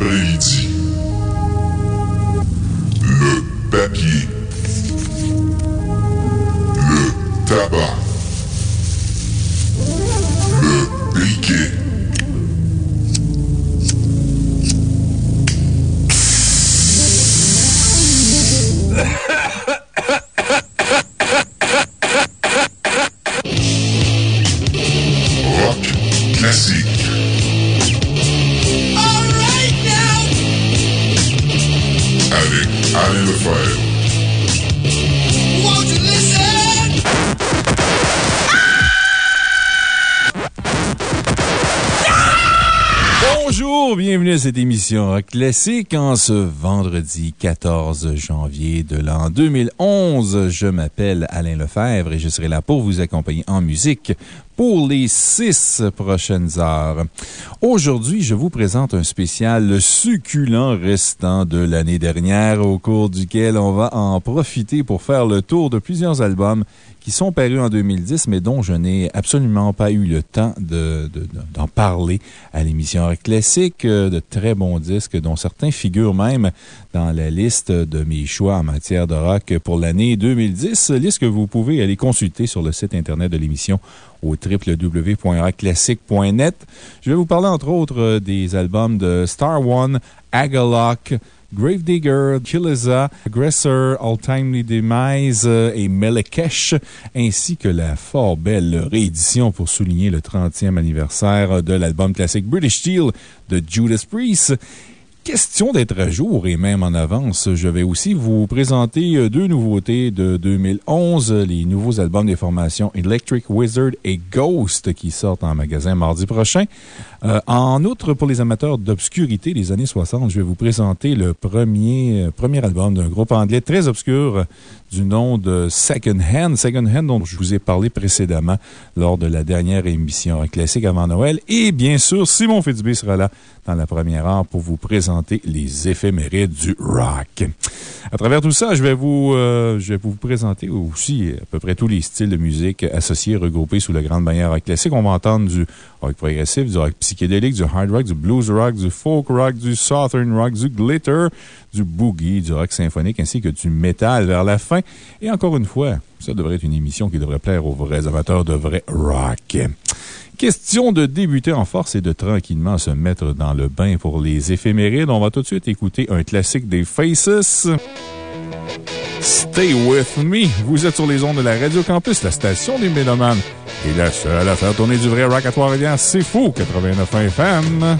Vendredi Classique en ce vendredi 14 janvier de l'an 2011. Je m'appelle Alain Lefebvre et je serai là pour vous accompagner en musique pour les six prochaines heures. Aujourd'hui, je vous présente un spécial succulent restant de l'année dernière au cours duquel on va en profiter pour faire le tour de plusieurs albums qui sont parus en 2010, mais dont je n'ai absolument pas eu le temps de, de- de- d'en parler à l'émission Classique. Euh, De très bons disques, dont certains figurent même dans la liste de mes choix en matière de rock pour l'année 2010. Liste que vous pouvez aller consulter sur le site Internet de l'émission au www.rockclassique.net. Je vais vous parler entre autres des albums de Star One, Agalock, Gravedigger, Kiliza, Aggressor, All Timely Demise euh, et Melekesh, ainsi que la fort belle réédition pour souligner le 30e anniversaire de l'album classique British Steel de Judas Priest. Question d'être à jour et même en avance, je vais aussi vous présenter euh, deux nouveautés de 2011, les nouveaux albums des formations Electric Wizard et Ghost qui sortent en magasin mardi prochain. Euh, en outre, pour les amateurs d'obscurité des années 60, je vais vous présenter le premier, euh, premier album d'un groupe anglais très obscur euh, du nom de Second Hand. Second Hand, dont je vous ai parlé précédemment lors de la dernière émission classique avant Noël. Et bien sûr, Simon Fitzbé sera là dans la première heure pour vous présenter les éphémérides du rock. À travers tout ça, je vais vous, je vais vous présenter aussi à peu près tous les styles de musique associés, regroupés sous la grande bannière rock classique. On va entendre du rock progressif, du rock psychédélique, du hard rock, du blues rock, du folk rock, du southern rock, du glitter, du boogie, du rock symphonique, ainsi que du métal vers la fin. Et encore une fois, ça devrait être une émission qui devrait plaire aux vrais amateurs de vrai rock. Question de débuter en force et de tranquillement se mettre dans le bain pour les éphémérides. On va tout de suite écouter un classique des Faces. Stay with me. Vous êtes sur les ondes de la Radio Campus, la station des Mélomanes. Et la seule à faire tourner du vrai rock à Trois-Rivières, c'est fou, 89 FM.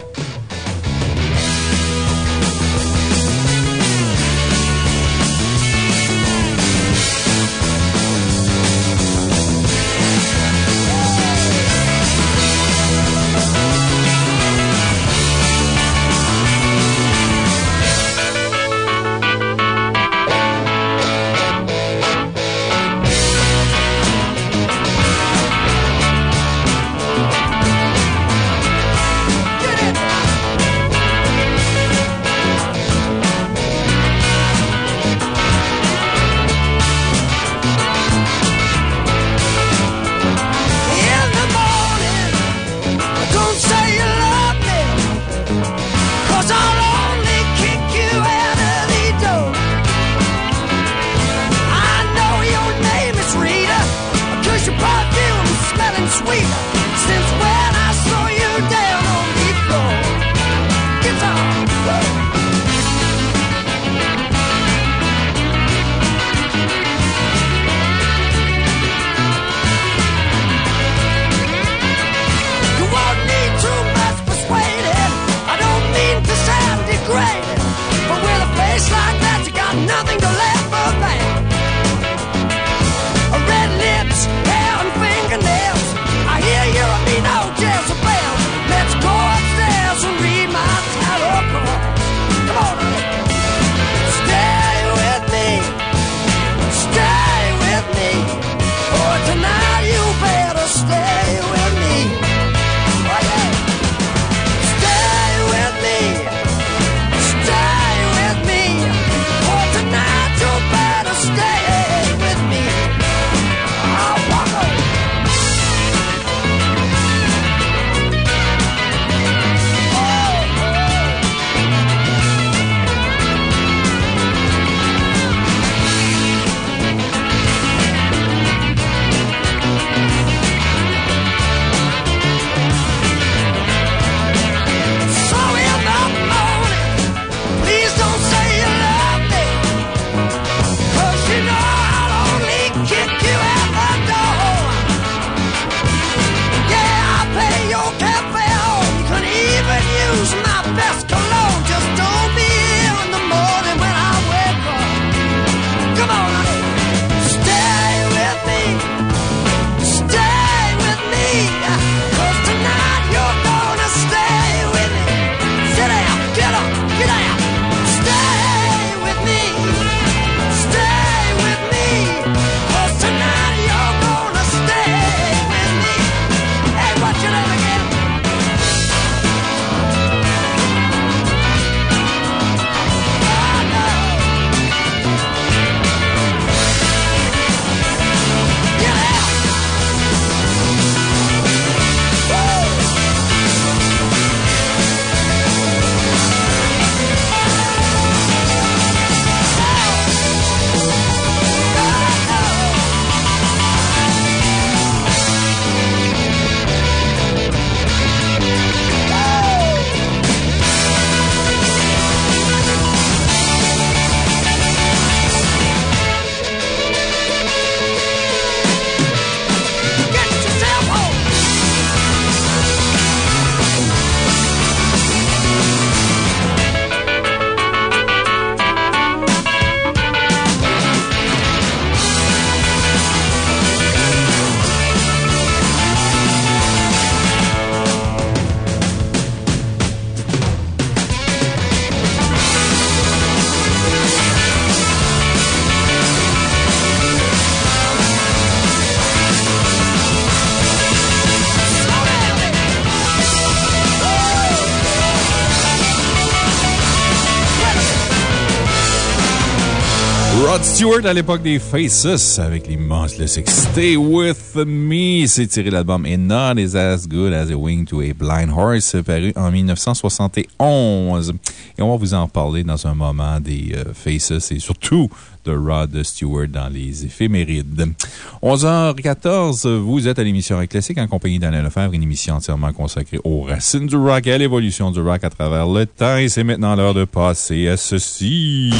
Stewart à l'époque des Faces avec l'immense classique Stay With Me. C'est tiré l'album And Not Is As Good As a Wing to a Blind Horse paru en 1971. Et on va vous en parler dans un moment des euh, Faces et surtout de Rod Stewart dans les éphémérides. 11h14, vous êtes à l'émission Rock Classique en compagnie d'Alain Lefebvre, une émission entièrement consacrée aux racines du rock et à l'évolution du rock à travers le temps. Et c'est maintenant l'heure de passer à ceci.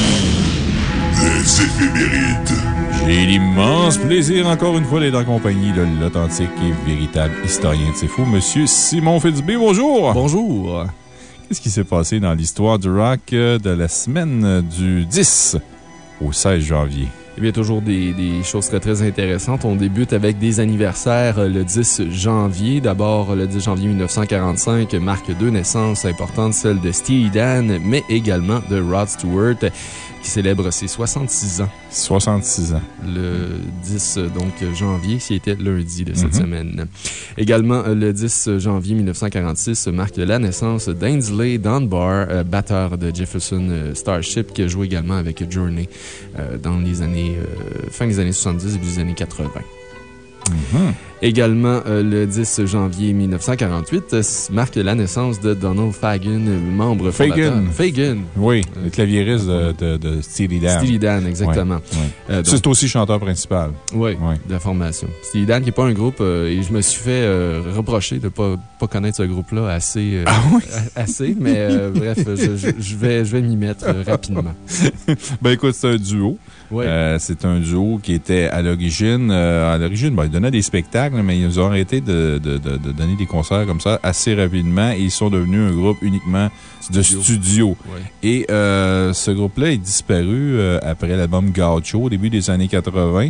Les éphémérides. J'ai l'immense plaisir, encore une fois, d'être en compagnie de l'authentique et véritable historien de ces fous, Monsieur Simon Fitzbé. Bonjour! Bonjour! Qu'est-ce qui s'est passé dans l'histoire du rock euh, de la semaine du 10 au 16 janvier? Eh bien, toujours des, des, choses très, très intéressantes. On débute avec des anniversaires euh, le 10 janvier. D'abord, le 10 janvier 1945 marque deux naissances importantes, celle de Steely Dan, mais également de Rod Stewart qui célèbre ses 66 ans. 66 ans. Le 10 donc, janvier, qui était lundi de cette mm -hmm. semaine. Également, le 10 janvier 1946 marque la naissance d'Ainsley Dunbar, euh, batteur de Jefferson euh, Starship, qui a joué également avec Journey euh, dans les années, fin des années 70 et des années 80. Mm -hmm. Également, euh, le 10 janvier 1948 euh, marque la naissance de Donald Fagan, membre Fagan. Fagan. Oui, le claviériste de, de, de Steely Dan. Steely Dan, exactement. Euh, C'est aussi chanteur principal. Oui, de la formation. Steely Dan, qui n'est pas un groupe, euh, et je me suis fait reprocher de ne pas, pas connaître ce groupe-là assez, ah oui? assez, mais bref, je, vais, je vais m'y mettre rapidement. ben écoute, c'est un duo. Euh, c'est un duo qui était à l'origine, euh, à l'origine, ben, ils donnaient des spectacles, mais ils ont arrêté de, de, de, de, donner des concerts comme ça assez rapidement et ils sont devenus un groupe uniquement de studio. Et euh, ce groupe-là est disparu après l'album Gaucho au début des années 80.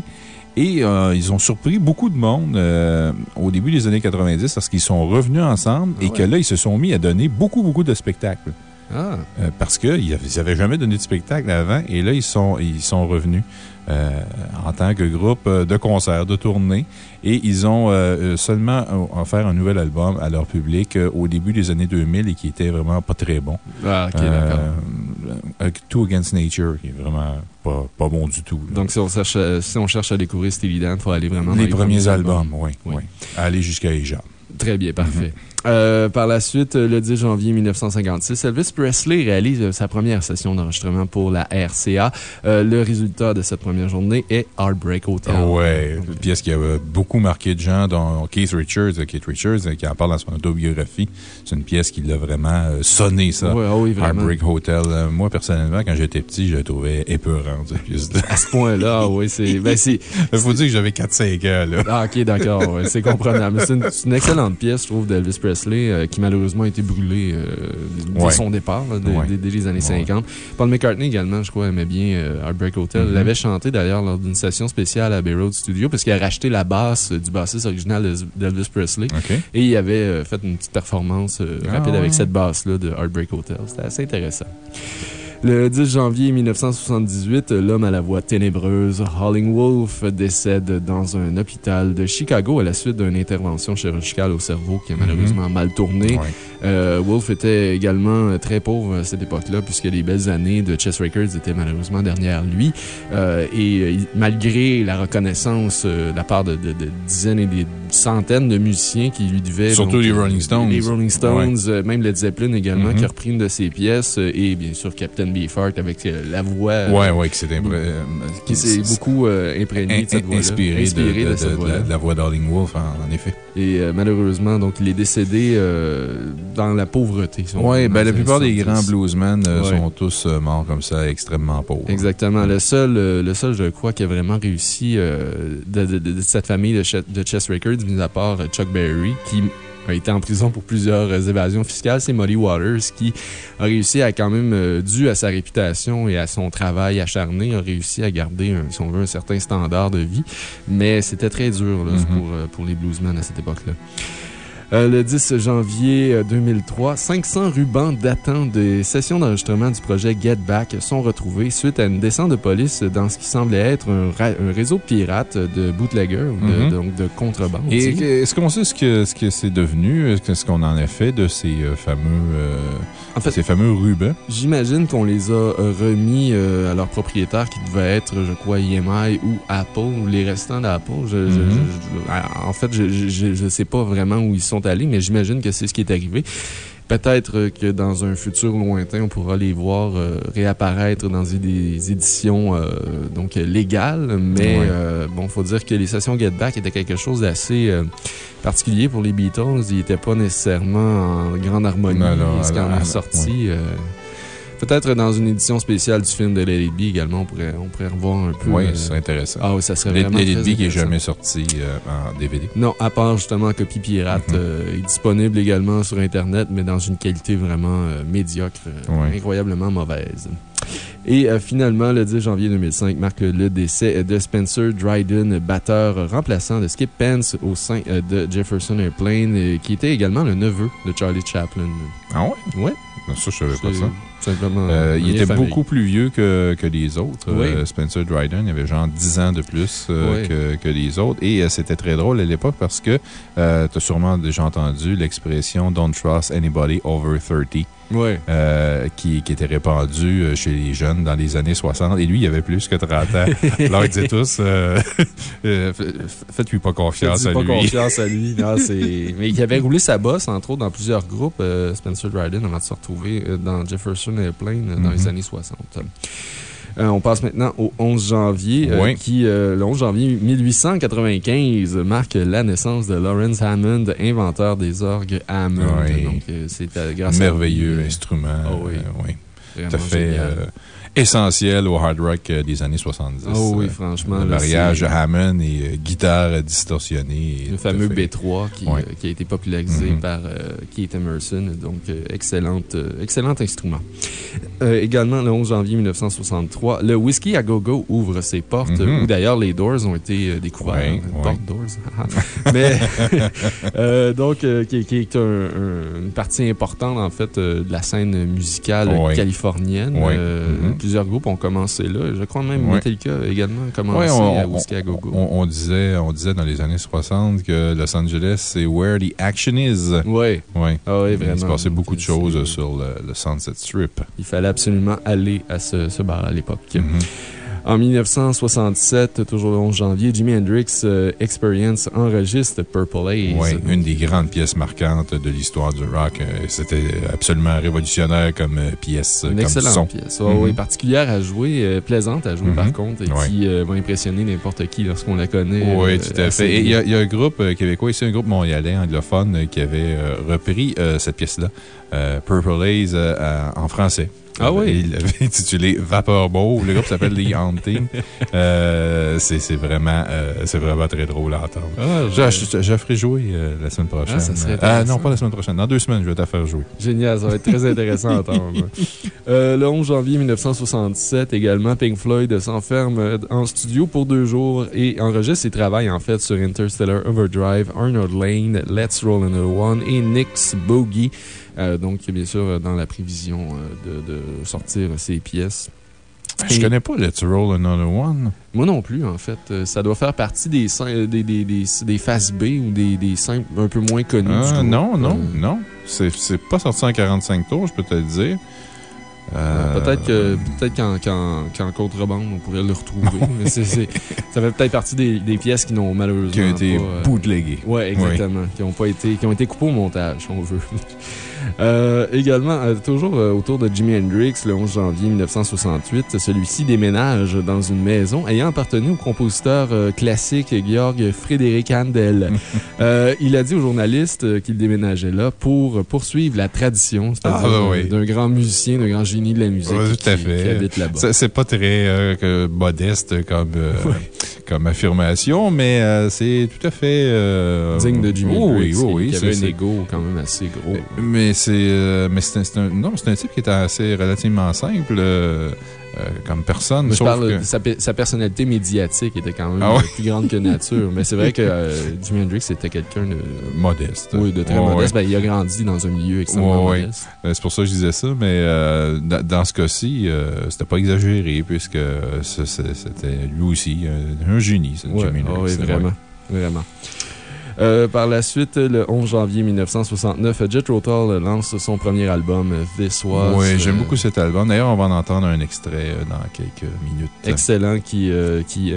Et euh, ils ont surpris beaucoup de monde euh, au début des années 90 parce qu'ils sont revenus ensemble Ah et ouais. que là, ils se sont mis à donner beaucoup, beaucoup de spectacles. Ah. Euh, parce qu'ils n'avaient jamais donné de spectacle avant et là, ils sont, ils sont revenus euh, en tant que groupe euh, de concert, de tournée et ils ont euh, seulement offert un nouvel album à leur public au début des années 2000 et qui était vraiment pas très bon. Ah, ok, d'accord. Two Against Nature, qui est vraiment pas, pas bon du tout. là. Donc, si on, cherche, à- si on cherche à découvrir Steely Dan, il faut aller vraiment dans les premiers albums, oui. Oui. oui. Aller jusqu'à Asia. Très bien, parfait. Mm-hmm. Euh, par la suite, euh, le 10 janvier 1956, Elvis Presley réalise euh, sa première session d'enregistrement pour la RCA. Euh, le résultat de cette première journée est Heartbreak Hotel. Ah ouais, une pièce qui a beaucoup marqué de gens, dont Keith Richards, Keith Richards, qui en parle dans son autobiographie. C'est une pièce qui l'a vraiment sonné, ça. Ouais, ah oui, vraiment. Heartbreak Hotel. Moi, personnellement, quand j'étais petit, je la trouvais épeurante, cette pièce-là. À ce point-là, ah oui, c'est. Ben, c'est. Faut dire que j'avais 4-5 ans, là. Ah, ok, d'accord, ouais, c'est comprenable. C'est une, c'est une excellente pièce, je trouve, d'Elvis Presley, euh, qui malheureusement a été brûlée euh, dès Ouais. son départ, là, dès, Ouais. dès- dès les années Ouais. 50. Paul McCartney également, je crois, aimait bien euh, Heartbreak Hotel. Il l'avait chanté d'ailleurs lors d'une session spéciale à Bay Road Studio, parce qu'il a racheté la basse du bassiste original d'El- d'Elvis Presley. Et il avait fait une petite performance Ah rapide ouais. avec cette basse-là de Heartbreak Hotel. C'était assez intéressant. Le 10 janvier 1978, l'homme à la voix ténébreuse, Howling Wolf, décède dans un hôpital de Chicago à la suite d'une intervention chirurgicale au cerveau qui a malheureusement mal tourné. Ouais. Euh, Wolf était également euh, très pauvre à cette époque-là, puisque les belles années de Chess Records étaient malheureusement derrière lui. Euh, et euh, malgré la reconnaissance euh, de la part de, de- de dizaines et des centaines de musiciens qui lui devaient. Surtout donc, les Rolling Stones. Les Rolling Stones, même Led Zeppelin également, Mhm. qui a repris une de ses pièces. et bien sûr, Captain Beefheart avec la voix. Ouais, ouais, qui s'est impré- Qui s'est beaucoup imprégné de cette voix-là. inspiré, de- Inspiré de, de cette voix-là. la, la voix d'Arling Wolf, en, en effet. Et euh, malheureusement, donc, il est décédé euh, dans la pauvreté. si Oui, ben, la plupart des grands 70. bluesmen euh, Ouais. sont tous euh, morts comme ça, extrêmement pauvres. Exactement. Le seul, euh, le seul, je crois, qui a vraiment réussi de, de- de- de cette famille de, Ch- de Chess Records, mis à part Chuck Berry, qui a été en prison pour plusieurs évasions fiscales, c'est Molly Waters, qui a réussi à quand même, dû à sa réputation et à son travail acharné, a réussi à garder, un, si on veut, un certain standard de vie. Mais c'était très dur là, Mhm. pour, pour les bluesmen à cette époque-là. Euh, le 10 janvier euh, 2003, 500 rubans datant des sessions d'enregistrement du projet Get Back sont retrouvés suite à une descente de police dans ce qui semblait être un, réseau de pirates de bootleggers, ou de, Mhm. donc de contrebande. Et est-ce qu'on sait ce que ce que c'est devenu? Est-ce qu'on en a fait de ces euh, fameux, euh, En fait- ces fameux rubans? J'imagine qu'on les a euh, remis euh, à leur propriétaire qui devait être, je crois, EMI ou Apple, ou les restants d'Apple. Mhm. je- en fait, je ne sais pas vraiment où ils sont allés, mais j'imagine que c'est ce qui est arrivé. Peut-être que dans un futur lointain, on pourra les voir euh, réapparaître dans des, éditions euh, donc, légales. Mais Ouais. euh, bon, faut dire que les sessions Get Back étaient quelque chose d'assez particulier pour les Beatles. Ils n'étaient pas nécessairement en grande harmonie. Ce alors, est sorti. Peut-être dans une édition spéciale du film de It Be également, on pourrait, on pourrait revoir un peu. Oui, euh, ce serait intéressant. Ah oui, ça serait Let vraiment. Très Be qui n'est jamais sorti euh, en DVD. Non, à part justement en copie pirate, Mhm. euh, est disponible également sur Internet, mais dans une qualité vraiment médiocre, Ouais. incroyablement mauvaise. Et euh, finalement, le 10 janvier 2005 marque le décès de Spencer Dryden, batteur remplaçant de Skip Pence au sein euh, de Jefferson Airplane, euh, qui était également le neveu de Charlie Chaplin. Ah ouais? Ouais. Ça, je savais pas C'est ça. Simplement. Euh, il était famille. beaucoup plus vieux que, que les autres. Oui. Euh, Spencer Dryden, il avait genre 10 ans de plus euh, Oui. que, que les autres. Et c'était très drôle à l'époque parce que tu as sûrement déjà entendu l'expression Don't trust anybody over 30. Ouais. euh, qui, qui était répandue euh, chez les jeunes dans les années 60. Et lui, il avait plus que 30 ans. Alors, il disait tous euh, euh, Faites-lui pas confiance Faites-y à pas lui. confiance à lui. Non, Mais il avait roulé sa bosse, entre autres, dans plusieurs groupes, euh, Spencer Dryden, avant de se retrouver euh, dans Jefferson Airplane dans les Mhm. années 60. Euh, on passe maintenant au 11 janvier, euh, qui, euh, le 11 janvier 1895, marque la naissance de Lawrence Hammond, inventeur des orgues Hammond. Oui. Donc, c'est grâce Merveilleux à instrument. Oui. Tout à fait essentiel au hard rock euh, des années 70. Oh oui, Euh, franchement. Le là, mariage Hammond et euh, guitare distorsionnée. Le fameux fait. B3 qui, Ouais. qui a été popularisé Mhm. par Keith Emerson. Donc, excellente, excellent instrument. Également, le 11 janvier 1963, le Whisky à Go-Go ouvre ses portes, Mhm. où d'ailleurs les Doors ont été découverts. Ouais, Porte ouais. Doors. Mais, euh, donc, euh, qui, qui est un- un- une partie importante, en fait, euh, de la scène musicale Ouais. californienne. Mhm. Plusieurs groupes ont commencé là. Je crois même Ouais. Metallica a également commencé Ouais, on, à Go-Go. on- on disait, on disait dans les années 60 que Los Angeles, c'est where the action is. Oui. Ouais. Ah oui, Il vraiment. se passait beaucoup de choses sur le, le Sunset Strip. Il fallait absolument aller à ce, ce bar à l'époque. Mhm. En 1967, toujours le 11 janvier, Jimi Hendrix euh, Experience enregistre Purple Haze. Oui, une des grandes pièces marquantes de l'histoire du rock. Euh, C'était absolument révolutionnaire comme euh, pièce, Une comme excellente son. pièce. Ah Mhm. Oui, particulière à jouer, plaisante à jouer Mhm. par contre, et qui euh, va impressionner n'importe qui lorsqu'on la connaît. Oui, tout à fait. Et il y, a- il y a un groupe québécois, ici un groupe montréalais anglophone qui avait euh, repris euh, cette pièce-là, Purple Haze, euh, à- en français. Ah oui? Il l'avait intitulé Vapeur Beau. Le groupe s'appelle The Haunting. Euh, c'est vraiment, euh, vraiment très drôle à entendre. Ah, Je, je- je, je ferai jouer euh, la semaine prochaine. Ah, ça serait intéressant. non, pas la semaine prochaine. Dans deux semaines, je vais te faire jouer. Génial, ça va être très intéressant à entendre. Euh, le 11 janvier 1967, également, Pink Floyd s'enferme euh, en studio pour deux jours et enregistre ses travaux en fait sur Interstellar Overdrive, Arnold Lane, Let's Roll Another One et Nick's Boogie. Euh, donc, bien sûr, euh, dans la prévision euh, de, de sortir ces pièces. Je connais pas Let's Roll Another One. Moi non plus, en fait. Euh, Ça doit faire partie des, euh, des, des, des, des faces B ou des, des simples un peu moins connus. du Ah, non, non, Euh, non. C'est pas sorti en 45 tours, je peux te le dire. Euh, Peut-être que peut-être qu'en qu'en- qu'en contrebande, on pourrait le retrouver. mais ça fait peut-être partie des, des pièces qui n'ont malheureusement Qui a été pas, euh. Ouais, exactement. Qui, ont pas été, qui ont été coupés au montage, si on veut. Euh, également, euh, toujours autour de Jimi Hendrix, le 11 janvier 1968, celui-ci déménage dans une maison ayant appartenu au compositeur classique Georg Frédéric Handel. Il a dit aux journalistes qu'il déménageait là pour poursuivre la tradition, Ah, bah oui. d'un grand musicien, d'un grand génie de la musique Ouais, qui, tout à qui fait. habite là-bas. C'est pas très euh, modeste comme, euh, comme affirmation, mais euh, c'est tout à fait. Digne de Jimi oh, Hendrix, oui, oui, oui. qui c'est- avait un ego quand même assez gros. Mais c'est mais c'est un, un- un type qui était assez relativement simple. Euh, comme personne. Moi, je parle que- de sa, pe- sa personnalité médiatique était quand même Ah ouais? plus grande que nature. Mais c'est vrai que euh, Jimi Hendrix était quelqu'un de. modeste. Oui, de très Ouais, modeste. ouais. Ben, il a grandi dans un milieu extrêmement modeste. Euh, C'est pour ça que je disais ça, mais euh, dans, ce cas-ci, c'était pas exagéré, puisque c'était lui aussi un, génie, Jimi ah Hendrix. oui, vraiment. Vraiment. Euh, par la suite, le 11 janvier 1969, Jethro Tull lance son premier album, This Was. Oui, j'aime beaucoup cet album. D'ailleurs, on va en entendre un extrait euh, dans quelques minutes. excellent qui, euh, qui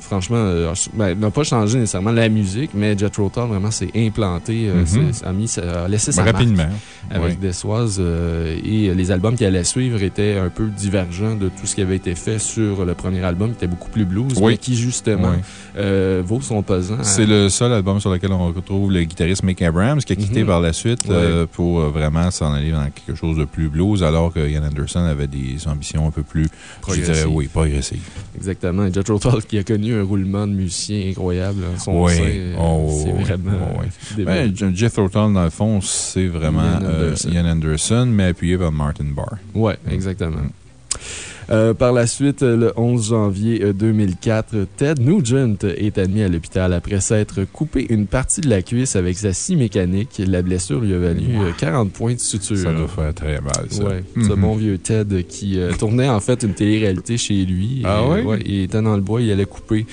franchement, ben, n'a pas changé nécessairement la musique, mais Jethro Tull vraiment s'est implanté, Mhm. a, mis, a laissé sa marque Rapidement. avec oui. This Was, et les albums qui allaient suivre étaient un peu divergents de tout ce qui avait été fait sur le premier album, qui était beaucoup plus blues, Oui. mais qui justement Oui. vaut son pesant. C'est le seul album sur lequel on retrouve le guitariste Mick Abrams, qui a quitté Mhm. par la suite Ouais. euh, pour euh, vraiment s'en aller dans quelque chose de plus blues, alors que Ian Anderson avait des ambitions un peu plus, Progressives. oui, progressives. Exactement. Et Jethro Tull qui a connu un roulement de musiciens incroyable. hein. Son Oui. euh, Oh, c'est oui. vraiment Oh, oui. Ben, Jethro Tull, dans le fond, c'est vraiment Ian euh, Anderson. Ian Anderson, mais appuyé par Martin Barr. Ouais, exactement. Euh, par la suite, euh, le 11 janvier euh, 2004, Ted Nugent est admis à l'hôpital après s'être coupé une partie de la cuisse avec sa scie mécanique. La blessure lui a valu euh, 40 points de suture. Ça doit faire très mal, ça. Ouais, ce Mhm. bon vieux Ted qui euh, tournait en fait une télé-réalité chez lui. Ah Et, ouais? Il était dans le bois, il allait couper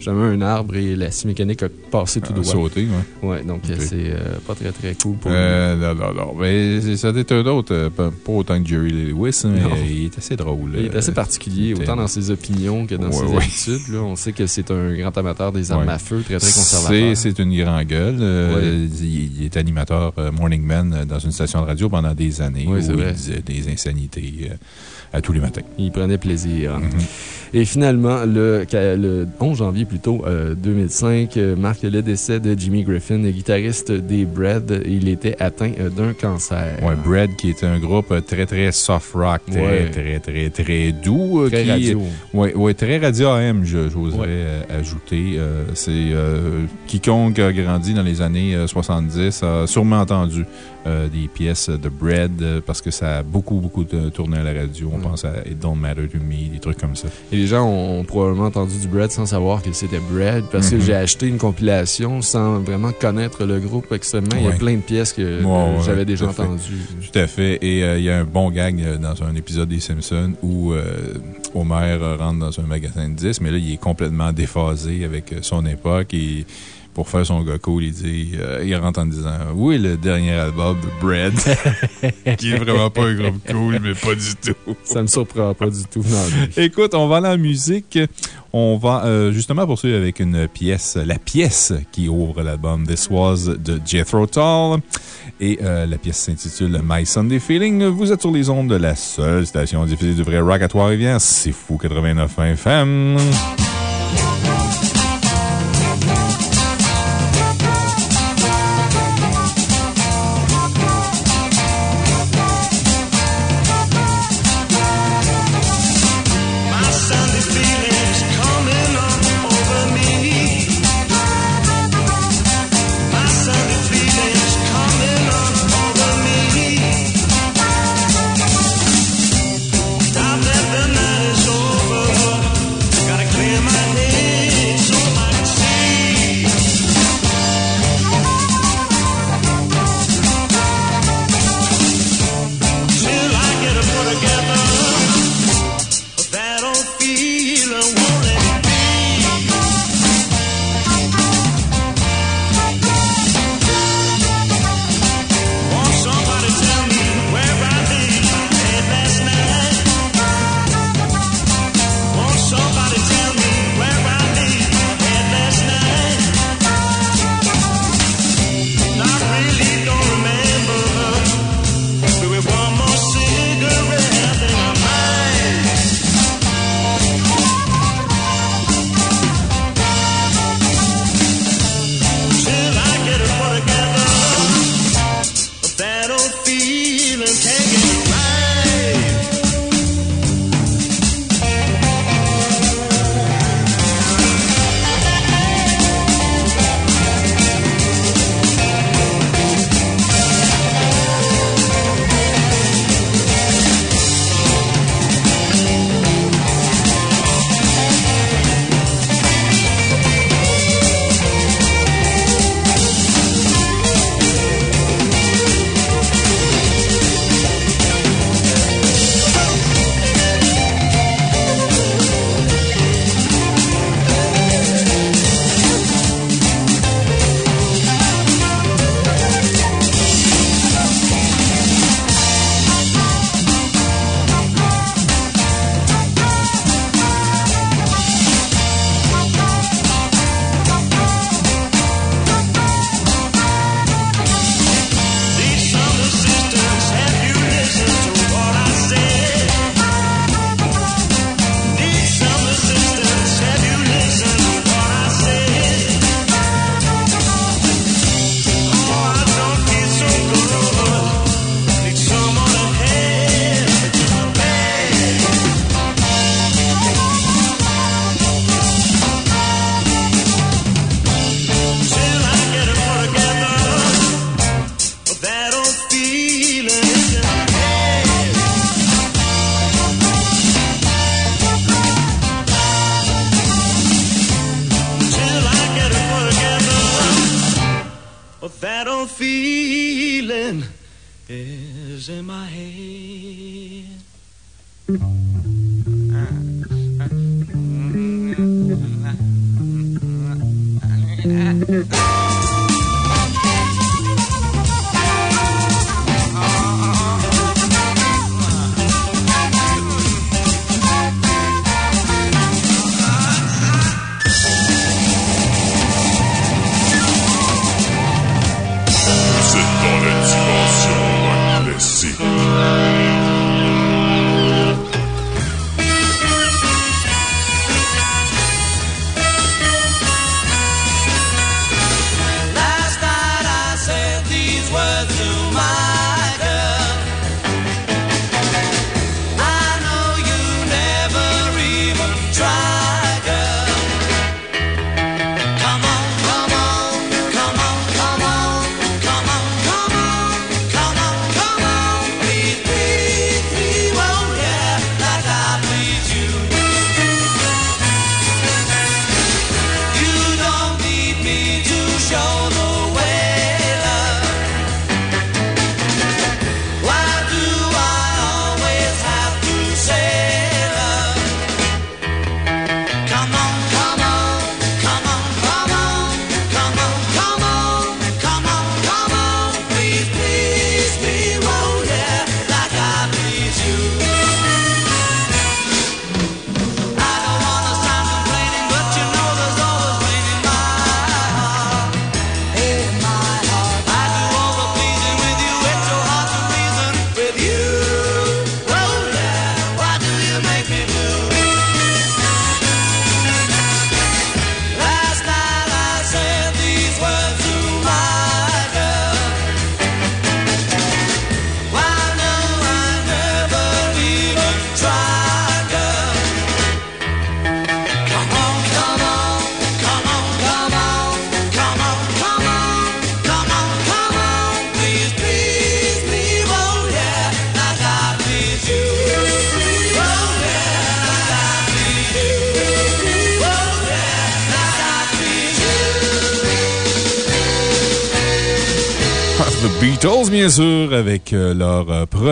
jamais un arbre et la scie mécanique a passé tout Euh, droit. sauté, ouais. Ouais, donc c'est euh, pas très très cool pour lui. Euh, non, non, non. Mais ça était un autre, euh, pas, pas autant que Jerry Lewis, mais Non. il est assez drôle. Il est assez particulier, autant dans ses opinions que dans Ouais, ses ouais. habitudes. Là. On sait que c'est un grand amateur des armes Ouais. à feu, très très conservateur. c'est une grande gueule. Euh, il, il est animateur Morning Man dans une station de radio pendant des années Oui, où il disait des insanités à tous les matins. Il prenait plaisir. Mhm. Et finalement, le, ca- le 11 janvier plutôt, euh, 2005, euh, marque le décès de Jimmy Griffin, le guitariste des Bread. Il était atteint euh, d'un cancer. Ouais, Bread, qui était un groupe euh, très, très soft rock, très, Ouais. très, très, très doux. euh, Très qui, radio. Oui, ouais, très radio AM, j'oserais Ouais. ajouter. Euh, c'est euh, quiconque a grandi dans les années euh, 70 a sûrement entendu euh, des pièces de Bread euh, parce que ça a beaucoup, beaucoup tourné à la radio. On Ouais. pense à It Don't Matter to Me, des trucs comme ça. Et les gens ont, ont probablement entendu du Bread sans savoir que c'était Bread parce que j'ai acheté une compilation sans vraiment connaître le groupe extrêmement. Il y a plein de pièces que Ouais, euh, ouais, j'avais déjà entendues. Tout à fait. Et il y a un bon gag dans un épisode des Simpsons où Homer rentre dans un magasin de disques, mais là, il est complètement déphasé avec son époque et pour faire son gars cool, il dit, euh, il rentre en disant, oui, le dernier album de Bread, qui est vraiment pas un groupe cool, mais pas du tout. Ça me surprend pas du tout. Non, Écoute, on va aller en musique. On va euh, justement poursuivre avec une pièce, la pièce qui ouvre l'album This Was de Jethro Tull. Et euh, la pièce s'intitule My Sunday Feeling. Vous êtes sur les ondes de la seule station diffusée du vrai rock à Trois-Rivières. C'est fou 89 FM.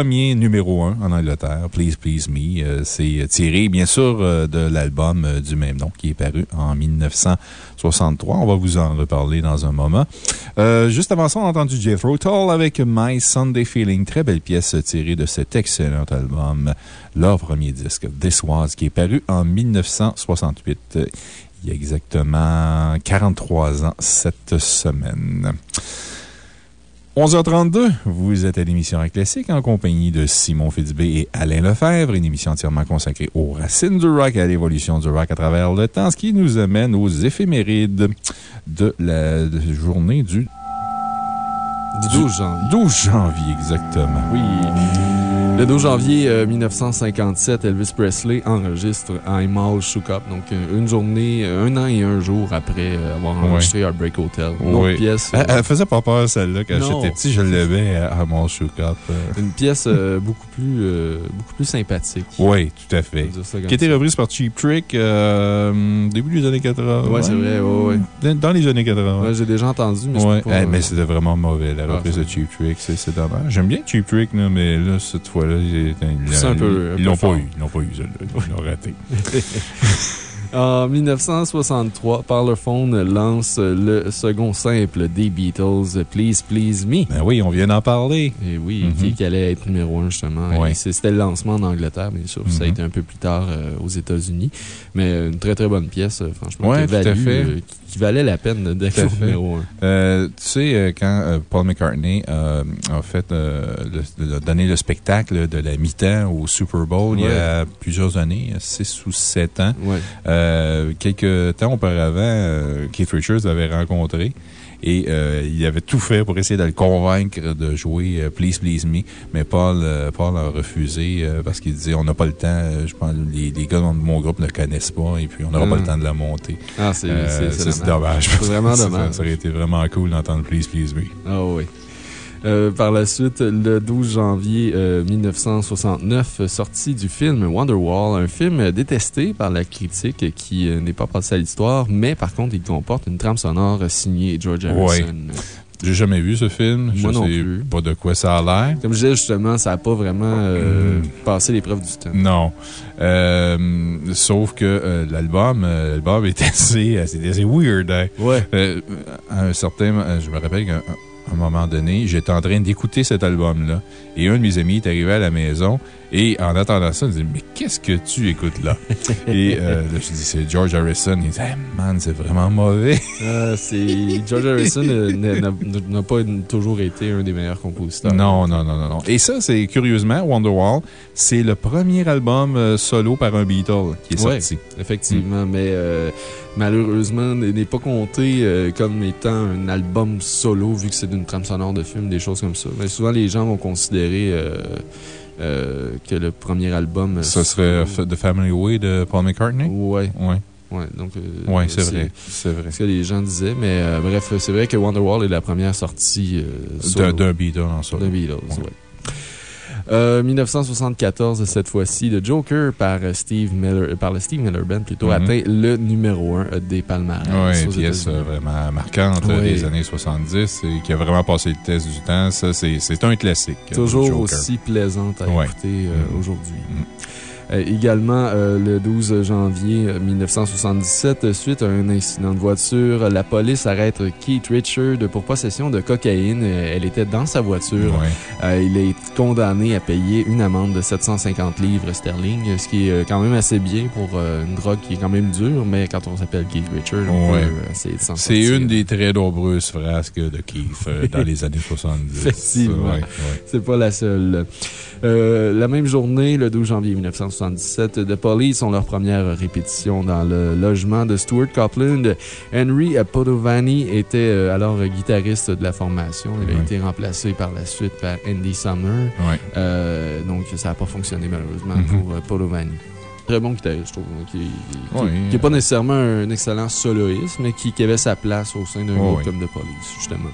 Premier numéro 1 en Angleterre, Please Please Me. Euh, C'est tiré, bien sûr, euh, de l'album euh, du même nom qui est paru en 1963. On va vous en reparler dans un moment. Juste avant ça, on a entendu Jethro Tull avec My Sunday Feeling. Très belle pièce tirée de cet excellent album, leur premier disque, This Was, qui est paru en 1968. euh, Il y a exactement 43 ans cette semaine. 11h32, vous êtes à l'émission Rock Classique en compagnie de Simon Fitzbé et Alain Lefebvre, une émission entièrement consacrée aux racines du rock et à l'évolution du rock à travers le temps, ce qui nous amène aux éphémérides de la journée du Du 12 janvier. 12 janvier, exactement. Oui. Le 12 janvier euh, 1957, Elvis Presley enregistre I'm All Shook Up. Donc, euh, une journée, euh, un an et un jour après euh, avoir enregistré Heartbreak Hotel. Une autre Oui. pièce. Elle, euh, elle faisait pas peur, celle-là, quand j'étais petit. Je l'avais à mon shook up. euh. Une pièce euh, beaucoup, plus, euh, beaucoup plus sympathique. Oui, tout à fait. Qui a été reprise par Cheap Trick euh, début des années 80. Ouais, c'est vrai, ouais, ouais. Dans- les années 80. Ouais, J'ai déjà entendu, mais Ouais, pas, eh, mais euh, c'était vraiment mauvais, la Ah, reprise de Cheap Trick. C'est dommage. J'aime bien Cheap Trick, là, mais là, cette fois-là, ils l'ont pas eu. Ils l'ont pas eu. Ils l'ont raté. En 1963, Parlophone lance le second simple des Beatles, Please Please Me. Ben oui, on vient d'en parler. Et oui, Mhm. qui, qui allait être numéro un, justement. C'était le lancement en Angleterre, bien sûr. Ça a Mhm. été un peu plus tard euh, aux États-Unis. Mais une très, très bonne pièce, euh, franchement, à fait. euh, qui, qui valait la peine d'être numéro un. Euh, tu sais, quand Paul McCartney a fait, le- a donné le spectacle de la mi-temps au Super Bowl il y a plusieurs années, 6 ou 7 ans, Ouais. Euh, quelques temps auparavant, euh, Keith Richards l'avait rencontré. Et euh, il avait tout fait pour essayer de le convaincre de jouer euh, Please Please Me. Mais Paul, euh, Paul a refusé parce qu'il disait on n'a pas le temps. je pense les, les gars de mon groupe ne connaissent pas et puis on n'aura pas le temps de la monter. Ah, c'est ça, dommage. C'est vraiment Ça- dommage. Ça aurait été vraiment cool d'entendre Please Please Me. Ah oui. Euh, par la suite, le 12 janvier euh, 1969, euh, sortie du film Wonderwall, un film détesté par la critique qui euh, n'est pas passé à l'histoire, mais par contre, il comporte une trame sonore signée George Harrison. J'ai jamais vu ce film. Moi je non sais plus. pas de quoi ça a l'air. Comme je disais, justement, ça n'a pas vraiment euh, Mm. passé l'épreuve du temps. Non. Euh, sauf que euh, l'album l'album est assez, assez weird. hein. Ouais. À un certain, je me rappelle qu'à un- moment donné, j'étais en train d'écouter cet album-là. Et un de mes amis est arrivé à la maison. Et en attendant ça, il me dit Mais qu'est-ce que tu écoutes là? Et euh, là, je dis C'est George Harrison. Il dit Hey, Man, c'est vraiment mauvais. Euh, c'est George Harrison euh, n'a- pas toujours été un des meilleurs compositeurs. Non, non, non, non, non. Et ça, c'est curieusement, Wonderwall, c'est le premier album euh, solo par un Beatle qui est Ouais. sorti. Effectivement, mais euh, malheureusement, n'est n'est pas compté comme étant un album solo, vu que c'est d'une trame sonore de film, des choses comme ça. Mais souvent, les gens vont considérer que le premier album. euh, Ça serait euh, The Family Way de Paul McCartney? Oui, ouais. Donc, euh, ouais, c'est vrai. C'est vrai. ce que les gens disaient. Mais euh, bref, c'est vrai que Wonderwall est la première sortie euh, D'un d'un Beatle en solo. de Beatles. Ouais. ouais. Euh, 1974, cette fois-ci, le Joker par, euh, Steve Miller, euh, par le Steve Miller Band plutôt Mhm. atteint le numéro 1 des palmarès. Oui, aux pièce euh, vraiment marquante Oui. des années 70 et qui a vraiment passé le test du temps. Ça, c'est un classique. euh, Toujours aussi plaisante à Ouais. écouter euh, Mhm. aujourd'hui. Mhm. Euh, également, euh, le 12 janvier euh, 1977, euh, suite à un incident de voiture, la police arrête Keith Richard pour possession de cocaïne. Euh, Elle était dans sa voiture. Ouais. Euh, il est condamné à payer une amende de 750 livres sterling, ce qui est euh, quand même assez bien pour euh, une drogue qui est quand même dure, mais quand on s'appelle Keith Richard, Ouais. euh, C'est une des très nombreuses frasques de Keith euh, dans les années 70. Effectivement. Ouais, ouais. C'est pas la seule. Euh, la même journée, le 12 janvier 1977, The Police ont leur première répétition dans le logement de Stuart Copeland. Henry Podovani était euh, alors guitariste de la formation. Il a été remplacé par la suite par Andy Sumner. Ouais. Euh, donc, ça n'a pas fonctionné malheureusement Mhm. pour euh, Podovani. Très bon guitariste, je trouve, hein, qui n'est Oui. pas nécessairement un excellent soloiste, mais qui, qui avait sa place au sein d'un Oh, groupe oui. comme The Police, justement.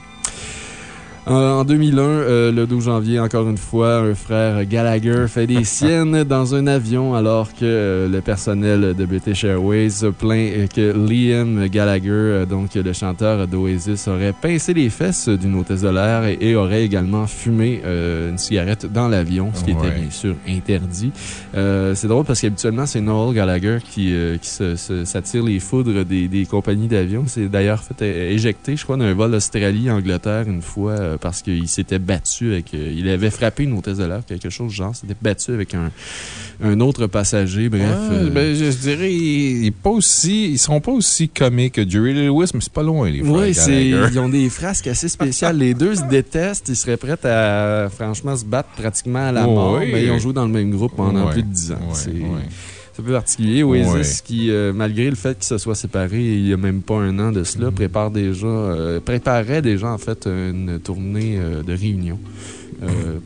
Euh, En 2001, euh, le 12 janvier, encore une fois, un frère Gallagher fait des siennes dans un avion alors que euh, le personnel de British Airways plaint que Liam Gallagher, euh, donc le chanteur d'Oasis, aurait pincé les fesses d'une hôtesse de l'air et, et aurait également fumé une cigarette dans l'avion, ce qui était bien sûr interdit. C'est drôle parce qu'habituellement, c'est Noel Gallagher qui, s'attire les foudres des, des compagnies d'avions. C'est d'ailleurs fait éjecter, je crois, d'un vol Australie-Angleterre une fois parce qu'il s'était battu avec. euh, il avait frappé une hôtesse de l'air, quelque chose du genre. s'était battu avec un, un autre passager. Bref. Ouais, euh, ben, je dirais, ils, ils pas aussi, ils seront pas aussi comiques que Jerry Lewis, mais c'est pas loin, les frères Oui, ils ont des frasques assez spéciales. Les deux se détestent. Ils seraient prêts à, franchement, se battre pratiquement à la Oh, mort. oui. Mais ils ont joué dans le même groupe pendant plus de 10 ans. c'est un peu particulier. Oasis, qui, euh, malgré le fait qu'ils se soient séparés il y a même pas un an de cela, Mm. prépare déjà, euh, préparait déjà, en fait, une tournée euh, de réunion.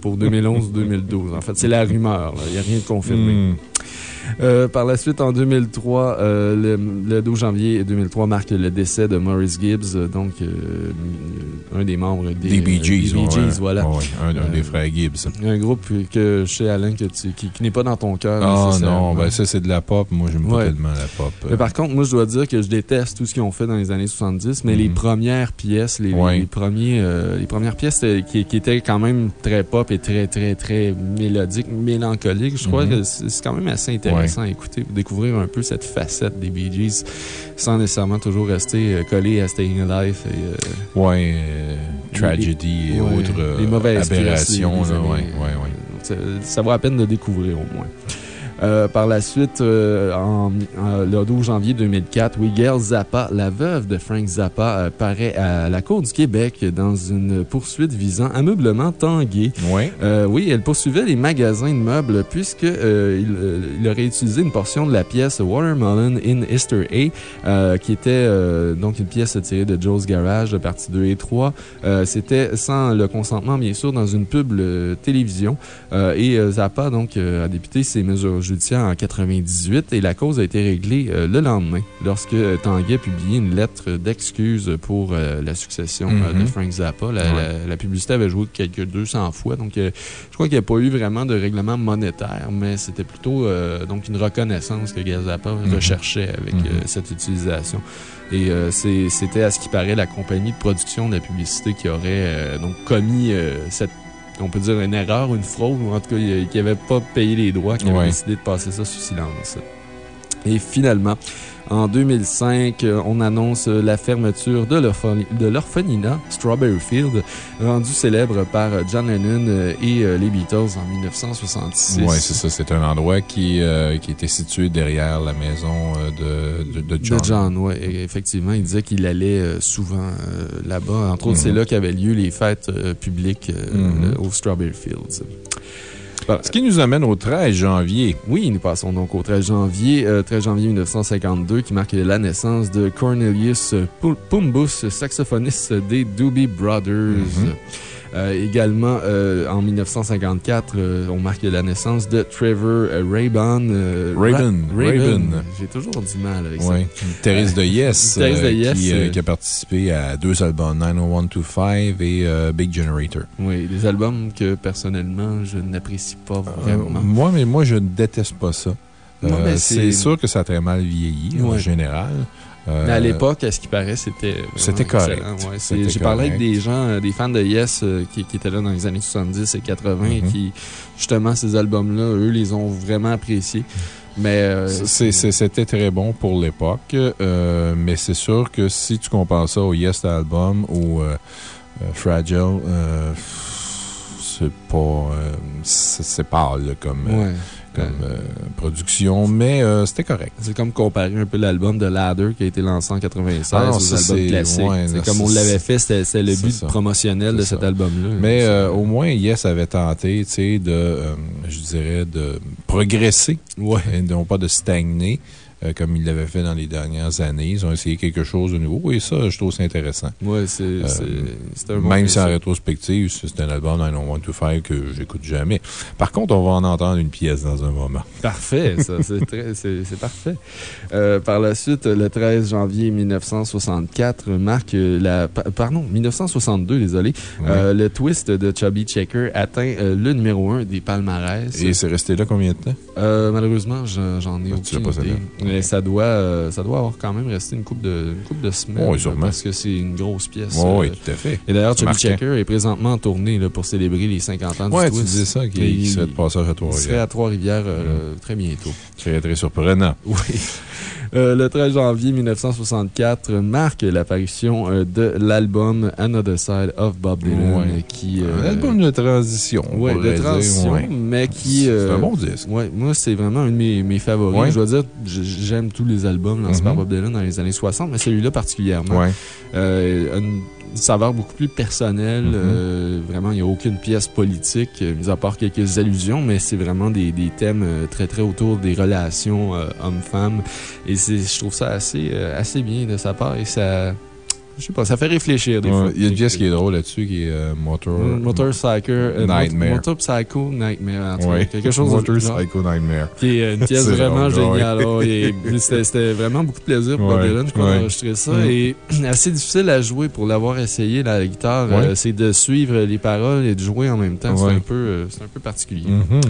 pour 2011-2012. En fait, c'est la rumeur. Il n'y a rien de confirmé. Hmm. Euh, par la suite, en 2003, euh, le, le 12 janvier 2003 marque le décès de Maurice Gibbs, euh, donc euh, un des membres des, Des Bee Gees. des Bee ouais. Gees, voilà. Un, un des frères Gibbs. Un groupe que chez Alain que tu, qui, qui n'est pas dans ton cœur. Ah non, ben ça c'est de la pop. Moi, j'aime pas tellement la pop. Mais par contre, moi, je dois dire que je déteste tout ce qu'ils ont fait dans les années 70, mais Mhm. les premières pièces, les, Ouais. les premiers, les premières pièces qui, qui étaient quand même très pop et très, très, très mélodiques, mélancoliques, je crois Mhm. que c'est quand même assez intéressant à écouter, découvrir un peu cette facette des Bee Gees, sans nécessairement toujours rester euh, collé à Staying Alive et euh, Ouais, euh, Tragedy et Ouais, autres euh, les mauvaises aberrations. là, années. Ça, ça vaut la peine de découvrir au moins. Euh, par la suite, euh, en, en- le 12 janvier 2004, Miguel Zappa, la veuve de Frank Zappa, euh, paraît à la Cour du Québec dans une poursuite visant ameublement tangué. Ouais. Euh, oui, elle poursuivait les magasins de meubles puisque euh, il, aurait utilisé une portion de la pièce Watermelon in Easter A, qui était donc une pièce tirée de Joe's Garage, partie 2 et 3. Euh, C'était sans le consentement, bien sûr, dans une pub télévision. Et Zappa, donc, a débuté ses mesures judiciaire en 98 et la cause a été réglée euh, le lendemain lorsque Tanguay a publié une lettre d'excuse pour euh, la succession euh, de Mhm. Frank Zappa. La, Ouais. la- la publicité avait joué quelques 200 fois, donc je crois qu'il n'y a pas eu vraiment de règlement monétaire, mais c'était plutôt donc une reconnaissance que Zappa Mhm. recherchait avec Mhm. cette utilisation. Et euh, c'était à ce qui paraît la compagnie de production de la publicité qui aurait euh, donc commis euh, cette, on peut dire une erreur, une fraude, ou en tout cas qui n'avait pas payé les droits, qui avait Ouais. décidé de passer ça sous silence. Et finalement, en 2005, euh, on annonce la fermeture de l'orphelinat Strawberry Field, rendu célèbre par John Lennon et euh, les Beatles en 1966. Oui, c'est ça. C'est un endroit qui, euh, qui était situé derrière la maison de, de, de John. De John, oui. Effectivement, il disait qu'il allait souvent euh, là-bas. Entre autres, Mhm. c'est là qu'avaient lieu les fêtes euh, publiques Mhm. au Strawberry Fields. Ce qui nous amène au 13 janvier. Oui, nous passons donc au 13 janvier, euh, 13 janvier 1952, qui marque la naissance de Cornelius Pu- Pumbus, saxophoniste des Doobie Brothers. Mhm. Euh, également, euh, en 1954, euh, on marque la naissance de Trevor euh, euh, Rabin, Ra- Rabin. J'ai toujours du mal avec Oui. Thérèse de Yes. Euh, Thérèse de euh, Yes, Qui, euh, euh, qui a participé à deux albums, 90125 et euh, Big Generator. ça. Oui, des albums que personnellement, je n'apprécie pas vraiment. Euh, moi, mais moi, je ne déteste pas ça. Euh, c'est- sûr que ça a très mal vieilli, en général. Euh, Mais à l'époque, à ce qui paraît, c'était. C'était correct. ouais. J'ai parlé avec des gens, euh, des fans de Yes euh, qui, qui étaient là dans les années 70 et 80 et Mhm. qui, justement, ces albums-là, eux, les ont vraiment appréciés. Mais. euh, C'était très bon pour l'époque, euh, mais c'est sûr que si tu compares ça au Yes Album ou euh, Fragile, c'est pas. c'est pâle comme, ouais. Comme euh, production, mais euh, c'était correct. C'est comme comparer un peu l'album de Ladder qui a été lancé en 96 Ah non, aux albums c'est- classiques. ouais, c'est là, comme on l'avait fait, c'était le but ça. promotionnel de cet album-là. Mais euh, au moins, Yes avait tenté, tu sais, de, euh, je dirais, de progresser. Ouais. Et non pas de stagner, euh, comme ils l'avaient fait dans les dernières années. Ils ont essayé quelque chose de nouveau et ça, je trouve ça intéressant. Ouais, c'est c'est- c'est un bon Même si en rétrospective, c'est un album to Five que j'écoute jamais. Par contre, on va en entendre une pièce dans un moment. Parfait, ça, c'est c'est c'est parfait. Euh, par la suite, le 13 janvier 1964 marque la. pa- Pardon, 1962, désolé. Euh, le twist de Chubby Checker atteint euh, le numéro 1 des palmarès. Et c'est resté là combien de temps? Euh, malheureusement, je- j'en ai Ah, tu aucune l'as pas idée. Mais ça doit, euh, ça doit avoir quand même resté une coupe de, une couple de semaines. Oui, sûrement. Parce que c'est une grosse pièce. Oui, euh, oui, tout à fait. Et d'ailleurs, C'est Chubby. Checker est présentement en tournée là, pour célébrer les 50 ans Ouais, du tu disais ça, Et qu'il qu'il serait de passage à il serait Trois-Rivières. à Trois-Rivières euh, très bientôt. Très, très surprenant. Oui. Euh, le 13 janvier 1964 marque l'apparition de l'album Another Side of Bob Dylan. Ouais. euh, Qui, Un album de transition. pourrait de dire, transition, ouais. mais qui. C'est euh, un bon disque. Ouais, moi, c'est vraiment un de mes, mes favoris. Je dois dire, j'aime tous les albums lancés Mhm. par Bob Dylan dans les années 60, mais celui-là particulièrement. Une, une saveur beaucoup plus personnelle. Mhm. euh, vraiment, il n'y a aucune pièce politique, euh, mis à part quelques allusions, mais c'est vraiment des, des thèmes euh, très, très autour des relations euh, hommes-femmes. Et c'est- je trouve ça assez, euh, assez bien de sa part et ça. Je sais pas, ça fait réfléchir des Ouais, fois. Il y a une pièce qui est drôle là-dessus qui est euh, Motor. Motorcycle. euh, Nightmare. Motor Psycho Nightmare. en tout cas, Ouais. Quelque chose Motor genre. Psycho Nightmare. Qui est une pièce vraiment drôle, géniale. et C'était vraiment beaucoup de plaisir pour Dylan, je crois, d'enregistrer ça. Mm. Et assez difficile à jouer pour l'avoir essayé, là, la guitare. Ouais. euh, c'est de suivre les paroles et de jouer en même temps. C'est un, peu, euh, c'est un peu particulier. Mhm.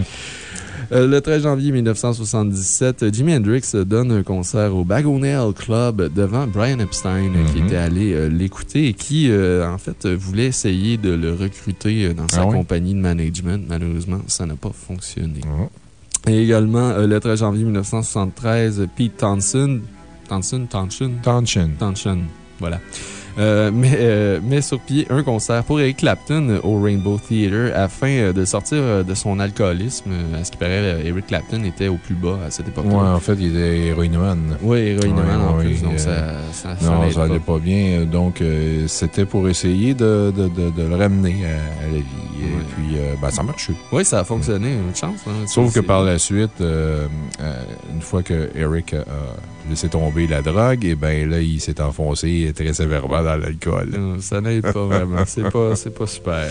Euh, le 13 janvier 1977, Jimi Hendrix donne un concert au Bagonell Club devant Brian Epstein, qui Mhm. était allé euh, l'écouter et qui, euh, en fait, voulait essayer de le recruter dans sa Ah compagnie de management. Malheureusement, ça n'a pas fonctionné. Mhm. Et également, le 13 janvier 1973, Pete Townsend. Townsend, Townsend, Townshend. Townsend, voilà. Euh, met, euh, met sur pied un concert pour Eric Clapton au Rainbow Theatre afin euh, de sortir de son alcoolisme. À ce qui paraît, Eric Clapton était au plus bas à cette époque-là. Ouais, en fait, il était héroïnomane. Oui, héroïnomane Ouais, en ouais, plus, donc ça, Non, ça pas. allait pas bien. Donc, c'était pour essayer de, de, de, de le ramener à, à la vie. Ouais. Et puis, ben, ça marche. Oui, ça a fonctionné, une chance. hein. Sauf que par la suite, euh, euh, une fois que Eric a laissé tomber la drogue, et ben là, il s'est enfoncé très sévèrement dans l'alcool. Ça n'aide pas vraiment. C'est pas, pas super.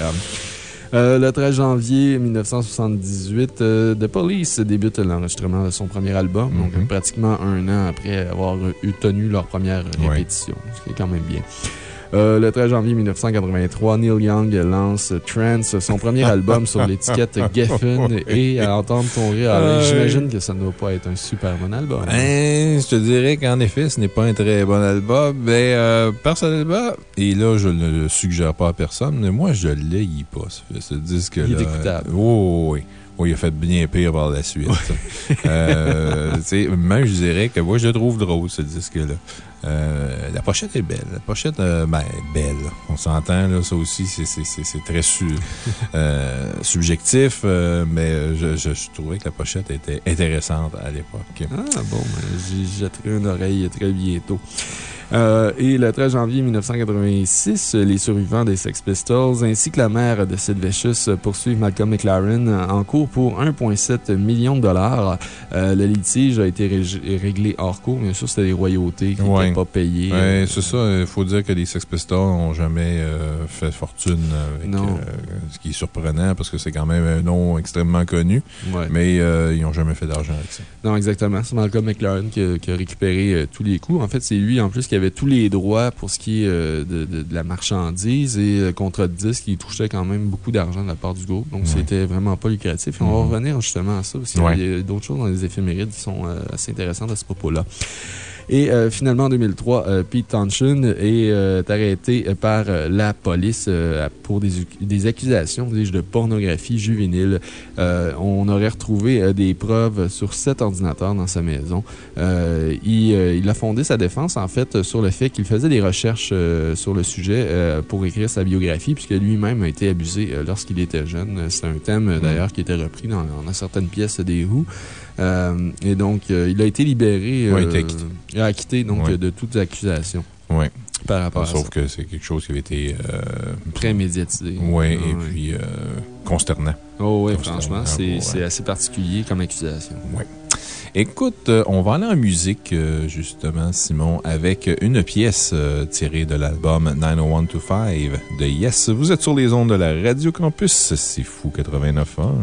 Euh, le 13 janvier 1978, euh, The Police débute l'enregistrement de son premier album, Mhm. donc pratiquement un an après avoir eu tenu leur première Ouais. répétition, ce qui est quand même bien. Euh, le 13 janvier 1983, Neil Young lance Trance, son premier album sur l'étiquette Geffen. Et à entendre ton rire, j'imagine que ça ne doit pas être un super bon album. Ben, je te dirais qu'en effet, ce n'est pas un très bon album, mais euh, personnellement, et là, je ne le suggère pas à personne, mais moi, je ne l'ai pas, ce, ce disque-là. Il est écoutable. Oh, oui. Oui, il a fait bien pire par la suite. Euh, tu sais, même, je dirais que moi, je le trouve drôle, ce disque-là. Euh, la pochette est belle. La pochette, euh, ben, est belle. On s'entend, là, ça aussi, c'est- très su- euh, subjectif, euh, mais je, je, je trouvais que la pochette était intéressante à l'époque. Ah bon, ben, j'y jetterai une oreille très bientôt. Euh, et le 13 janvier 1986, les survivants des Sex Pistols ainsi que la mère de Sid Vicious poursuivent Malcolm McLaren en cours pour 1,7 million de dollars. Euh, le litige a été rég- réglé hors cours. Bien sûr, c'était des royautés qui n'étaient Ouais. pas payées. Ouais, c'est ça. Il faut dire que les Sex Pistols n'ont jamais euh, fait fortune avec Non. ce qui est surprenant parce que c'est quand même un nom extrêmement connu, Ouais. mais ils n'ont jamais fait d'argent avec ça. Non, exactement. C'est Malcolm McLaren qui a, qui a récupéré tous les coups. En fait, c'est lui, en plus, qui avait tous les droits pour ce qui est euh, de, de- de la marchandise et euh, contrat de disque. Il touchait quand même beaucoup d'argent de la part du groupe. Donc, Ouais. c'était vraiment pas lucratif. Et on va Mhm. revenir justement à ça parce qu'il Ouais. y a d'autres choses dans les éphémérides qui sont euh, assez intéressantes à ce propos-là. Et euh, finalement, en 2003, euh, Pete Townshend est euh, arrêté par la police euh, pour des, des accusations de pornographie juvénile. Euh, on aurait retrouvé des preuves sur sept ordinateurs dans sa maison. Euh, il, euh, il a fondé sa défense, en fait, sur le fait qu'il faisait des recherches euh, sur le sujet euh, pour écrire sa biographie, puisque lui-même a été abusé euh, lorsqu'il était jeune. C'est un thème, euh, d'ailleurs, qui était repris dans, dans certaines pièces des Who. Euh, et donc, euh, il a été libéré. Ouais, il a été euh, acquitté. il a acquitté, donc, euh, de toutes accusations Oui. par rapport à Sauf ça. que c'est quelque chose qui avait été. euh, Très médiatisé. Oui, et Ouais. puis euh, consternant. Oh, oui, franchement, ouais, c'est ouais. assez particulier comme accusation. Écoute, euh, on va aller en musique, euh, justement, Simon, avec une pièce euh, tirée de l'album 90125 de Yes. Vous êtes sur les ondes de la Radio Campus. C'est fou, 89 ans.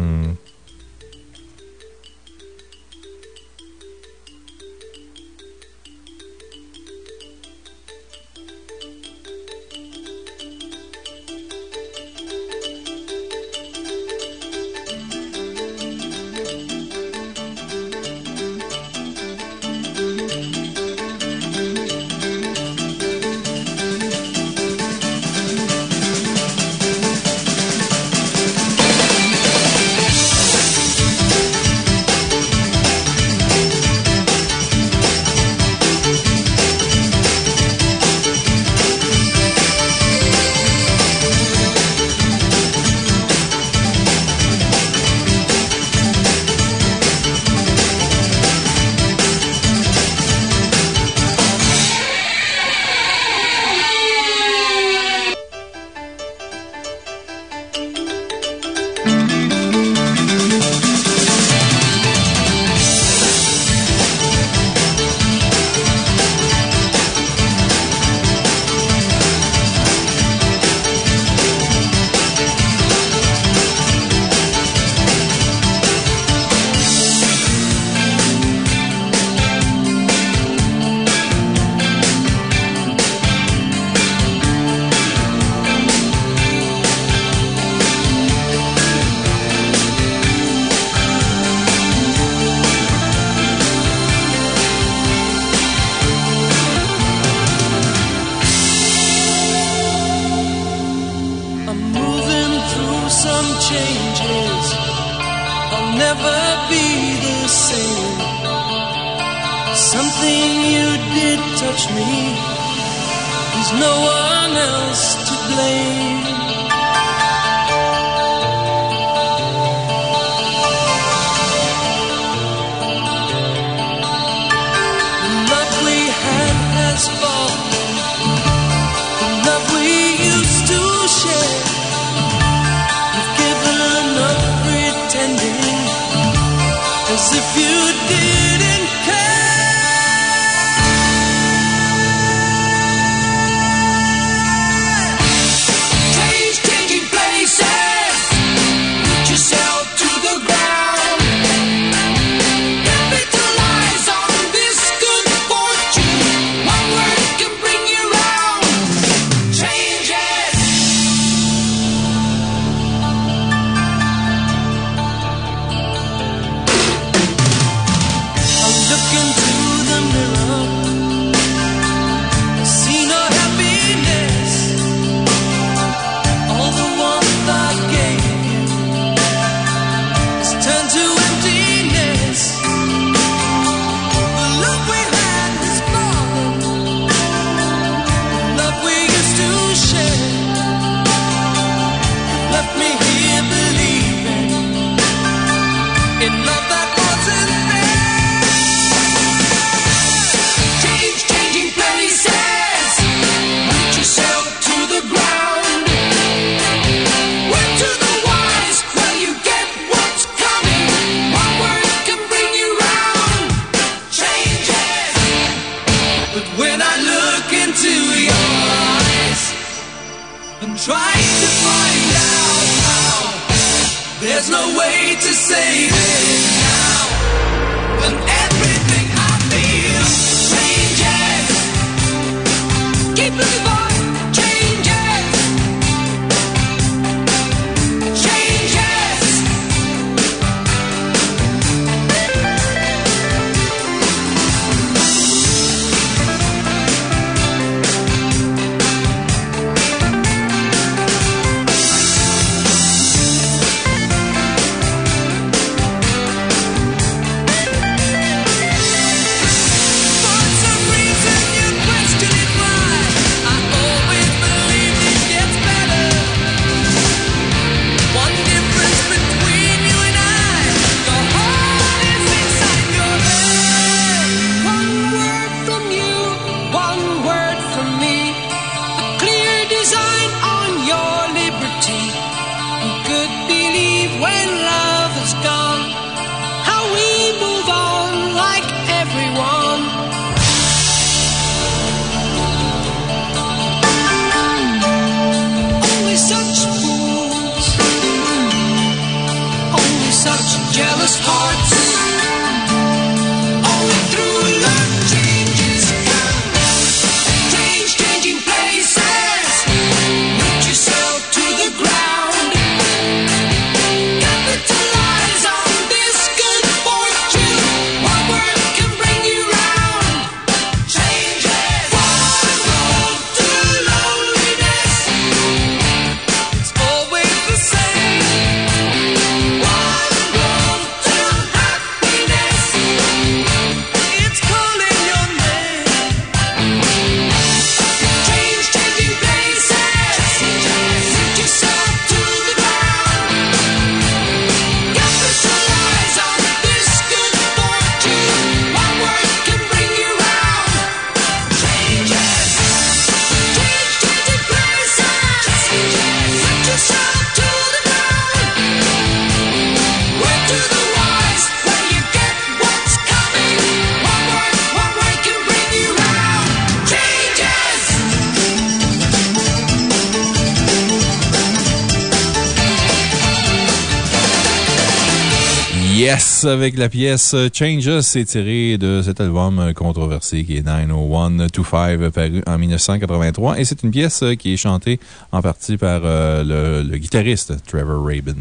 Avec la pièce Changes, c'est tiré de cet album controversé qui est 90125, paru en 1983. Et c'est une pièce qui est chantée en partie par euh, le, le guitariste Trevor Rabin.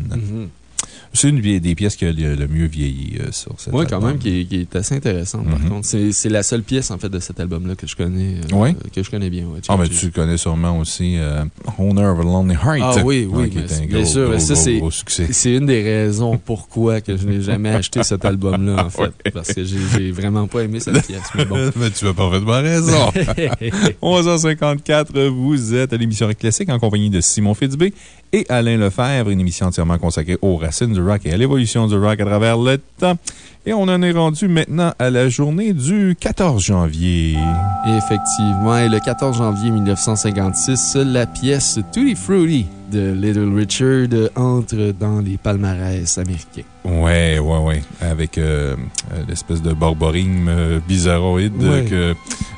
C'est une des pièces qui a le, mieux vieilli euh, sur cet Oui, quand album. même, qui est, qui est assez intéressant, par Mhm. contre. C'est la seule pièce, en fait, de cet album-là que je connais. euh, Ouais. Que je connais bien, ouais. Ah, mais tu connais sûrement aussi euh, Owner of a Lonely Heart. Ah oui, oui, mais un bien gros, sûr. gros, ça, c'est- gros succès. C'est une des raisons pourquoi que je n'ai jamais acheté cet album-là, en fait. Ouais. Parce que j'ai vraiment pas aimé cette pièce. Mais bon. Mais tu as parfaitement raison. 11h54, vous êtes à l'émission Classique en compagnie de Simon Fitzbé et Alain Lefebvre, une émission entièrement consacrée aux racines du rock et à l'évolution du rock à travers le temps. Et on en est rendu maintenant à la journée du 14 janvier. Effectivement. Et le 14 janvier 1956, la pièce Tutti Fruity de Little Richard entre dans les palmarès américains. Ouais, ouais, ouais. Avec euh, euh, l'espèce de borborime euh, bizarroïde. Ouais. que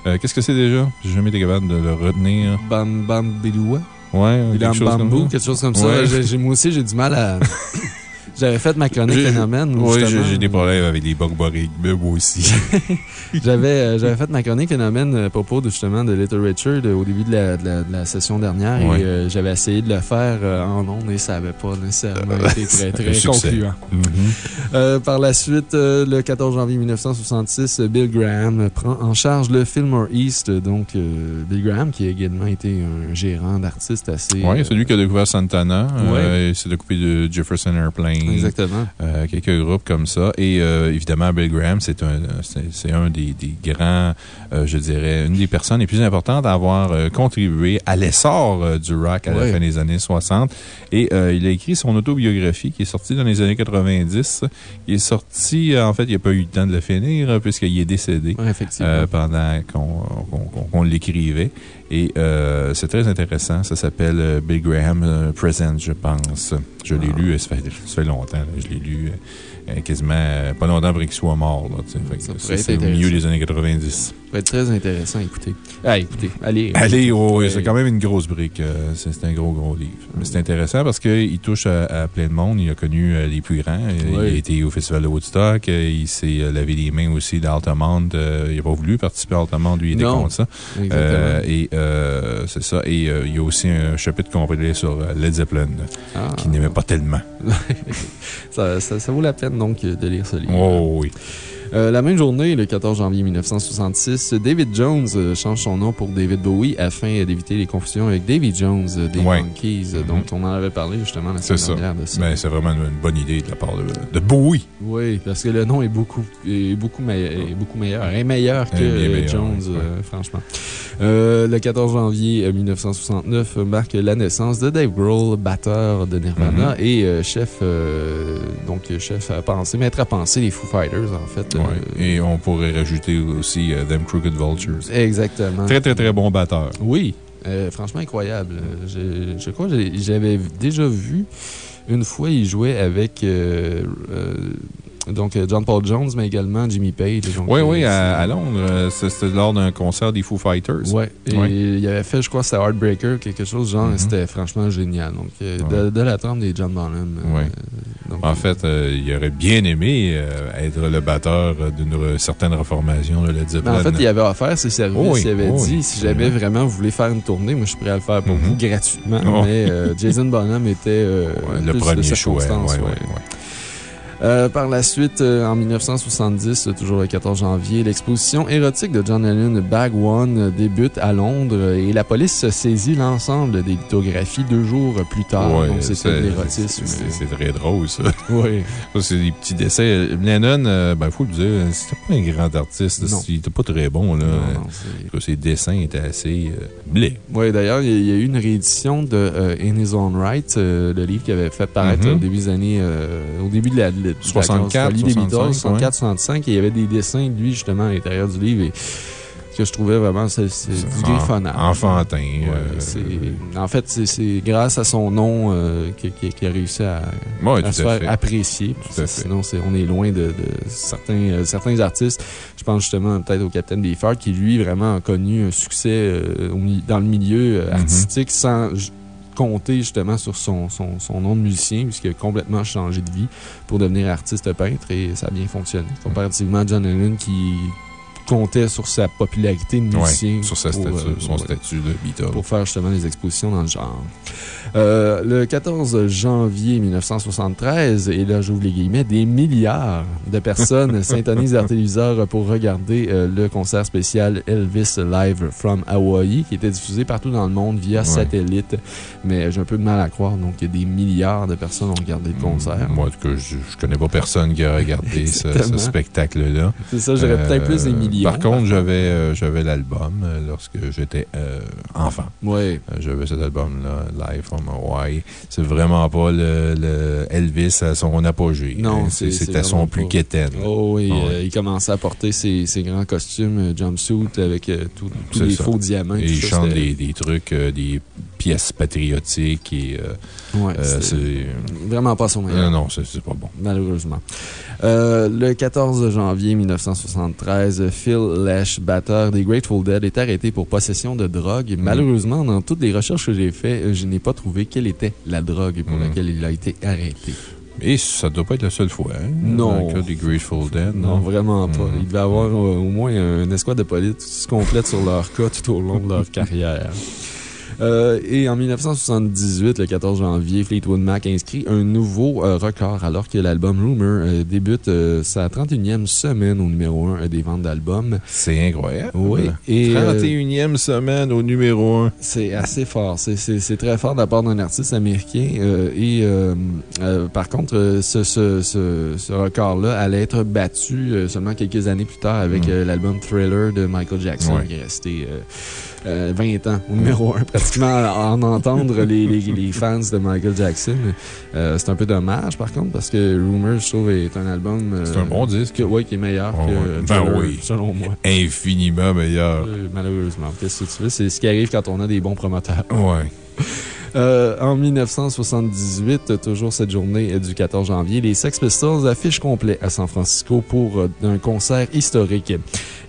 euh, Qu'est-ce que c'est déjà? J'ai jamais été capable de le retenir. Bam Bam Biloua. Ouais, Il chose comme bambou, quelque chose comme ça. Ouais. Moi aussi, j'ai du mal à. J'avais fait ma chronique phénomène. Oui, j'ai des problèmes avec les borborigmes, moi aussi. J'avais euh, j'avais fait ma chronique phénomène euh, à propos de, justement de Little Richard euh, au début de la, de la, de la session dernière. Et euh, j'avais essayé de le faire euh, en ondes et ça n'avait pas nécessairement été très, très concluant. Mhm. Euh, par la suite, le 14 janvier 1966, euh, Bill Graham prend en charge le Fillmore East. Donc, Bill Graham, qui a également été un gérant d'artistes assez. Oui, euh, c'est lui qui a découvert Santana. Ouais. Il s'est occupé de Jefferson Airplane. Exactement. Euh, quelques groupes comme ça. Et euh, évidemment, Bill Graham, c'est un, c'est un des, des grands, euh, je dirais, une des personnes les plus importantes à avoir contribué à l'essor du rock à la fin des années 60. Et il a écrit son autobiographie qui est sortie dans les années 90. Il est sorti, en fait, il n'a pas eu le temps de le finir puisqu'il est décédé. Pendant qu'on qu'on- qu'on- qu'on l'écrivait. Et euh, c'est très intéressant. Ça s'appelle euh, Bill Graham euh, Present, je pense. Je l'ai Ah. lu, ça fait, ça fait longtemps. là. Je l'ai lu quasiment euh, pas longtemps après qu'il soit mort. c'est- au milieu des années 90. Ça être très intéressant à écouter. Ah, écoutez, allez. Allez, oh, oui, Ouais. c'est quand même une grosse brique. euh, C'est un gros, gros livre. Mais c'est intéressant parce qu'il touche à, à plein de monde. Il a connu euh, les plus grands. Euh, Ouais. Il a été au Festival de Woodstock. euh, Il s'est euh, lavé les mains aussi d'Altamont. Euh, Il n'a pas voulu participer à Altamont. Lui, il était Non. contre ça. Euh, et euh, c'est ça. Et euh, il y a aussi un chapitre complet sur euh, Led Zeppelin, Ah. qui n'aimait pas tellement. ça, ça- ça vaut la peine donc de lire ce livre. Oh oui. Euh, la même journée, le 14 janvier 1966, David Jones euh, change son nom pour David Bowie afin d'éviter les confusions avec Davy Jones euh, des Ouais. Monkees, euh, Mhm. dont on en avait parlé justement la semaine dernière de ça. C'est vraiment une, bonne idée de la part de, de Bowie. Oui, parce que le nom est beaucoup, est beaucoup, meilleur, est beaucoup meilleur. Est meilleur que Est meilleur, Jones, euh, franchement. Euh, le 14 janvier euh, 1969 marque la naissance de Dave Grohl, batteur de Nirvana Mhm. et euh, chef, euh, donc, chef à penser, maître à penser des Foo Fighters, en fait. Ouais. Et on pourrait rajouter aussi euh, Them Crooked Vultures. Exactement. Très, très, très bon batteur. Oui, euh, franchement incroyable. Je, je crois que j'avais déjà vu une fois, il jouait avec euh, euh, donc euh, John Paul Jones, mais également Jimmy Page. Donc, Oui, euh, oui, à, Londres. euh, C'était lors d'un concert des Foo Fighters. Ouais, et il avait fait, je crois, c'était Heartbreaker, quelque chose genre, Mhm. et c'était franchement génial. Donc, de, la trempe des John Bonham. donc, En fait, euh, il aurait bien aimé euh, être le batteur d'une re- certaine reformation de Led Zeppelin. en fait, il avait offert ses services. Oh oui, il avait oh dit oui, si jamais vraiment vous voulez faire une tournée, moi je suis prêt à le faire pour Mhm. vous gratuitement. Oh. Mais euh, Jason Bonham était Ouais, le premier choix. ouais, ouais. Euh, par la suite, euh, en 1970, euh, toujours le 14 janvier, l'exposition érotique de John Lennon Bag One débute à Londres et la police saisit l'ensemble des lithographies deux jours plus tard. Ouais, Donc, c'est- de l'érotisme. c'est- très drôle, ça. Oui. C'est des petits dessins. Lennon, euh, ben, faut le dire, c'était pas un grand artiste. Non. Il était pas très bon, là. Non, non, Ses dessins étaient assez blés. Oui, d'ailleurs, il y a- il eu une réédition de In His Own Right, le livre qu'il avait fait paraître Mhm. au début des années. au début de la, de la 64, folie des Beatles, 65, 64, 65, et il y avait des dessins de lui, justement, à l'intérieur du livre. Et que je trouvais vraiment, c'est griffonnage. Enfantin. Ouais, euh, en fait, c'est- grâce à son nom euh, qu'il a réussi à, ouais, à tout se faire fait. apprécier. Tout à fait. Sinon, on est loin de, de certains, euh, certains artistes. Je pense justement peut-être au Capitaine Beefheart qui, lui, vraiment a connu un succès euh, dans le milieu Mhm. artistique sans compter justement sur son, son, son nom de musicien, puisqu'il a complètement changé de vie pour devenir artiste peintre et ça a bien fonctionné. Comparativement à John Lennon qui comptait sur sa popularité de musicien. Ouais, sur sa pour, statue, euh, son ouais, statut de Beatle. pour faire justement des expositions dans le genre. Euh, le 14 janvier 1973, et là j'ouvre les guillemets, des milliards de personnes s'intonisent leur téléviseur pour regarder euh, le concert spécial Elvis Live from Hawaii qui était diffusé partout dans le monde via Ouais. satellite. Mais j'ai un peu de mal à croire, donc des milliards de personnes ont regardé le concert. Moi, en tout cas, je, je connais pas personne qui a regardé ce, ce spectacle-là. C'est ça, j'aurais peut-être plus des Par contre, j'avais euh, j'avais l'album euh, lorsque j'étais euh, enfant. Oui. J'avais cet album-là, Live from Hawaii. C'est vraiment pas le, le Elvis à son apogée. Non, Euh, c'est- à son plus quétaine. Oh oui, il commençait à porter ses, ses grands costumes jumpsuit avec tous les ça. faux diamants. Et il chante des, des trucs, des pièces patriotiques et euh, Ouais, euh, c'est. vraiment pas son meilleur. Non, non, c'est pas bon. Malheureusement. Euh, le 14 janvier 1973, Phil Lesh, batteur des Grateful Dead, est arrêté pour possession de drogue. Mm. Malheureusement, dans toutes les recherches que j'ai faites, je n'ai pas trouvé quelle était la drogue pour Mm. laquelle il a été arrêté. Et ça doit pas être la seule fois. Hein, Non. Dans le cas des Grateful Dead. Non, vraiment pas. Mm. Il devait avoir euh, au moins une escouade de police complète sur leur cas tout au long de leur carrière. Euh, et en 1978, le 14 janvier, Fleetwood Mac inscrit un nouveau euh, record alors que l'album Rumor euh, débute sa 31e semaine au numéro 1 des ventes d'albums. C'est incroyable. Oui. Et, euh, 31e semaine au numéro 1. C'est assez fort. C'est- très fort de la part d'un artiste américain. et par contre, ce, ce, ce, ce record-là allait être battu seulement quelques années plus tard avec Mm. euh, l'album Thriller de Michael Jackson Ouais. qui est resté euh, euh, 20 ans au numéro 1, pratiquement à en entendre les, les, les fans de Michael Jackson. Euh, c'est un peu dommage, par contre, parce que Rumors, je trouve, est un album. euh, C'est un bon disque. que- ouais, qui est meilleur Oh, que. Ben Thriller, oui. selon moi. Infiniment meilleur. Euh, malheureusement, qu'est-ce que tu veux? C'est ce qui arrive quand on a des bons promoteurs. Ouais. Euh, en 1978, toujours cette journée euh, du 14 janvier, les Sex Pistols affichent complet à San Francisco pour euh, un concert historique.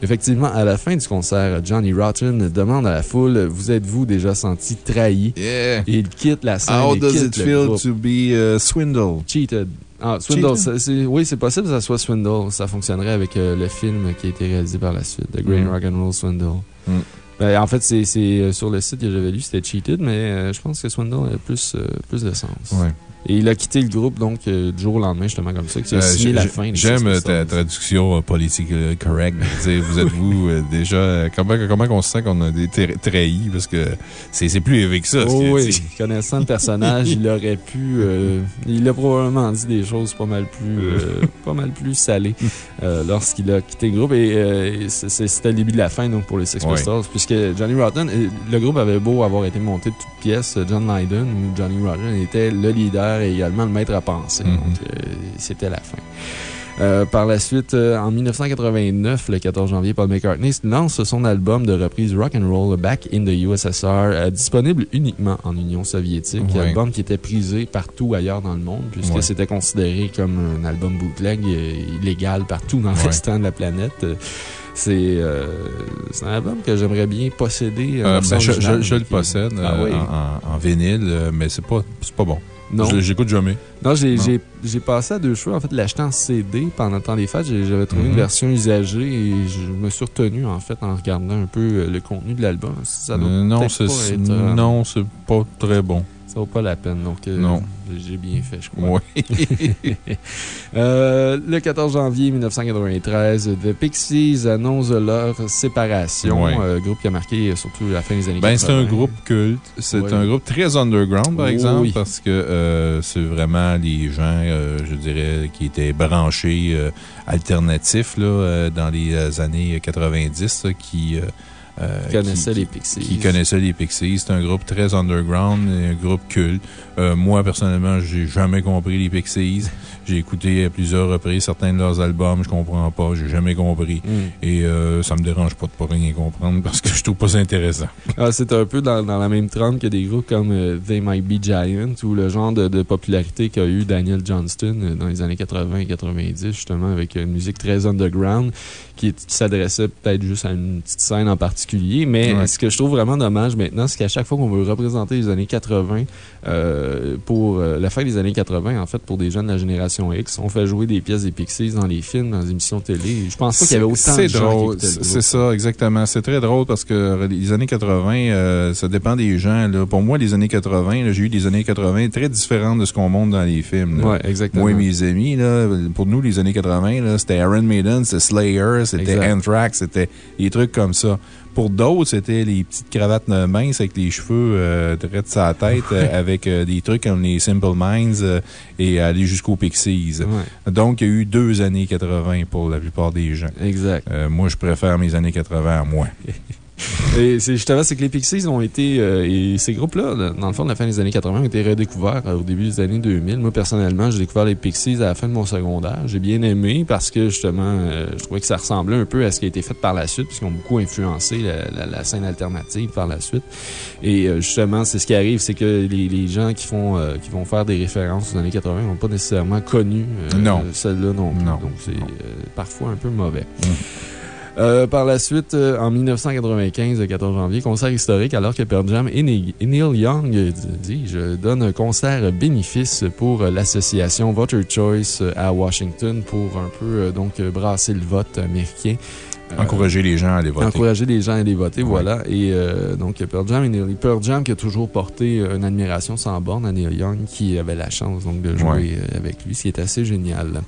Effectivement, à la fin du concert, Johnny Rotten demande à la foule Vous êtes-vous déjà senti trahi? Yeah. Et il quitte la scène. How et does quitte it feel groupe. to be uh, swindled? Cheated. Ah, Swindle. Oui, c'est possible que ça soit Swindle. Ça fonctionnerait avec euh, le film qui a été réalisé par la suite, The Great Mm. Rock and Roll Swindle. Mm. Ben, en fait, c'est euh, sur le site que j'avais lu, c'était Cheated, mais euh, je pense que Swindle a plus, euh, plus de sens. Et il a quitté le groupe, donc, euh, du jour au lendemain, justement, comme ça, qui a signé la fin. des J'aime ta traduction politique correct. Tu sais, vous êtes-vous euh, déjà. euh, Comment, comment on se sent qu'on a été tra- trahis? Parce que c'est plus élevé que ça. Oh oui, connaissant le personnage, il aurait pu. euh, il a probablement dit des choses pas mal plus, euh, pas mal plus salées lorsqu'il a quitté le groupe. Et c'était le début de la fin donc, pour les Sex Ouais. Pistols, puisque Johnny Rotten, le groupe avait beau avoir été monté de toutes pièces. John Lydon ou Johnny Rotten était le leader et également le maître à penser. Mhm. Donc, euh, c'était la fin. Euh, par la suite, euh, en 1989, le 14 janvier, Paul McCartney lance son album de reprise Rock and Roll Back in the USSR, euh, disponible uniquement en Union soviétique. Album qui était prisé partout ailleurs dans le monde, puisque c'était considéré comme un album bootleg illégal partout dans le restant de la planète. C'est un album que j'aimerais bien posséder. ben, je, je- originale, je le possède Ah en, en- en vinyle, mais c'est pas, c'est pas bon. Non. J'écoute jamais. Non, j'ai passé à deux choix. En fait, l'acheter en CD pendant le temps des fêtes, j'avais trouvé Mhm. une version usagée et je me suis retenu, en fait, en regardant un peu euh, le contenu de l'album. Ça doit Euh, non, c'est euh, non, c'est pas très bon. Ça vaut pas la peine. Donc, euh, Non. j'ai bien fait, je crois. Ouais. Euh, le 14 janvier 1993, The Pixies annoncent leur séparation. Euh, groupe qui a marqué surtout la fin des années Ben, 80. c'est un groupe culte. C'est un groupe très underground, par exemple, oui. parce que c'est vraiment les gens, je dirais, qui étaient branchés alternatifs là, dans les années 90 là, qui. Euh, Connaissaient qui- les Pixies. Qui connaissaient les Pixies. C'est un groupe très underground, un groupe culte. Euh, moi, personnellement, j'ai jamais compris les Pixies. J'ai écouté à plusieurs reprises certains de leurs albums, je comprends pas, j'ai jamais compris. Mm. Et euh, ça me dérange pas de pas rien comprendre parce que je trouve pas ça intéressant. Ah, c'est un peu dans, dans la même trempe que des groupes comme euh, They Might Be Giant ou le genre de, de popularité qu'a eu Daniel Johnston euh, dans les années 80 et 90, justement, avec une musique très underground qui, qui s'adressait peut-être juste à une petite scène en particulier. Mais Ouais. ce que je trouve vraiment dommage maintenant, c'est qu'à chaque fois qu'on veut représenter les années 80, euh, pour euh, la fin des années 80, en fait, pour des jeunes de la génération X, on fait jouer des pièces des Pixies dans les films, dans les émissions télé. Je pense pas qu'il y avait autant de gens C'est ça, exactement. C'est très drôle parce que les années 80, euh, ça dépend des gens. Là. Pour moi, les années 80, là, j'ai eu des années 80 très différentes de ce qu'on montre dans les films. là. Ouais, exactement. Moi et mes amis, là, pour nous, les années 80, là, c'était Iron Maiden, c'était Slayer, c'était. Anthrax, c'était des trucs comme ça. Pour d'autres, c'était les petites cravates minces avec les cheveux euh, de sa tête, euh, avec euh, des trucs comme les Simple Minds euh, et aller jusqu'aux Pixies. Ouais, Donc, il y a eu deux années 80 pour la plupart des gens. exact. Euh, moi, je préfère mes années 80 à moi. Et c'est justement, c'est que les Pixies ont été, euh, et ces groupes-là, là, dans le fond, de la fin des années 80, ont été redécouverts euh, au début des années 2000. Moi, personnellement, j'ai découvert les Pixies à la fin de mon secondaire. J'ai bien aimé parce que, justement, euh, je trouvais que ça ressemblait un peu à ce qui a été fait par la suite, puisqu'ils ont beaucoup influencé la, la- la scène alternative par la suite. Et euh, justement, c'est ce qui arrive, c'est que les, les gens qui font, euh, qui vont faire des références aux années 80 n'ont pas nécessairement connu euh, Non. celle-là non plus. Non. Donc, c'est euh, parfois un peu mauvais. Mm. Euh, par la suite, euh, en 1995, le 14 janvier, concert historique, alors que Pearl Jam et, Ne- et Neil Young, euh, dis-je, donnent un concert bénéfice pour euh, l'association Voter Choice euh, à Washington pour un peu donc brasser le vote américain. Encourager les gens à aller voter. Encourager les gens à aller voter, voilà. Et euh, donc, Pearl Jam, et Pearl Jam qui a toujours porté une admiration sans borne à Neil Young, qui avait la chance donc, de jouer avec lui, ce qui est assez génial.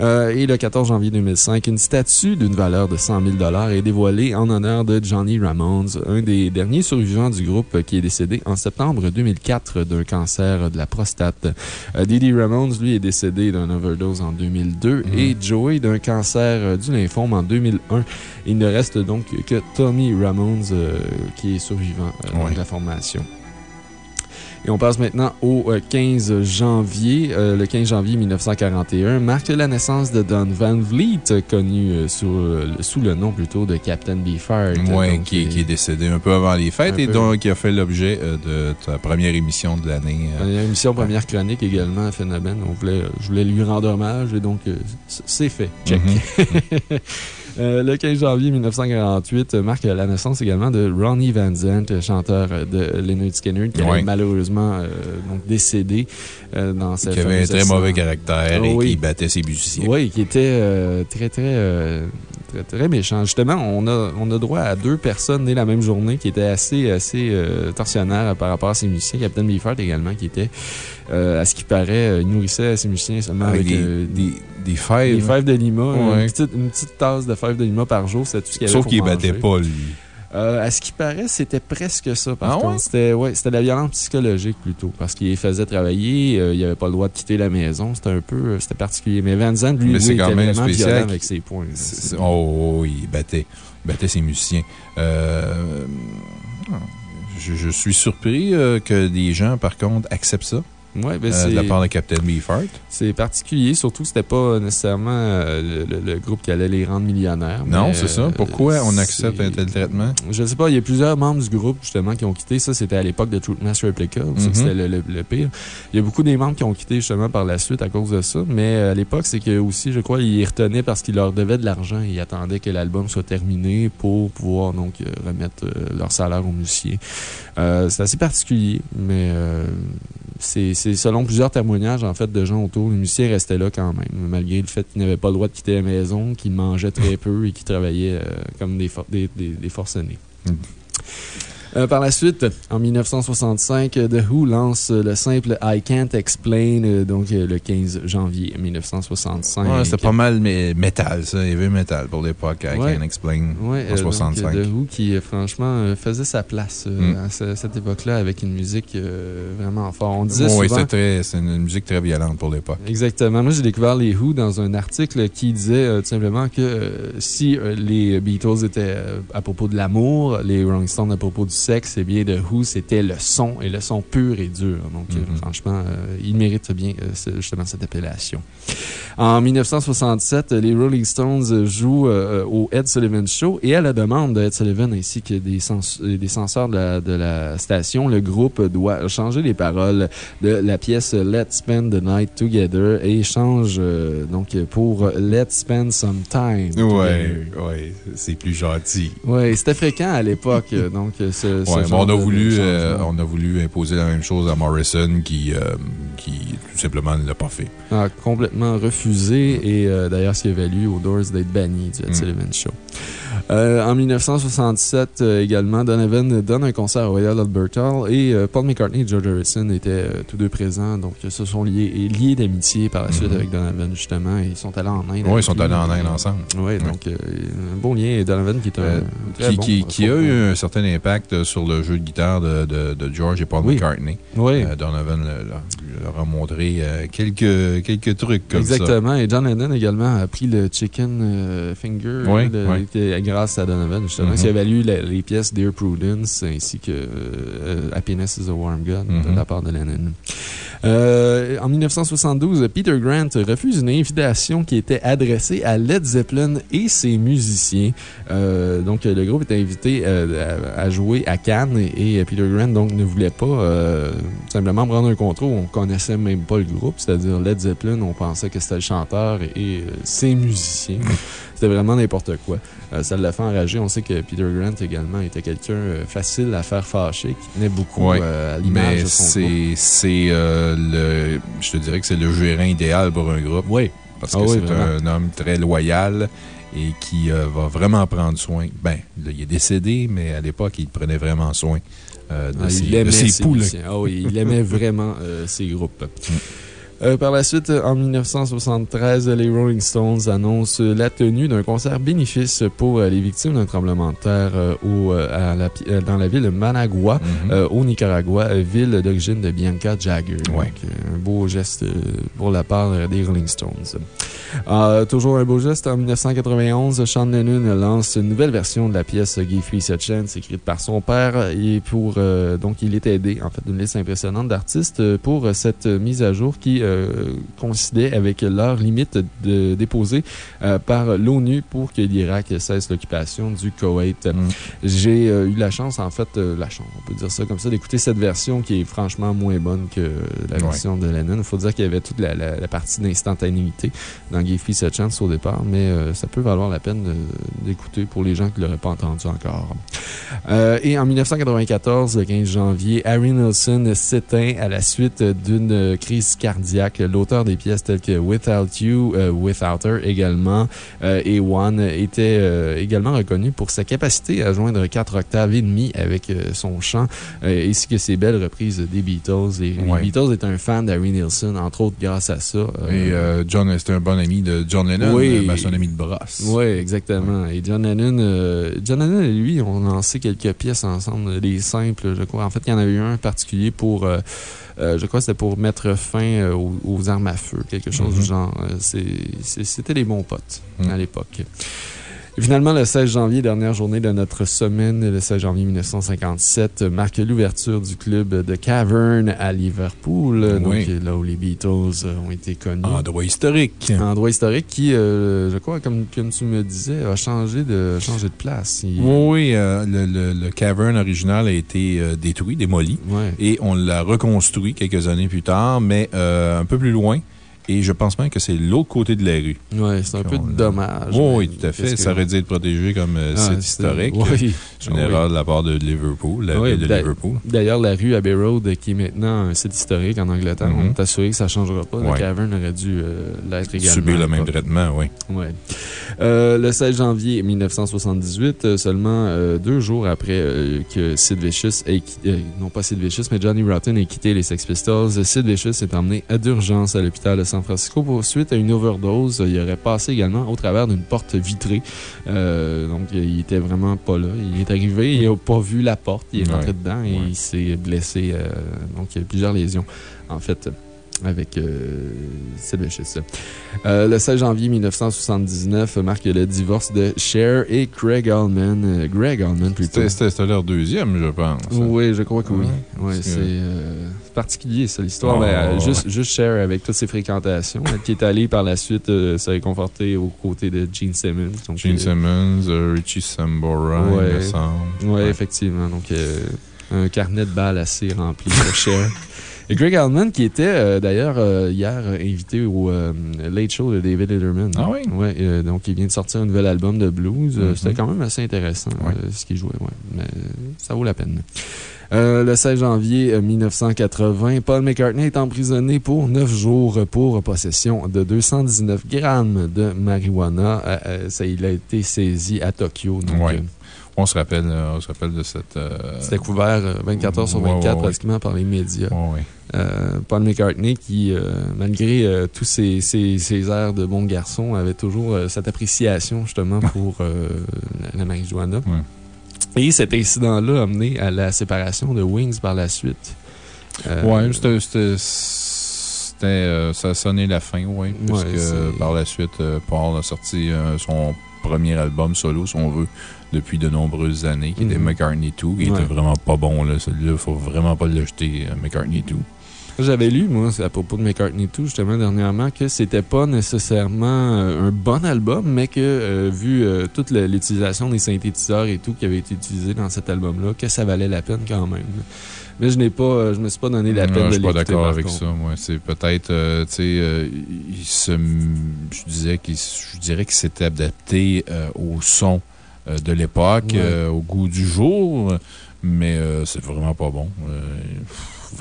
Euh, et le 14 janvier 2005, une statue d'une valeur de 100 000 est dévoilée en honneur de Johnny Ramones, un des derniers survivants du groupe qui est décédé en septembre 2004 d'un cancer de la prostate. Euh, Didi Ramones, lui, est décédé d'un overdose en 2002 et Joey d'un cancer euh, du lymphome en 2001. Il ne reste donc que Tommy Ramones euh, qui est survivant euh, Ouais. de la formation. Et on passe maintenant au euh, 15 janvier. Euh, le 15 janvier 1941 marque la naissance de Don Van Vliet, euh, connu euh, sous, euh, le- sous le nom plutôt de Captain Beefheart. Donc, qui, euh, qui est décédé un peu avant les fêtes et peu. donc qui a fait l'objet euh, de ta première émission de l'année. euh. Première émission, première chronique également à. On voulait, je voulais lui rendre hommage et donc euh, c'est fait. Check. Mhm. Euh, le 15 janvier 1948 euh, marque la naissance également de Ronnie Van Zant, euh, chanteur de Leonard Skinner, qui Ouais. est malheureusement euh, donc décédé euh, dans cette qui avait un très accident. mauvais caractère Ah et oui. qui battait ses musiciens. Oui, qui était très, très, très, très méchant. Justement, on a, on a droit à deux personnes nées la même journée qui étaient assez, assez euh, torsionnaires par rapport à ses musiciens. Captain Beefheart également, qui était, à ce qui paraît, euh, il nourrissait ses musiciens seulement Avec avec, des, euh, des, des fèves. des fèves de Lima. Ouais. Une, petite, une petite tasse de fèves de Lima par jour, c'est tout ce qu'il avait Sauf qu'il manger. battait pas, lui. Euh, à ce qui paraît, c'était presque ça, par Ah ouais? C'était ouais, de la violence psychologique plutôt, parce qu'il les faisait travailler, euh, il avait pas le droit de quitter la maison. C'était un peu euh, c'était particulier. Mais Van Zandt, lui, oui, quand était même vraiment spécial violent avec ses. C'est- c'est- Oh, oui, il battait, il battait ses musiciens. Euh, je, je suis surpris euh, que des gens, par contre, acceptent ça Ouais, ben euh, de la part de Captain Beefheart. c'est particulier, surtout que c'était pas nécessairement euh, le, le- le groupe qui allait les rendre millionnaires. Non, c'est ça. euh, Pourquoi on accepte un tel traitement? Je sais pas, il y a plusieurs membres du groupe, justement, qui ont quitté. Ça, c'était à l'époque de Truth Mass Replica. aussi, Mhm. C'était le, le- le pire. Il y a beaucoup des membres qui ont quitté, justement, par la suite à cause de ça. Mais euh, à l'époque, c'est que aussi, je crois, ils retenaient parce qu'ils leur devaient de l'argent. Ils attendaient que l'album soit terminé pour pouvoir, donc, euh, remettre euh, leur salaire aux musiciens. Euh, c'est assez particulier, mais euh, c'est c'est selon plusieurs témoignages, en fait, de gens autour. Les musiciens restaient là quand même, malgré le fait qu'ils n'avaient pas le droit de quitter la maison, qu'ils mangeaient très peu et qu'ils travaillaient euh, comme des, for- des, des, des forcenés. Mm. Euh, par la suite, en 1965, euh, The Who lance le simple I Can't Explain, euh, donc euh, le 15 janvier 1965. Ouais, c'était pas mal mais métal, ça. Heavy metal pour l'époque. I Ouais. Can't Explain. Ouais, en euh, donc, 65. The Who qui, franchement, faisait sa place Mm. à ce- cette époque-là avec une musique euh, vraiment forte. On disait Oui, c'est une musique très violente pour l'époque. Exactement. Moi, j'ai découvert les Who dans un article qui disait euh, tout simplement que si les Beatles étaient à propos de l'amour, les Rolling Stones à propos du sexe, eh bien, The Who, c'était le son, et le son pur et dur. Donc, euh, Mhm. franchement, euh, ils méritent bien euh, justement cette appellation. En 1967, les Rolling Stones jouent euh, au Ed Sullivan Show et à la demande de Ed Sullivan ainsi que des, cens- des censeurs de la, de la station, le groupe doit changer les paroles de la pièce Let's Spend the Night Together et change donc pour Let's Spend Some Time. Ouais, together. ouais, c'est plus gentil. Ouais, c'était fréquent à l'époque, donc ce, Ouais, on a, voulu, euh, on a voulu imposer la même chose à Morrison qui, euh, qui tout simplement ne l'a pas fait. a complètement refusé et euh, d'ailleurs, ce qui a valu aux Doors d'être banni du Ed Mm. Sullivan Show. Euh, en 1967, euh, également, Donovan donne un concert au Royal Albert Hall et euh, Paul McCartney et George Harrison étaient euh, tous deux présents. Donc, ils se sont liés, liés d'amitié par la suite Mhm. avec Donovan, justement. Et ils sont allés en Inde. Oui, ils sont allés en Inde ensemble. Oui, donc, un bon lien. Et Donovan qui est un. Très qui, bon, qui, qui a eu un certain impact sur le jeu de guitare de, de, de George et Paul Oui. McCartney. Oui. Donovan le- leur, a montré quelques, quelques trucs comme ça. Exactement. Et John Lennon également a pris le Chicken Finger oui. Grâce à Donovan, justement. Mhm. qui a valu la- les pièces Dear Prudence ainsi que euh, Happiness is a Warm Gun de Mhm. la part de Lennon. Euh, en 1972, Peter Grant refuse une invitation qui était adressée à Led Zeppelin et ses musiciens. Euh, donc, le groupe était invité euh, à, à jouer à Cannes et, et Peter Grant donc, ne voulait pas simplement prendre un contrat où on connaissait même pas le groupe, c'est-à-dire Led Zeppelin. On pensait que c'était le chanteur et, et, ses musiciens. C'était vraiment n'importe quoi. Euh, ça l'a fait enrager. On sait que Peter Grant également était quelqu'un facile à faire fâcher, qui tenait beaucoup Ouais. euh, à l'image de son groupe. c'est c'est, le. Je te dirais que c'est le gérant idéal pour un groupe. Oui. Parce Ah que oui, c'est un homme très loyal et qui euh, va vraiment prendre soin. Ben, là, il est décédé, mais à l'époque, il prenait vraiment soin euh, de, Ah, ses, il de aimait ses ses poules. Ah oui, il aimait vraiment euh, ses groupes. Euh, par la suite, en 1973, les Rolling Stones annoncent la tenue d'un concert bénéfice pour euh, les victimes d'un tremblement de terre euh, au, à la pi- dans la ville de Managua, euh, au Nicaragua, ville d'origine de Bianca Jagger. Ouais. Donc, un beau geste pour la part des Rolling Stones. Euh, toujours un beau geste, en 1991, Sean Lennon lance une nouvelle version de la pièce Give Peace a Chance, écrite par son père. Et pour, euh, donc, il est aidé, en fait, d'une liste impressionnante d'artistes pour cette mise à jour qui euh, coïncidait avec l'heure limite de, déposée euh, par l'ONU pour que l'Irak cesse l'occupation du Koweït. Mm. J'ai euh, eu la chance, en fait, euh, la chance, on peut dire ça comme ça, d'écouter cette version qui est franchement moins bonne que la Ouais. version de Lennon. Il faut dire qu'il y avait toute la, la- la partie d'instantanéité dans Give Peace a Chance au départ, mais euh, ça peut valoir la peine d'écouter pour les gens qui ne l'auraient pas entendu encore. Euh, et en 1994, le 15 janvier, Harry Nilsson s'éteint à la suite d'une crise cardiaque. L'auteur des pièces telles que Without You, euh, Without Her également, euh, et One était euh, également reconnu pour sa capacité à joindre quatre octaves et demi avec son chant, ainsi que ses belles reprises des Beatles. Et Ouais. les Beatles est un fan d'Harry Nilsson, entre autres grâce à ça. Et John, c'était un bon ami de John Lennon, Oui. ben, son ami de brosse. Oui, exactement. Et John Lennon, John Lennon et lui ont lancé quelques pièces ensemble, des simples, je crois. En fait, il y en avait eu un en particulier pour, euh, je crois que c'était pour mettre fin euh, aux, aux armes à feu, quelque chose Mhm. du genre. Euh, C'était des bons potes Mhm. à l'époque. Et Finalement, le 16 janvier, dernière journée de notre semaine, le 16 janvier 1957, euh, marque l'ouverture du club de Cavern à Liverpool, donc là où les Beatles euh, ont été connus. Endroit historique. Un endroit historique qui, euh, je crois, comme, comme tu me disais, a changé de, changé de place. Il- Oui, euh, le, le- le cavern original a été euh, détruit, démoli, Ouais. et on l'a reconstruit quelques années plus tard, mais euh, un peu plus loin. Et je pense même que c'est l'autre côté de la rue. Ouais, c'est un peu l'a- dommage. Oui, oui, tout à fait. Ça aurait dû être protégé comme euh, Ah, site historique. Oui. C'est une Ah, oui. erreur de la part de Liverpool, la Oui, ville de Liverpool. D'ailleurs, la rue Abbey Road, qui est maintenant un site historique en Angleterre, Mhm. on est assuré que ça ne changera pas. Le Ouais. Cavern aurait dû euh, l'être également. Subir le même traitement, oui. Ouais. Euh, le 16 janvier 1978, euh, seulement euh, deux jours après que Sid Vicious ait quitté, non pas Sid Vicious, mais Johnny Rotten ait quitté les Sex Pistols, Sid Vicious est emmené à d'urgence à l'hôpital de San Francisco pour suite à une overdose. Il aurait passé également au travers d'une porte vitrée. Euh, donc, il était vraiment pas là. Il est arrivé, il n'a pas vu la porte, il est Ouais. rentré dedans et Ouais. il s'est blessé. euh, donc, il y a plusieurs lésions, en fait avec euh, Sid Vicious. Euh, le 16 janvier 1979 marque le divorce de Cher et Craig Allman. Euh, Greg Allman, plutôt. C'était leur deuxième, je pense. Oui, je crois que oui. Ouais, c'est euh, particulier, ça, l'histoire. Oh, Ben, euh, juste, juste Cher avec toutes ses fréquentations, qui est allée par la suite euh, se réconforter aux côtés de Gene Simmons. Donc, Gene euh, Simmons, euh, Richie Sambora, il Ouais. me semble. Oui, effectivement. Donc, euh, un carnet de balles assez rempli de Cher. Et Greg Allman, qui était euh, d'ailleurs euh, hier invité au euh, Late Show de David Letterman. Ah oui? Ouais, donc, il vient de sortir un nouvel album de blues. C'était quand même assez intéressant Ouais. ce qu'il jouait. Ouais. Mais ça vaut la peine. Euh, le 16 janvier euh, 1980, Paul McCartney est emprisonné pour 9 jours pour possession de 219 grammes de marijuana. Euh, ça, il a été saisi à Tokyo. Donc, Ouais. Euh, On se rappelle, euh, on se rappelle de cette. euh, c'était couvert euh, 24 heures sur Ouais, 24 ouais, ouais. pratiquement par les médias. Euh, Paul McCartney qui, euh, malgré euh, tous ses, ses- ses airs de bon garçon, avait toujours euh, cette appréciation justement pour euh, la, la marijuana. Et cet incident-là a amené à la séparation de Wings par la suite. Euh, Ouais, c'était. euh, ça a sonné la fin, oui. Puisque euh, par la suite, euh, Paul a sorti euh, son premier album solo, si on veut, depuis de nombreuses années, qui était Mhm. McCartney 2, qui Ouais. était vraiment pas bon. là. Celui-là, il faut vraiment pas le jeter, euh, McCartney 2. J'avais lu, moi, à propos de McCartney 2, justement, dernièrement, que c'était pas nécessairement euh, un bon album, mais que, euh, vu euh, toute l'utilisation des synthétiseurs et tout qui avait été utilisé dans cet album-là, que ça valait la peine quand même. Mais je n'ai pas, euh, je me suis pas donné la Non, peine je de suis pas l'écouter, d'accord avec contre. ça, moi. C'est peut-être, euh, tu sais, euh, il se, je disais qu'il, je dirais qu'il s'était adapté euh, au son de l'époque, Ouais. au goût du jour, mais c'est vraiment pas bon.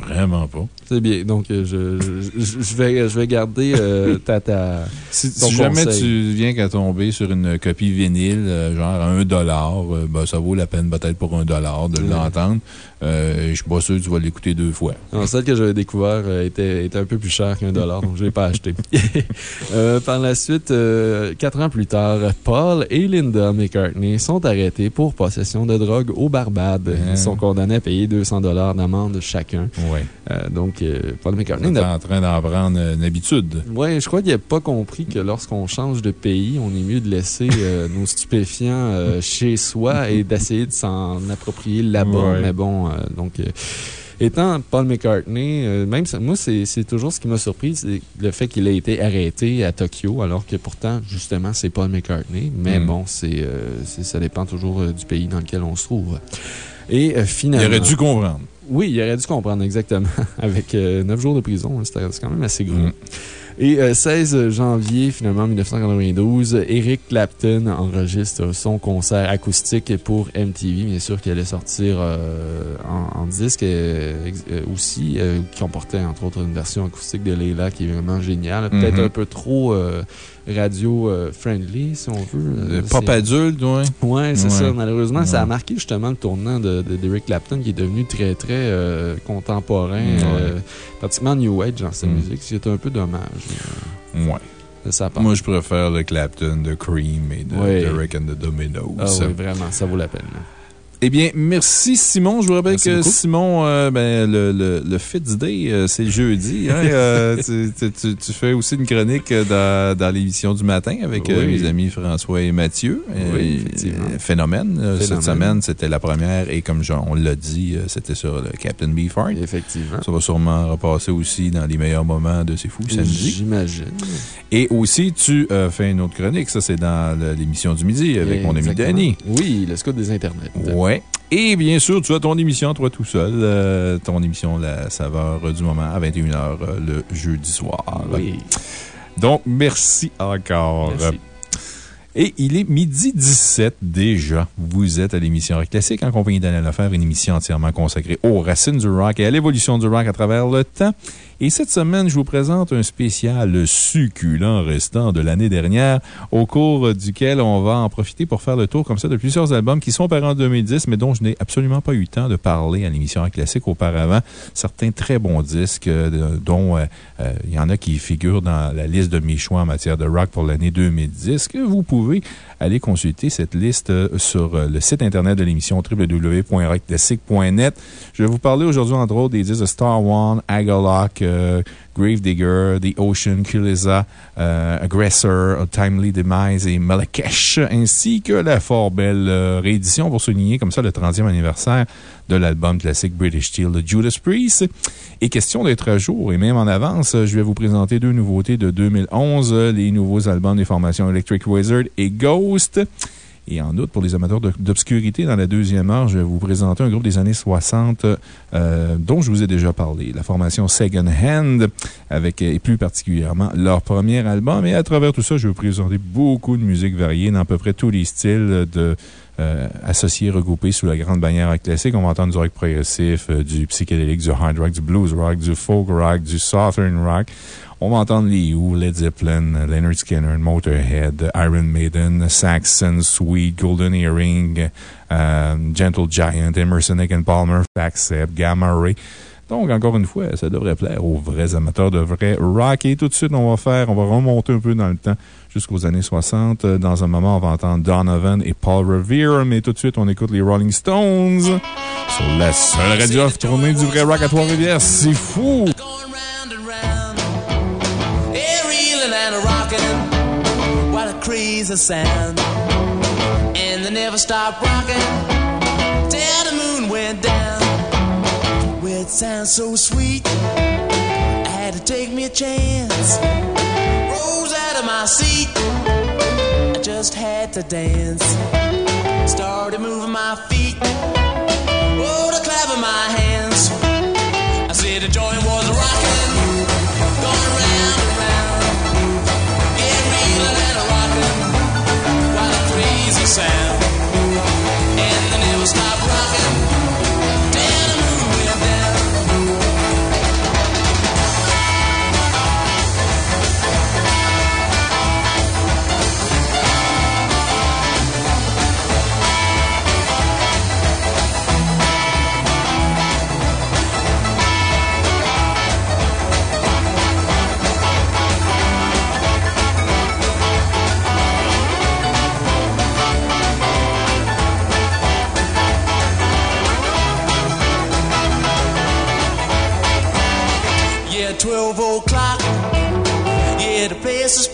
Vraiment pas. C'est bien. Donc, je, je, je vais, je vais garder ta, ta, Si, ton si jamais tu viens qu'à tomber sur une copie vinyle, genre à 1 dollar, ben, ça vaut la peine peut-être pour 1 dollar de Ouais. l'entendre. Euh, je suis pas sûr que tu vas l'écouter deux fois. Non, celle que j'avais découvert euh, était, était un peu plus chère qu'un dollar, donc je l'ai pas acheté. Euh, par la suite, euh, quatre ans plus tard, Paul et Linda McCartney sont arrêtés pour possession de drogue au Barbade. Hein? Ils sont condamnés à payer 200 dollars d'amende chacun. Ouais. Euh, donc, Paul McCartney est n'a en train d'en prendre une habitude. Ouais, je crois qu'il n'a pas compris que lorsqu'on change de pays, on est mieux de laisser nos stupéfiants chez soi et d'essayer de s'en approprier là-bas. Ouais. Mais bon, donc. euh, Étant Paul McCartney, euh, même ça- moi, c'est c'est toujours ce qui m'a surpris, c'est le fait qu'il ait été arrêté à Tokyo, alors que pourtant, justement, c'est Paul McCartney. Mais Mm. bon, c'est euh, ça dépend toujours euh, du pays dans lequel on se trouve. Et euh, Il finalement. aurait dû comprendre. Oui, il aurait dû comprendre exactement. Avec euh, 9 jours de prison, hein, c'était- c'est quand même assez gros. Mm. Et euh, 16 janvier, finalement, 1992, Eric Clapton enregistre son concert acoustique pour MTV, bien sûr, qui allait sortir euh, en, en disque euh, euh, aussi, euh, qui comportait entre autres une version acoustique de Leila qui est vraiment géniale. Peut-être Mhm. un peu trop euh, radio-friendly, si on veut. Euh, Euh, Pop c'est- adulte, ouais. Ouais, c'est Ouais. ça. Malheureusement, ça a marqué justement le tournant de, de- Clapton qui est devenu très, très euh, contemporain, euh, pratiquement New Age dans sa Mm. musique, ce qui est un peu dommage euh, part. Moi, je préfère le Clapton de Cream et de. Derek and the Dominoes. Ah oui, vraiment, ça vaut la peine. là. Eh bien, merci Simon. Je vous rappelle Merci que beaucoup. Simon, euh, ben, le, le, le Fitz Day, euh, c'est jeudi. hein. Euh, tu, tu- tu- tu fais aussi une chronique dans, dans l'émission du matin avec Oui. mes amis François et Mathieu. Oui, effectivement. Phénomène. Cette semaine, c'était la première et comme on l'a dit, c'était sur le Captain Beefheart. Effectivement. Ça va sûrement repasser aussi dans les meilleurs moments de C'est Fou samedi. J'imagine. Et aussi, tu fais une autre chronique. Ça, c'est dans l'émission du midi avec mon ami Exactement. Danny. Oui, le scout des Internets. Ouais. Et bien sûr, tu as ton émission, toi tout seul. euh, ton émission La saveur du moment à 21h le jeudi soir. Oui. Donc, merci encore. Merci. Et il est midi 17 déjà. Vous êtes à l'émission Rock Classique en compagnie d'Alain Lefebvre, une émission entièrement consacrée aux racines du rock et à l'évolution du rock à travers le temps. Et cette semaine, je vous présente un spécial succulent restant de l'année dernière, au cours duquel on va en profiter pour faire le tour comme ça de plusieurs albums qui sont parus en 2010, mais dont je n'ai absolument pas eu le temps de parler à l'émission Classique auparavant. Certains très bons disques, euh, dont euh, euh, il y en a qui figurent dans la liste de mes choix en matière de rock pour l'année 2010, que vous pouvez aller consulter cette liste sur le site internet de l'émission www.rockclassique.net. Je vais vous parler aujourd'hui, entre autres, des disques de Star One, Agalock, Gravedigger, The Ocean, Kilisa, euh, Aggressor, Timely Demise et Malakesh, ainsi que la fort belle euh, réédition pour souligner comme ça le 30e anniversaire de l'album classique British Steel de Judas Priest. Et question d'être à jour et même en avance, je vais vous présenter deux nouveautés de 2011, les nouveaux albums des formations Electric Wizard et Ghost. Et en outre, pour les amateurs d'obscurité, dans la deuxième heure, je vais vous présenter un groupe des années 60 euh, dont je vous ai déjà parlé. La formation Second Hand, avec, et plus particulièrement leur premier album. Et à travers tout ça, je vais vous présenter beaucoup de musique variée dans à peu près tous les styles de, euh, associés, regroupés sous la grande bannière classique. On va entendre du rock progressif, euh, du psychédélique, du hard rock, du blues rock, du folk rock, du southern rock. On va entendre les Who, Led Zeppelin, Leonard Skinner, Motorhead, Iron Maiden, Saxon, Sweet, Golden Earring, euh, Gentle Giant, Emerson, and Palmer, Accept, Gamma Ray. Donc, encore une fois, ça devrait plaire aux vrais amateurs de vrai rock. Et tout de suite, on va faire, on va remonter un peu dans le temps jusqu'aux années 60. Euh, Dans un moment, on va entendre Donovan et Paul Revere. Mais tout de suite, on écoute les Rolling Stones sur la seule radio tournée du vrai rock à Trois-Rivières. C'est fou! Crazy sound. And they never stopped rocking till the moon went down. Well, sounds so sweet, I had to take me a chance. Rose out of my seat, I just had to dance. Started moving my feet, oh, to clapping my hands. I said the crazy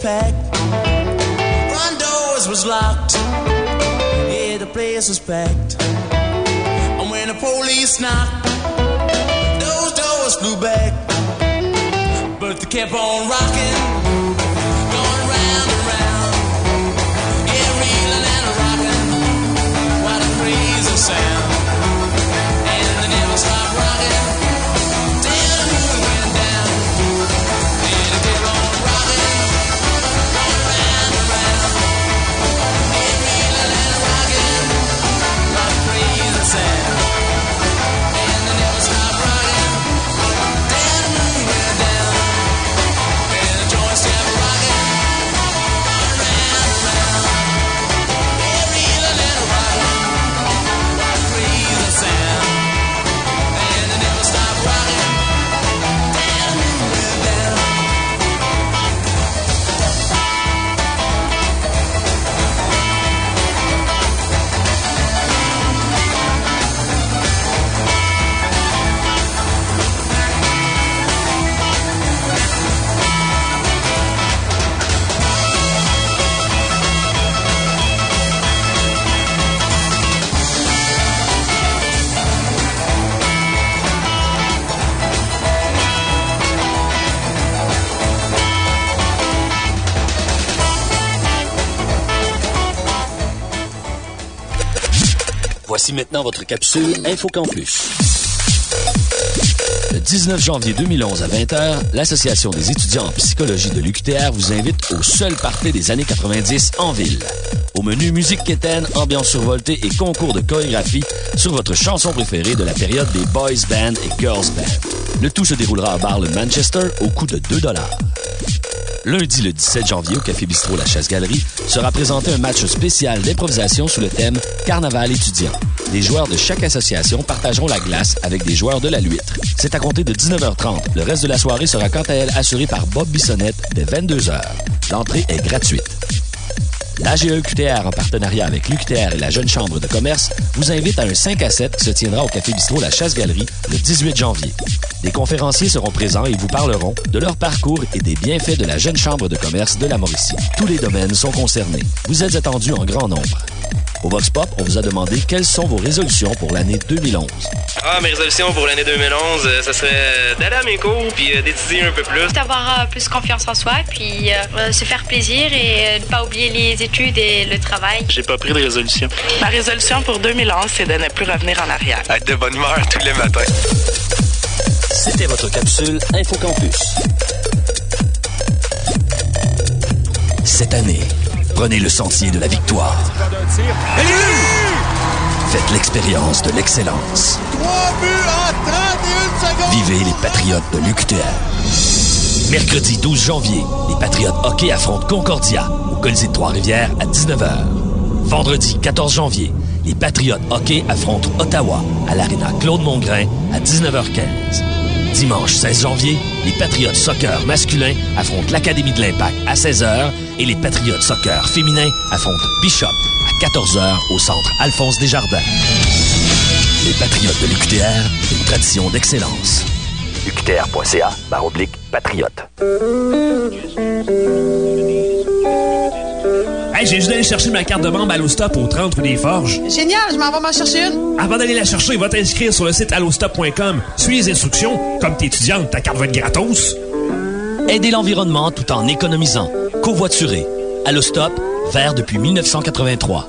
packed. Front doors was locked. Yeah, the place was packed. And when the police knocked, those doors flew back. But they kept on rocking, Voici maintenant votre capsule InfoCampus. Le 19 janvier 2011 à 20h, l'Association des étudiants en psychologie de l'UQTR vous invite au seul party des années 90 en ville. Au menu musique quétaine, ambiance survoltée et concours de chorégraphie sur votre chanson préférée de la période des boys band et girls band. Le tout se déroulera à bar le Manchester au coût de 2 Lundi, le 17 janvier, au Café Bistrot La Chasse-Galerie, sera présenté un match spécial d'improvisation sous le thème Carnaval étudiant. Les joueurs de chaque association partageront la glace avec des joueurs de la Luître. C'est à de 19h30. Le reste de la soirée sera quant à elle assuré par Bob Bissonnette dès 22h. L'entrée est gratuite. L'AGE-QTR, en partenariat avec l'UQTR et la Jeune Chambre de commerce, vous invite à un 5 à 7 qui se tiendra au Café Bistrot La Chasse-Galerie le 18 janvier. Des conférenciers seront présents et vous parleront de leur parcours et des bienfaits de la Jeune Chambre de commerce de la Mauricie. Tous les domaines sont concernés. Vous êtes attendus en grand nombre. Au Vox Pop, on vous a demandé quelles sont vos résolutions pour l'année 2011. Ah, mes résolutions pour l'année 2011, euh, ça serait euh, d'aller à mes cours puis euh, d'étudier un peu plus. D'avoir euh, plus confiance en soi, puis euh, se faire plaisir et euh, ne pas oublier les études et le travail. J'ai pas pris de résolution. Ma résolution pour 2011, c'est de ne plus revenir en arrière. Être de bonne humeur tous les matins. C'était votre capsule InfoCampus. Cette année, prenez le sentier de la victoire. Faites l'expérience de l'excellence. Vivez les Patriotes de l'UQTR. Mercredi 12 janvier, les Patriotes hockey affrontent Concordia au Colisée de Trois-Rivières à 19h. Vendredi 14 janvier, les Patriotes hockey affrontent Ottawa à l'Arena Claude Mongrain à 19h15. Dimanche 16 janvier, les Patriotes soccer masculin affrontent l'Académie de l'Impact à 16h et les Patriotes soccer féminin affrontent Bishop à 14h au centre Alphonse Desjardins. Les Patriotes de l'UQTR, une tradition d'excellence. UQTR.ca, barre patriote. Hey, j'ai juste d'aller chercher ma carte de membre Allostop au 30 rue des Forges. Génial, je m'en vais m'en chercher une. Avant d'aller la chercher, va t'inscrire sur le site allostop.com. Suis les instructions. Comme t'es étudiante, ta carte va être gratos. Aider l'environnement tout en économisant. Covoiturer. Allostop, vert depuis 1983.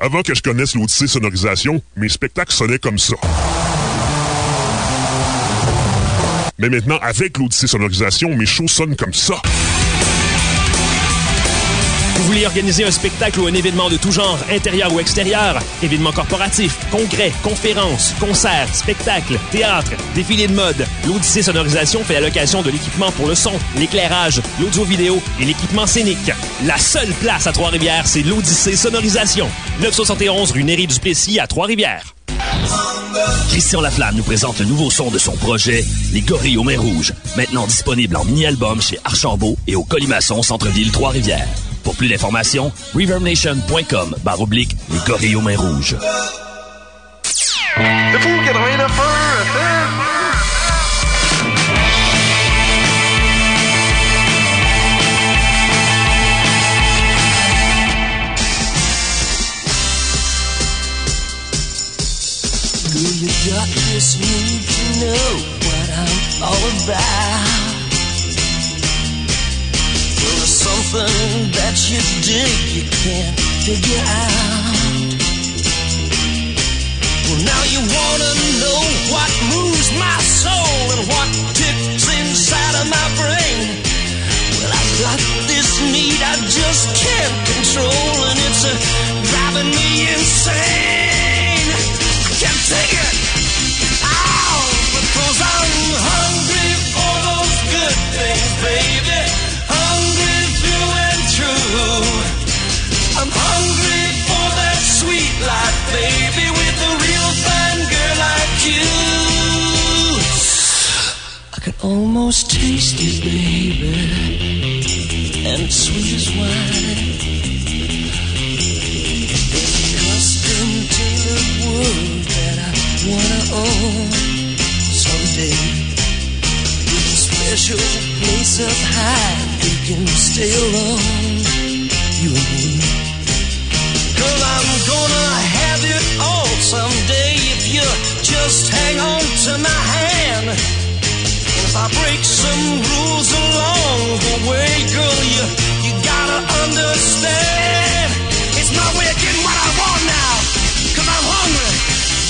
Avant que je connaisse l'Odyssée Sonorisation, mes spectacles sonnaient comme ça. Mais maintenant, avec l'Odyssée Sonorisation, mes shows sonnent comme ça. Vous voulez organiser un spectacle ou un événement de tout genre, intérieur ou extérieur, événements corporatifs, congrès, conférences, concerts, spectacles, théâtre, défilés de mode, l'Odyssée Sonorisation fait la location de l'équipement pour le son, l'éclairage, l'audio-vidéo et l'équipement scénique. La seule place à Trois-Rivières, c'est l'Odyssée Sonorisation. 971 rue Néry-du-Plessis à Trois-Rivières. Christian Laflamme nous présente le nouveau son de son projet, Les Gorilles aux Mains Rouges, maintenant disponible en mini-album chez Archambault et au Colimaçon Centre-Ville Trois-Rivières. Pour plus d'informations, reverbnation.com barre oblique les gorilles aux mains rouges. Something that you dig, you can't figure out. Well, now you wanna know what moves my soul and what ticks inside of my brain. Well, I've got this need I just can't control, and it's uh, driving me insane. I can't take it. Because I'm hungry for those good things, baby. I'm hungry for that sweet life, baby, with a real fine girl like you. I can almost taste it, baby, and it's sweet as wine. There's a custom-tailored world that I wanna own someday. With a special place up high, we can stay alone, gonna have it all someday if you just hang on to my hand. And if I break some rules along the way, girl, you, you gotta understand. It's my way of getting what I want now. Cause I'm hungry.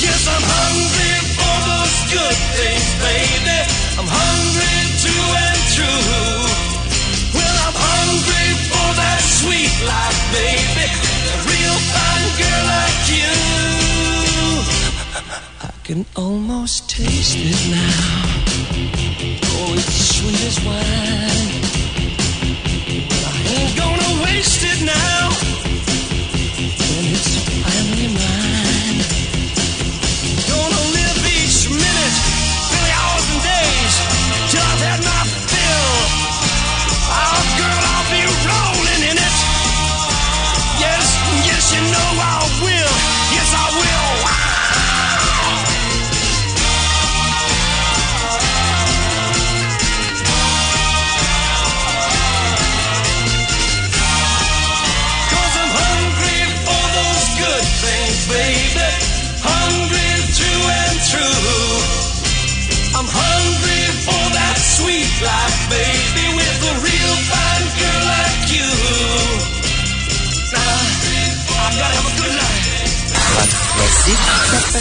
Yes, I'm hungry for those good things, baby. I'm hungry through and through. Well, I'm hungry for that sweet life, baby. Girl like you. I can almost taste it now. Oh, it's sweet as wine.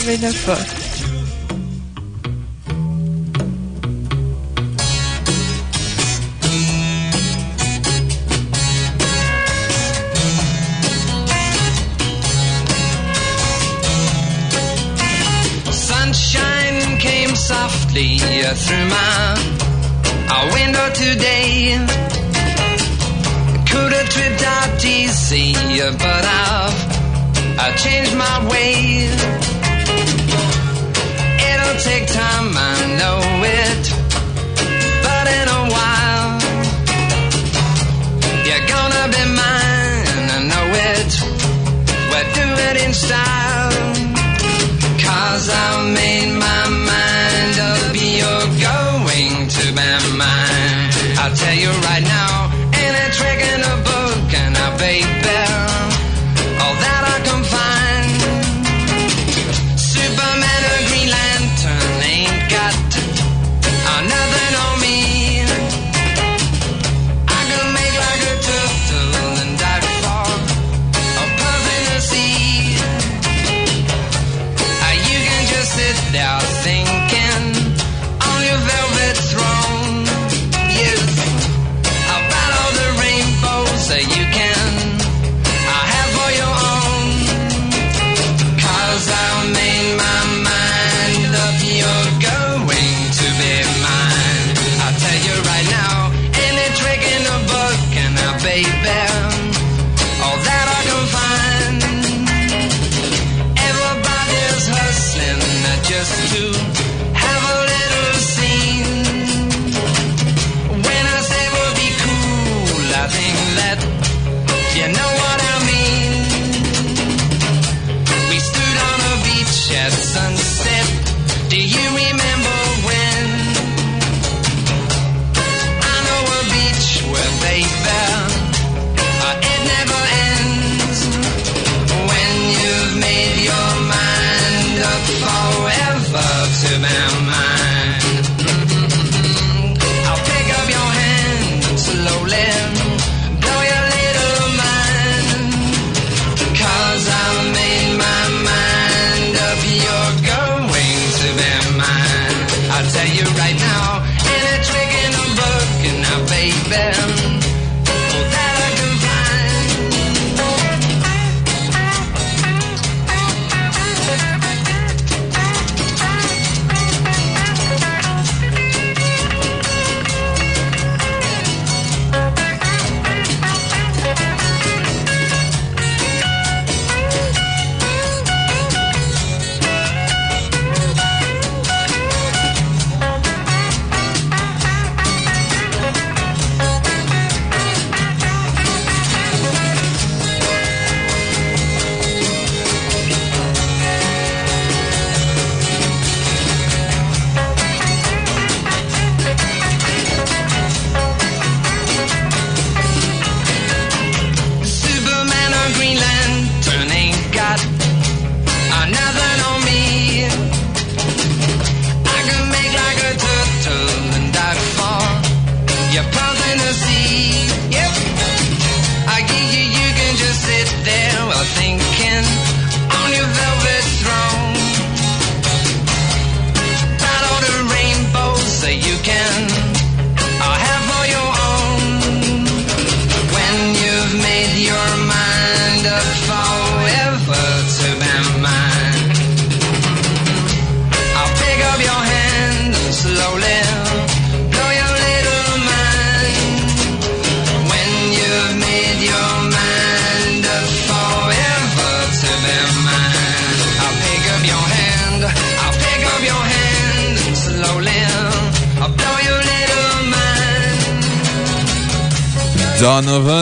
89 fois. Sunshine came softly through my window today. Could have tripped out easy, but I've I changed my ways. Take time, I know it, but in a while you're gonna be mine. I know it. We'll do it in style.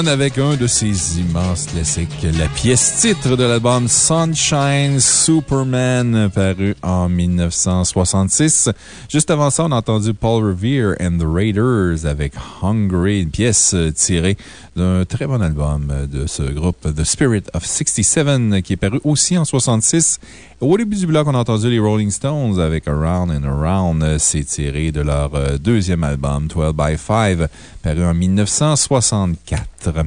Avec un de ses immenses classiques, la pièce titre de l'album Sunshine Superman, paru en 1966. Juste avant ça, on a entendu Paul Revere and the Raiders avec Hungry, une pièce tirée d'un très bon album de ce groupe, The Spirit of 67, qui est paru aussi en 66. Au début du bloc, on a entendu les Rolling Stones avec Around and Around. C'est tiré de leur euh, deuxième album, 12 by 5, paru en 1964.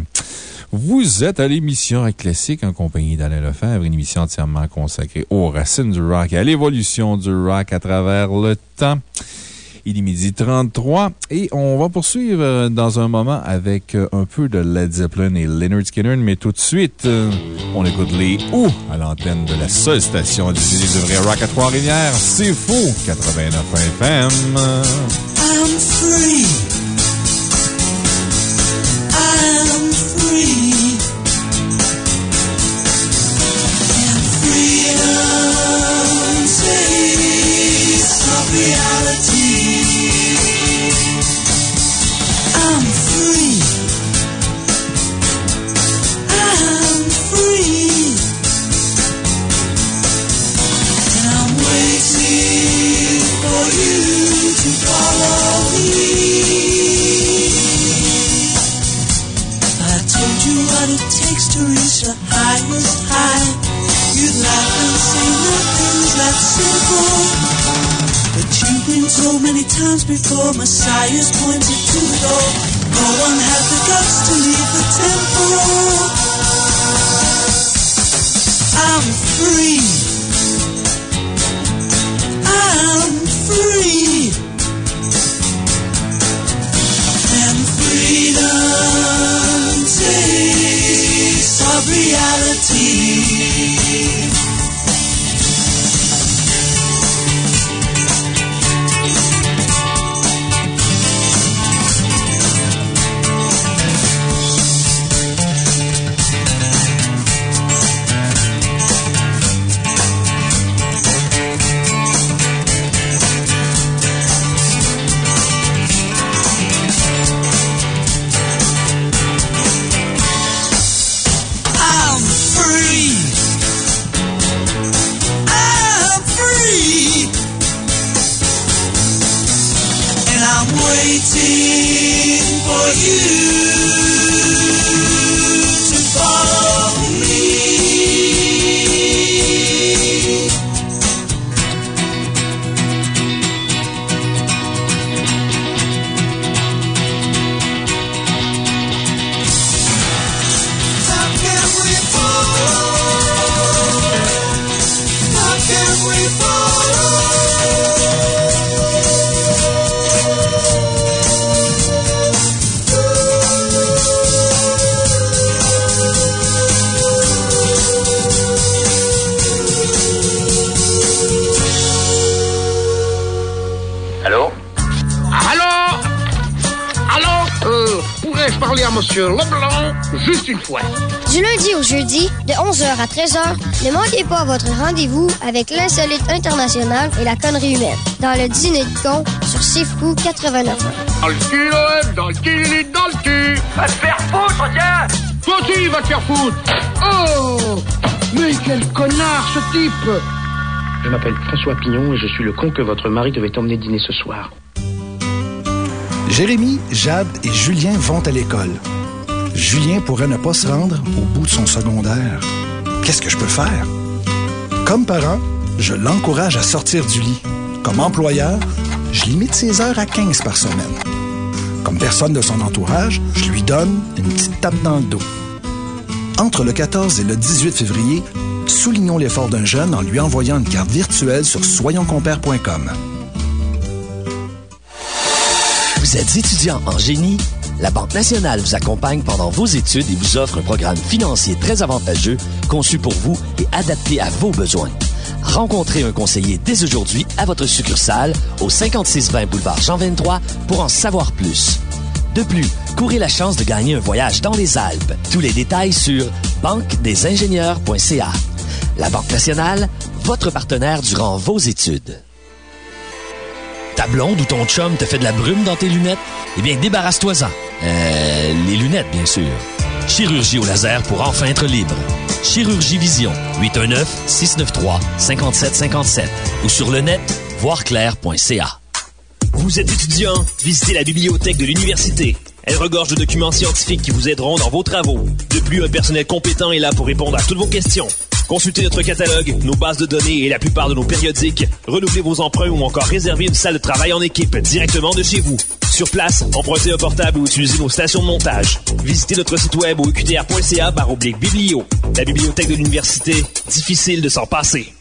Vous êtes à l'émission Rock Classique en compagnie d'Alain Lefebvre, une émission entièrement consacrée aux racines du rock et à l'évolution du rock à travers le temps. Il est midi 33 et on va poursuivre euh, dans un moment avec euh, un peu de Led Zeppelin et Leonard Skinner, mais tout de suite, euh, on écoute les Ou à l'antenne de la seule station diffusée du vrai rock à Trois-Rivières. C'est fou! 89 FM. Avec l'insolite international et la connerie humaine dans le dîner de con sur Fou 89. Dans le cul, dans le cul, dans le cul. Va te faire foutre, tiens! Toi aussi, va te faire foutre! Oh! Mais quel connard, ce type! Je m'appelle François Pignon et je suis le con que votre mari devait emmener dîner ce soir. Jérémy, Jade et Julien vont à l'école. Julien pourrait ne pas se rendre au bout de son secondaire. Qu'est-ce que je peux faire? Comme parent, je l'encourage à sortir du lit. Comme employeur, je limite ses heures à 15 par semaine. Comme personne de son entourage, je lui donne une petite tape dans le dos. Entre le 14 et le 18 février, soulignons l'effort d'un jeune en lui envoyant une carte virtuelle sur soyonscompères.com. Vous êtes étudiant en génie? La Banque nationale vous accompagne pendant vos études et vous offre un programme financier très avantageux, conçu pour vous et adapté à vos besoins. Rencontrez un conseiller dès aujourd'hui à votre succursale au 5620 boulevard Jean 23 pour en savoir plus. De plus, courez la chance de gagner un voyage dans les Alpes. Tous les détails sur banquedesingénieurs.ca. La Banque nationale, votre partenaire durant vos études. Ta blonde ou ton chum te fait de la brume dans tes lunettes? Eh bien, débarrasse-toi-en. Euh, les lunettes, bien sûr. Chirurgie au laser pour enfin être libre. Chirurgie Vision, 819-693-5757 ou sur le net, voirclair.ca. Vous êtes étudiant? Visitez la bibliothèque de l'université. Elle regorge de documents scientifiques qui vous aideront dans vos travaux. De plus, un personnel compétent est là pour répondre à toutes vos questions. Consultez notre catalogue, nos bases de données et la plupart de nos périodiques. Renouvelez vos emprunts ou encore réservez une salle de travail en équipe directement de chez vous. Sur place, empruntez un portable ou utilisez nos stations de montage. Visitez notre site web au oblique biblio. La bibliothèque de l'université, difficile de s'en passer.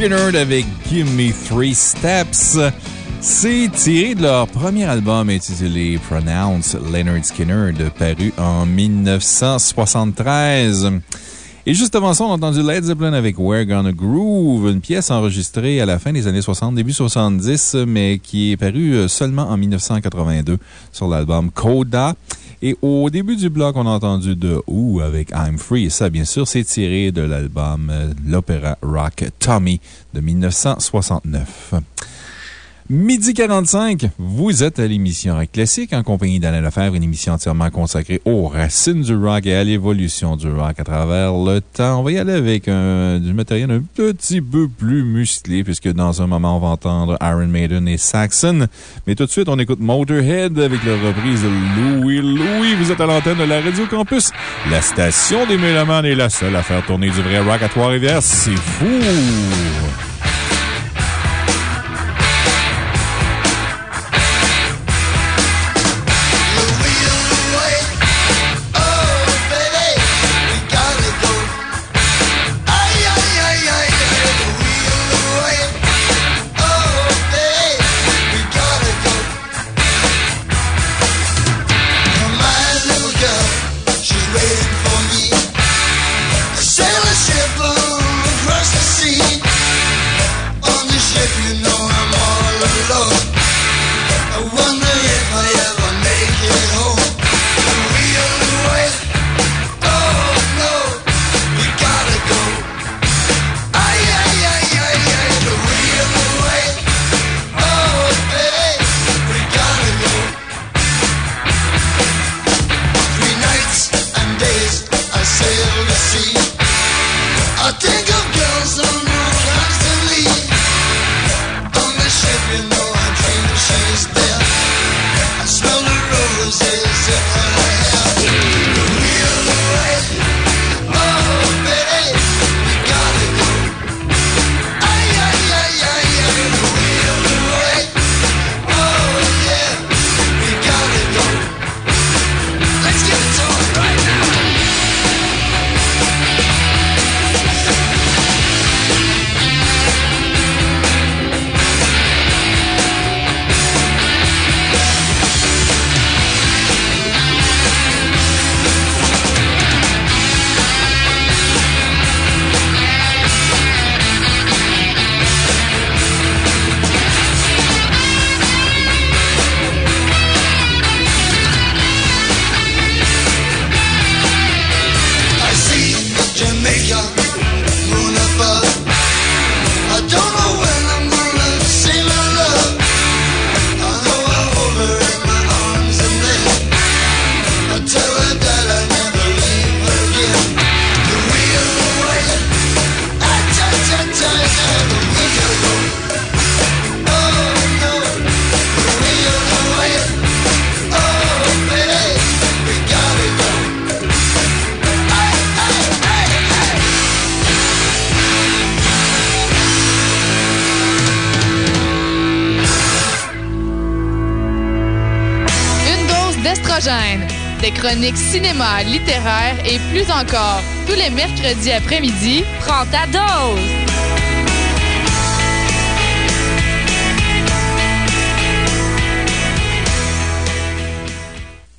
Skinner avec Give Me Three Steps. C'est tiré de leur premier album intitulé Pronounce Leonard Skinner, paru en 1973. Et juste avant ça, on a entendu Led Zeppelin avec We're Gonna Groove, une pièce enregistrée à la fin des années 60, début 70, mais qui est parue seulement en 1982 sur l'album Coda. Et au début du bloc, on a entendu The Who avec I'm Free. Et ça, bien sûr, c'est tiré de l'album euh, L'opéra rock Tommy de 1969. Midi 45, vous êtes à l'émission Rock Classique en compagnie d'Alain Lefebvre, une émission entièrement consacrée aux racines du rock et à l'évolution du rock à travers le temps. On va y aller avec du matériel un petit peu plus musclé, puisque dans un moment, on va entendre Iron Maiden et Saxon. Mais tout de suite, on écoute Motorhead avec la reprise Louis Louis. Vous êtes à l'antenne de la Radio Campus. La station des Mélomanes est la seule à faire tourner du vrai rock à Trois-Rivières. C'est fou! Cinéma, littéraires et plus encore. Tous les mercredis après-midi, prends ta dose!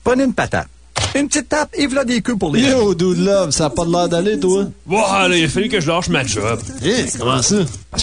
Prenez une patate. Une petite tape et voilà des queues pour les. Yo, dude love, ça a pas de l'air d'aller, toi? Voilà, il a fallu que je lâche ma job. Eh, comment ça?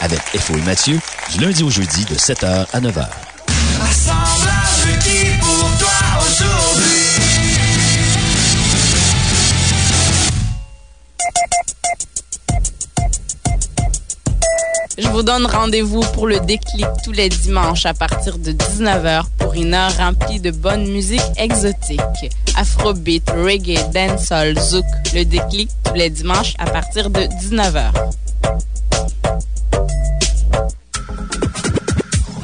avec FO et Mathieu du lundi au jeudi de 7h à 9h. Assemblage requis pour toi aujourd'hui. Je vous donne rendez-vous pour le déclic tous les dimanches à partir de 19h pour une heure remplie de bonne musique exotique. Afrobeat, reggae, dancehall, zouk. Le déclic tous les dimanches à partir de 19h.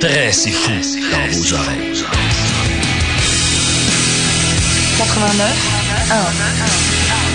Très c'est fou dans vos oreilles. 89 1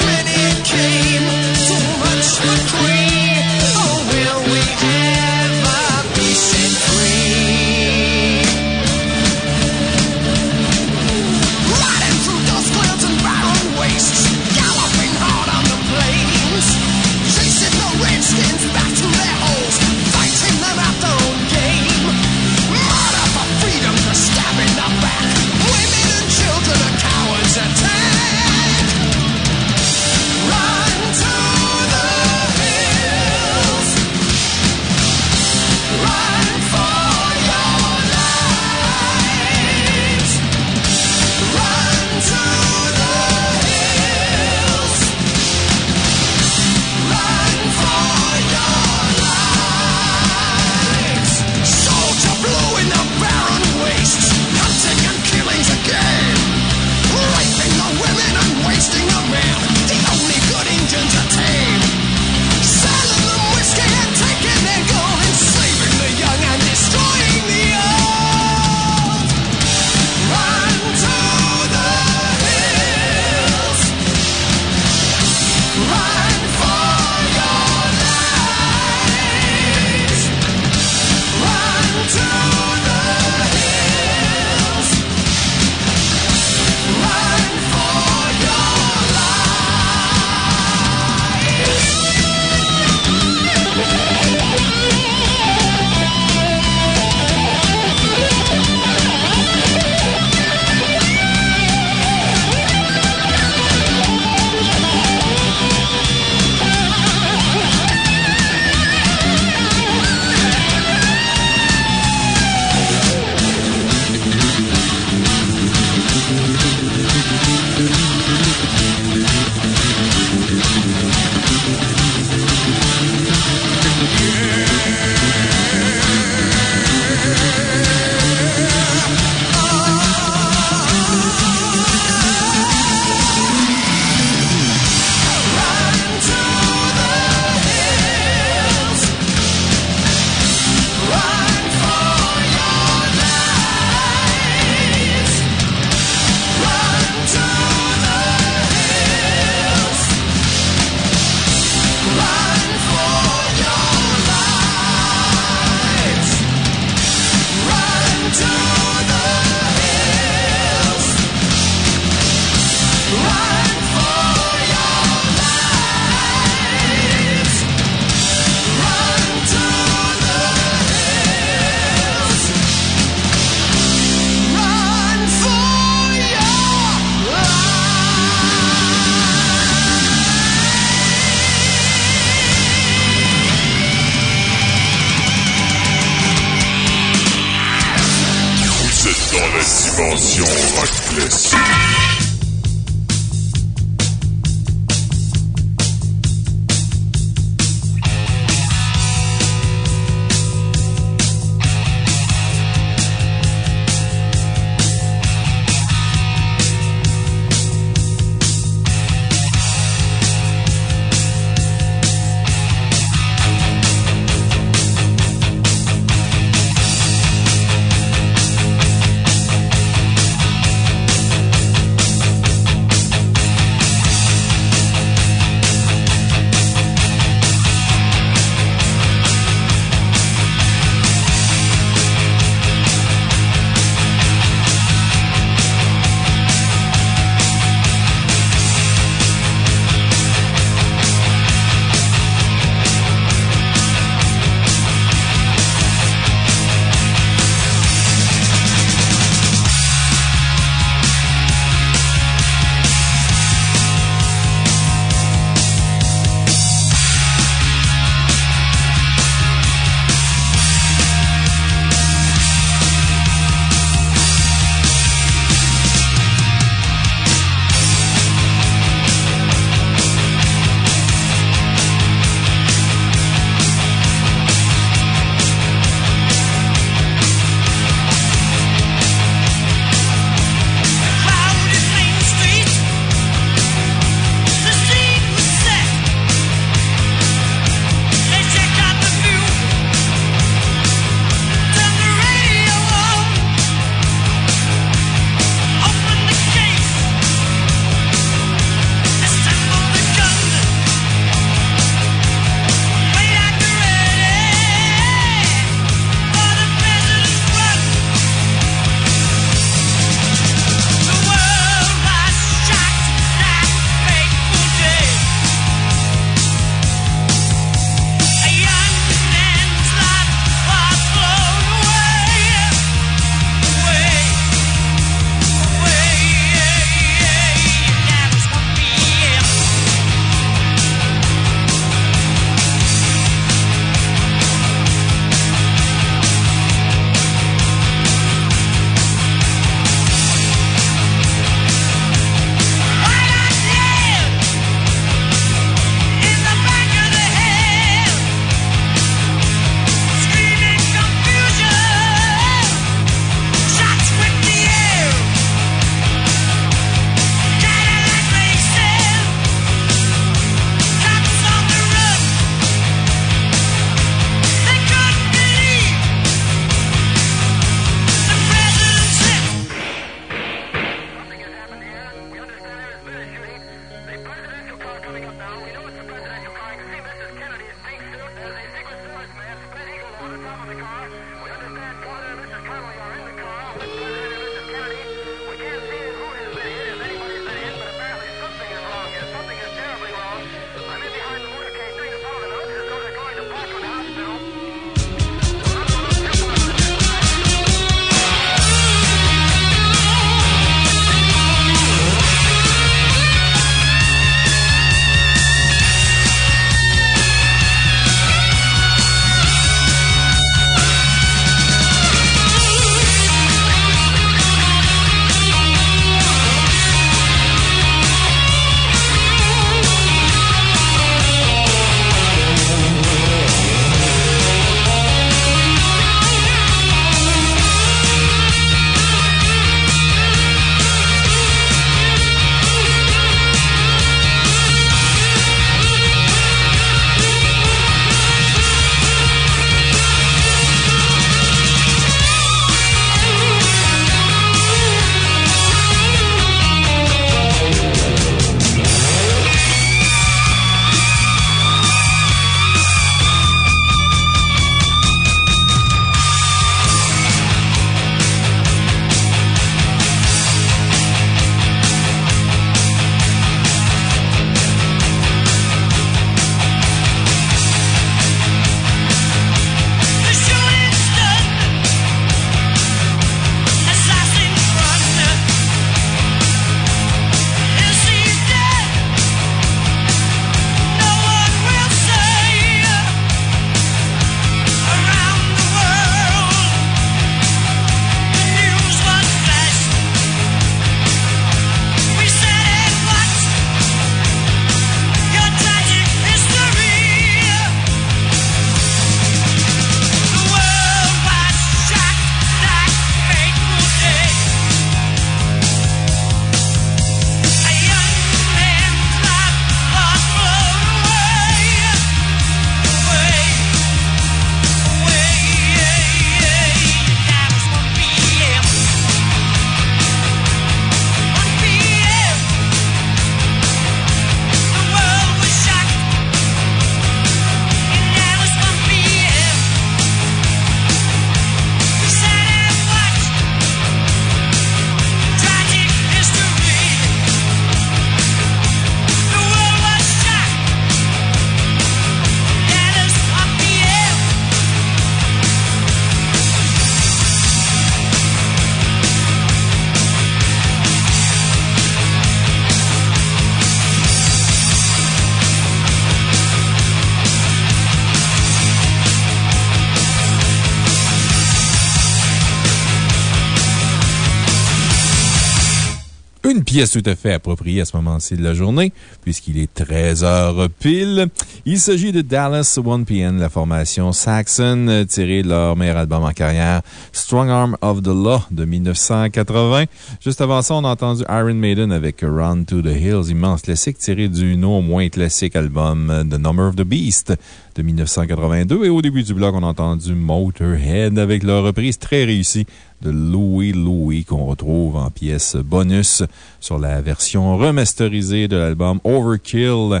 pièce tout à fait appropriée à ce moment-ci de la journée, puisqu'il est 13 heures pile. Il s'agit de Dallas 1PM, la formation Saxon, tirée de leur meilleur album en carrière, Strong Arm of the Law de 1980. Juste avant ça, on a entendu Iron Maiden avec Run to the Hills, immense classique tiré du non moins classique album The Number of the Beast de 1982. Et au début du bloc, on a entendu Motorhead avec leur reprise très réussie de Louis Louis qu'on retrouve en pièce bonus sur la version remasterisée de l'album Overkill.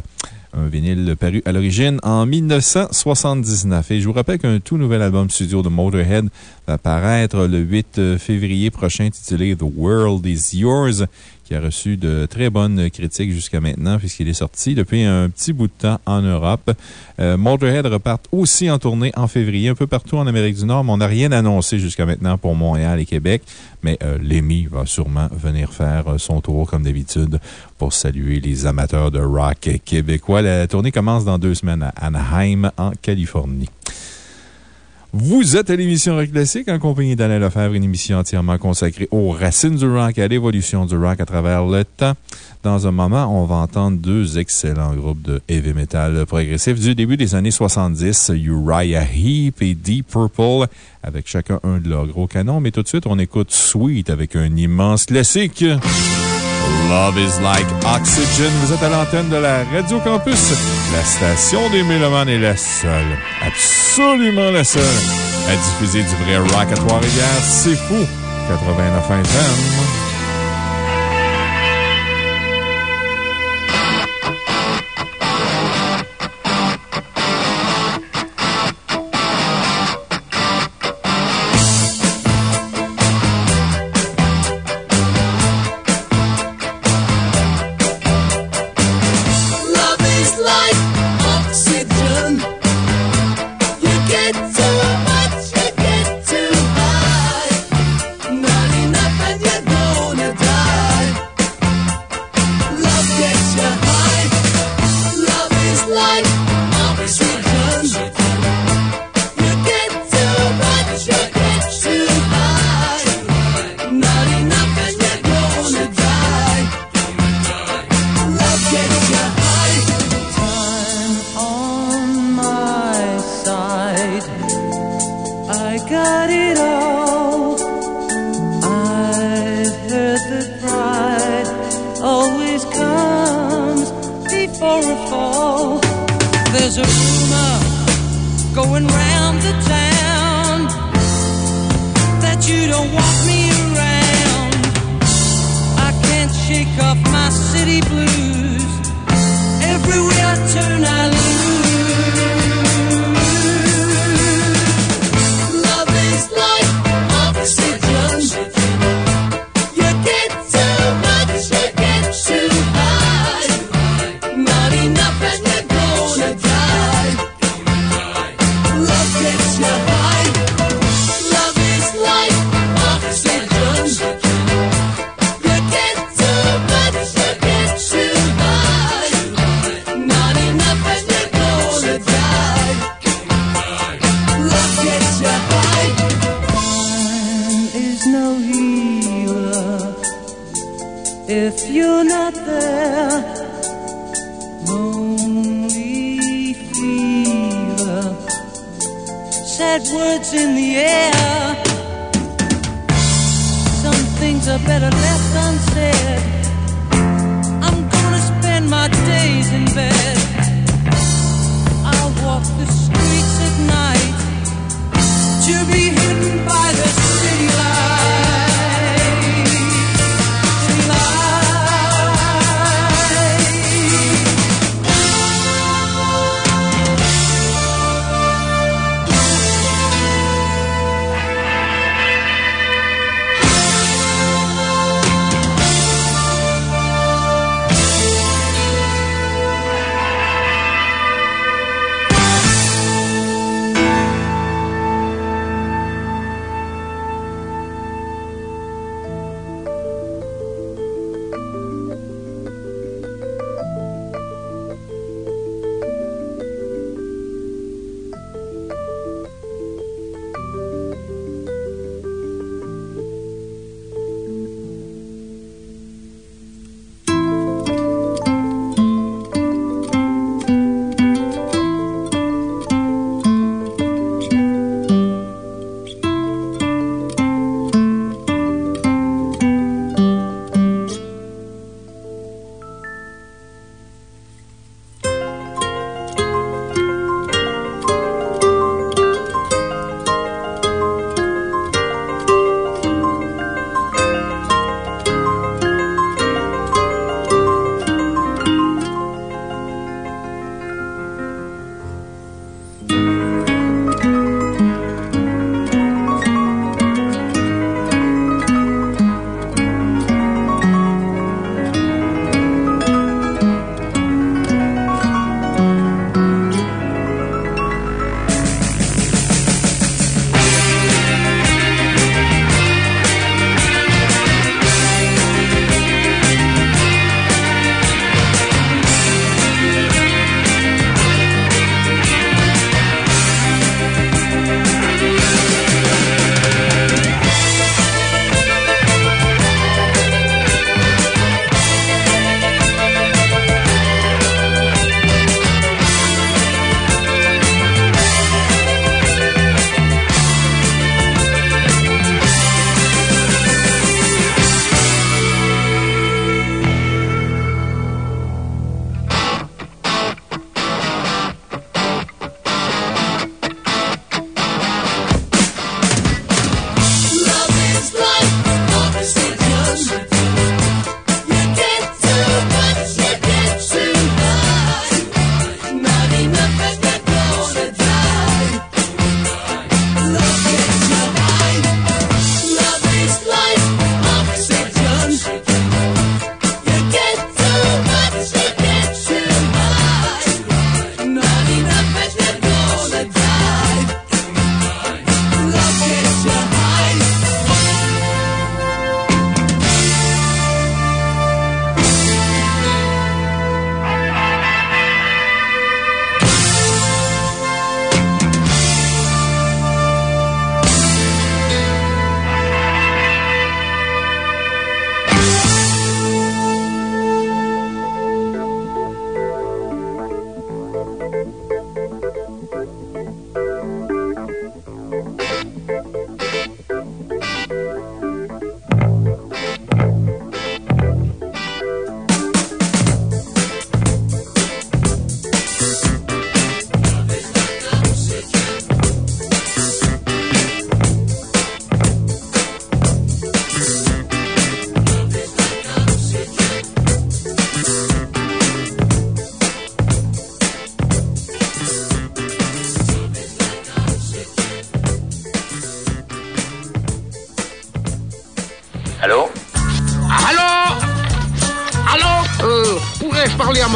Un vinyle paru à l'origine en 1979. Et je vous rappelle qu'un tout nouvel album studio de Motorhead va paraître le 8 février prochain, intitulé The World is Yours qui a reçu de très bonnes critiques jusqu'à maintenant, puisqu'il est sorti depuis un petit bout de temps en Europe. Euh, Motorhead repart aussi en tournée en février, un peu partout en Amérique du Nord, mais on n'a rien annoncé jusqu'à maintenant pour Montréal et Québec. Mais euh, Lemmy va sûrement venir faire euh, son tour, comme d'habitude, pour saluer les amateurs de rock québécois. La tournée commence dans deux semaines à Anaheim, en Californie. Vous êtes à l'émission Rock Classique en compagnie d'Alain Lefebvre, une émission entièrement consacrée aux racines du rock et à l'évolution du rock à travers le temps. Dans un moment, on va entendre deux excellents groupes de heavy metal progressif du début des années 70, Uriah Heep et Deep Purple, avec chacun un de leurs gros canons. Mais tout de suite, on écoute Sweet avec un immense classique. Love is like oxygen. Vous êtes à l'antenne de la Radio Campus. La station des Mélomanes est la seule, absolument la seule, à diffuser du vrai rock à Trois-Rivières. C'est fou. 89 FM.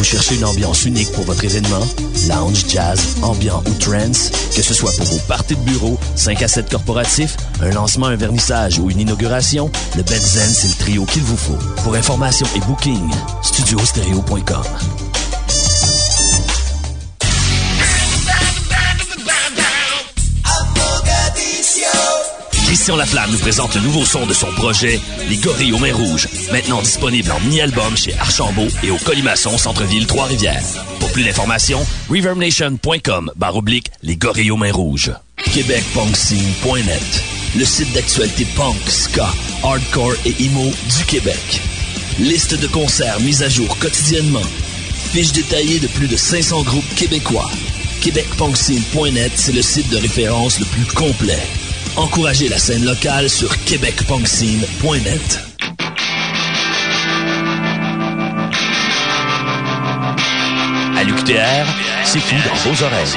Vous cherchez une ambiance unique pour votre événement? Lounge, jazz, ambiant ou trance? Que ce soit pour vos parties de bureau, 5 à 7 corporatifs, un lancement, un vernissage ou une inauguration, le Benzen, c'est le trio qu'il vous faut. Pour information et booking, studiostereo.com. Christian Laflamme nous présente le nouveau son de son projet, Les Gorilles aux Mains Rouges, maintenant disponible en mini-album chez Archambault et au Colimaçon Centre-Ville Trois-Rivières. Pour plus d'informations, reverbnation.com barre oblique Les Gorilles aux Mains Rouges. QuébecPunkScene.net, le site d'actualité punk, ska, hardcore et emo du Québec. Liste de concerts mise à jour quotidiennement. Fiche détaillée de plus de 500 groupes québécois. QuébecPunkScene.net, c'est le site de référence le plus complet. Encouragez la scène locale sur québecpunkscene.net. À l'UQTR, c'est fou dans vos oreilles.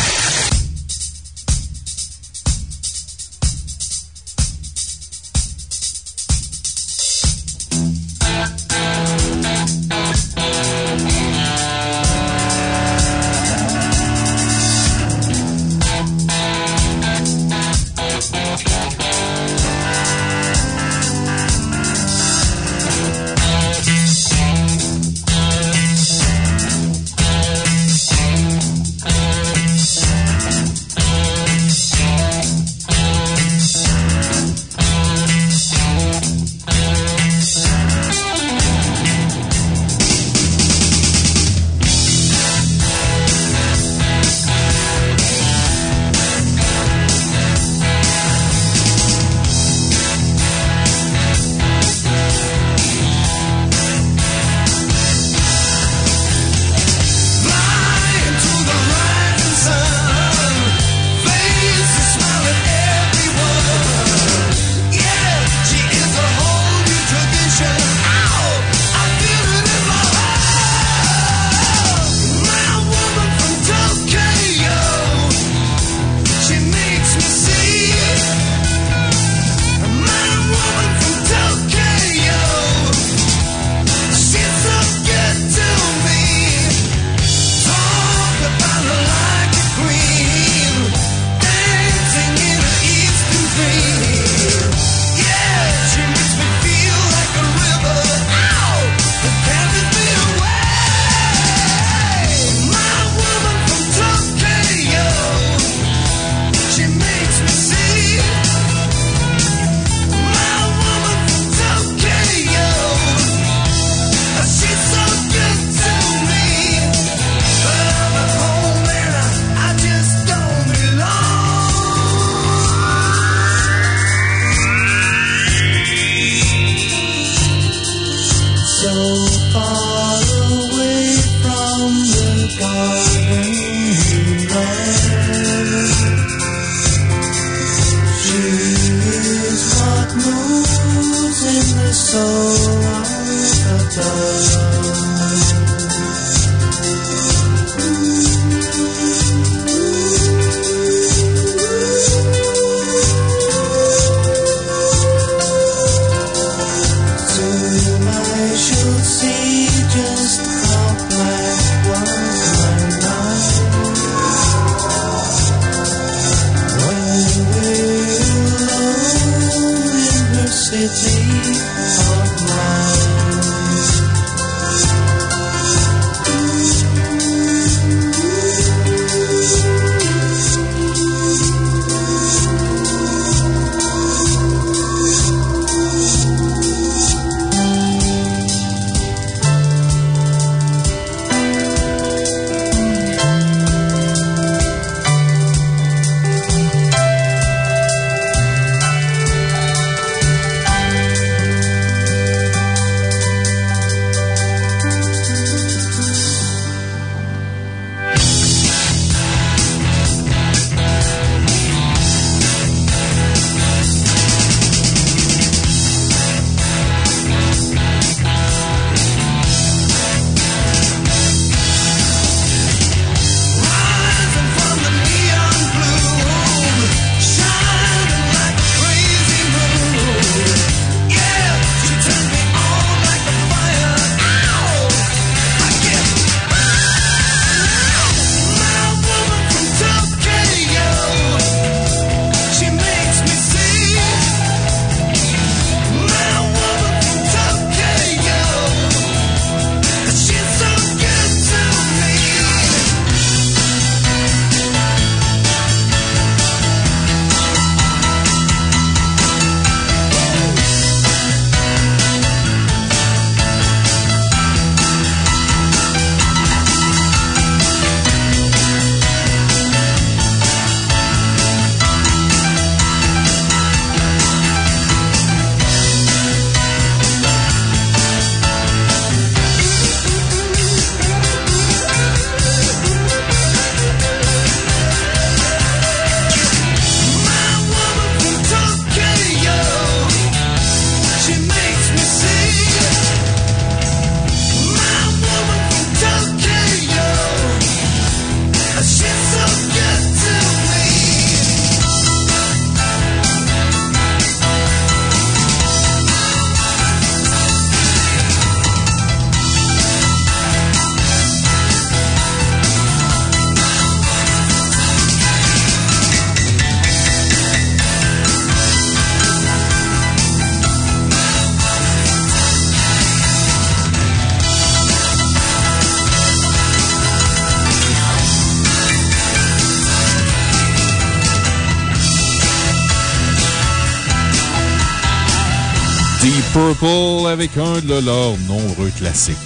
Purple avec un de leurs nombreux classiques,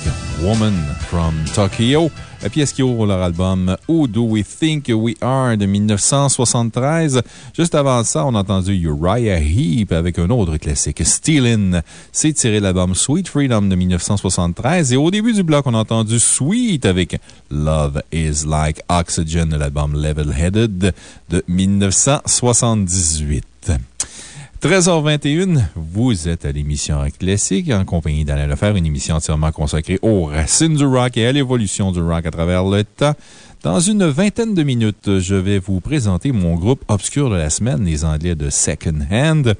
Woman from Tokyo, la pièce qui ouvre leur album Who Do We Think We Are de 1973. Juste avant ça, on a entendu Uriah Heep avec un autre classique, Stealin'. C'est tiré de l'album Sweet Freedom de 1973. Et au début du bloc, on a entendu Sweet avec Love is Like Oxygen de l'album Level Headed de 1978. 13h21, vous êtes à l'émission Rock Classique en compagnie d'Alain Lefer, une émission entièrement consacrée aux racines du rock et à l'évolution du rock à travers le temps. Dans une vingtaine de minutes, je vais vous présenter mon groupe obscur de la semaine, les Anglais de Second Hand.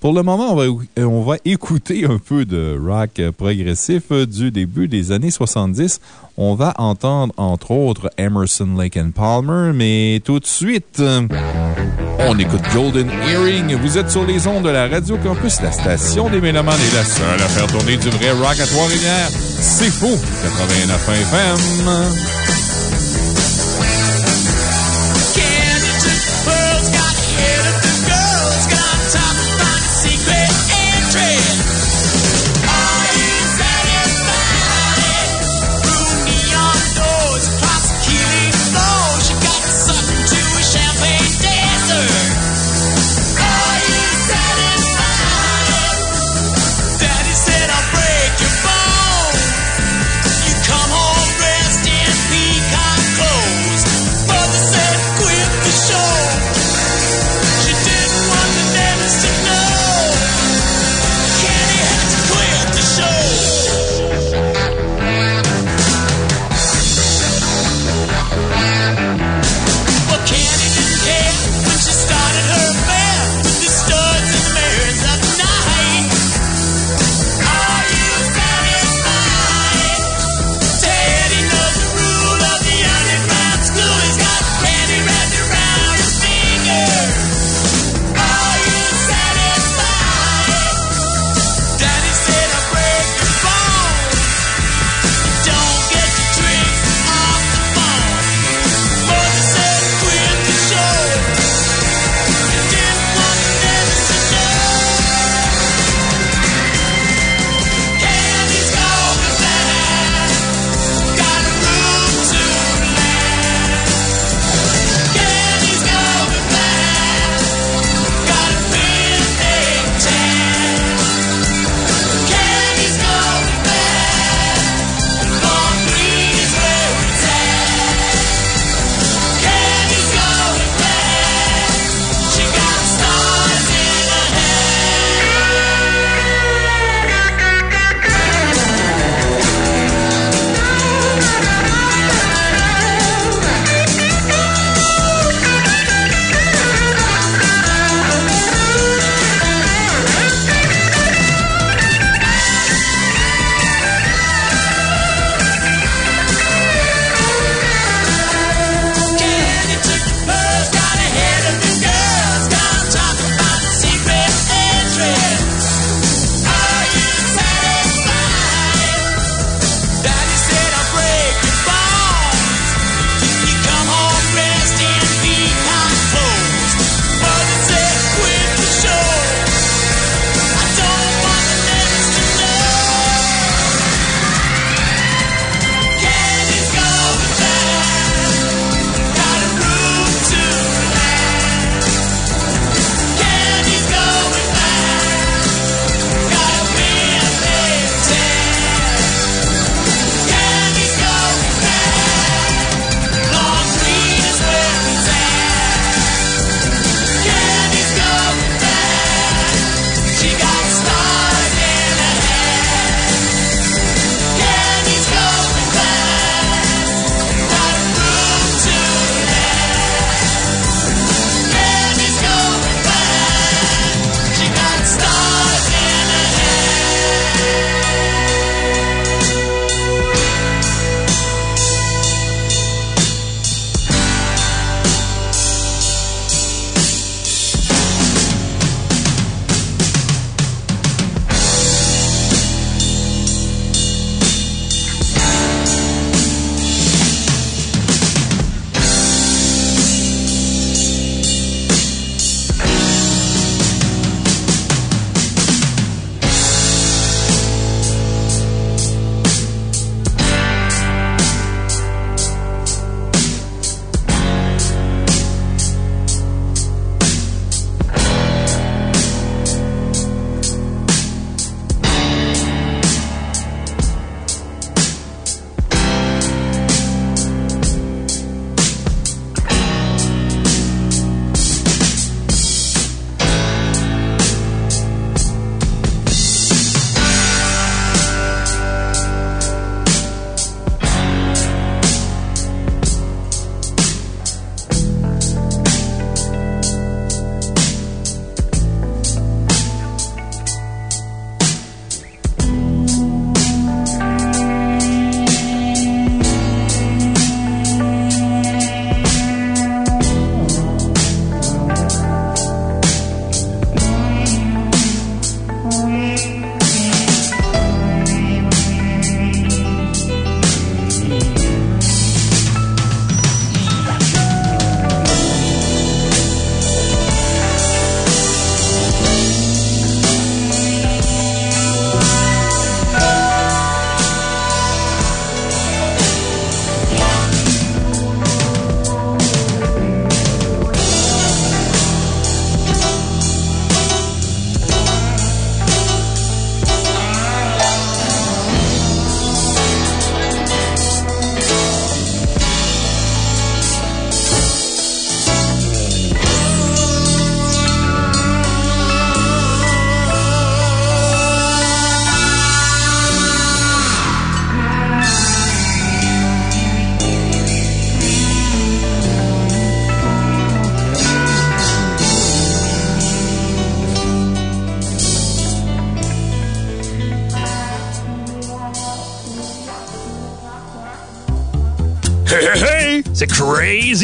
Pour le moment, on va, on va écouter un peu de rock progressif du début des années 70. On va entendre, entre autres, Emerson, Lake Palmer, mais tout de suite, on écoute Golden Earring. Vous êtes sur les ondes de la Radio Campus, la station des Mélomanes et la seule à faire tourner du vrai rock à Trois-Rivières. C'est faux! 89 FM.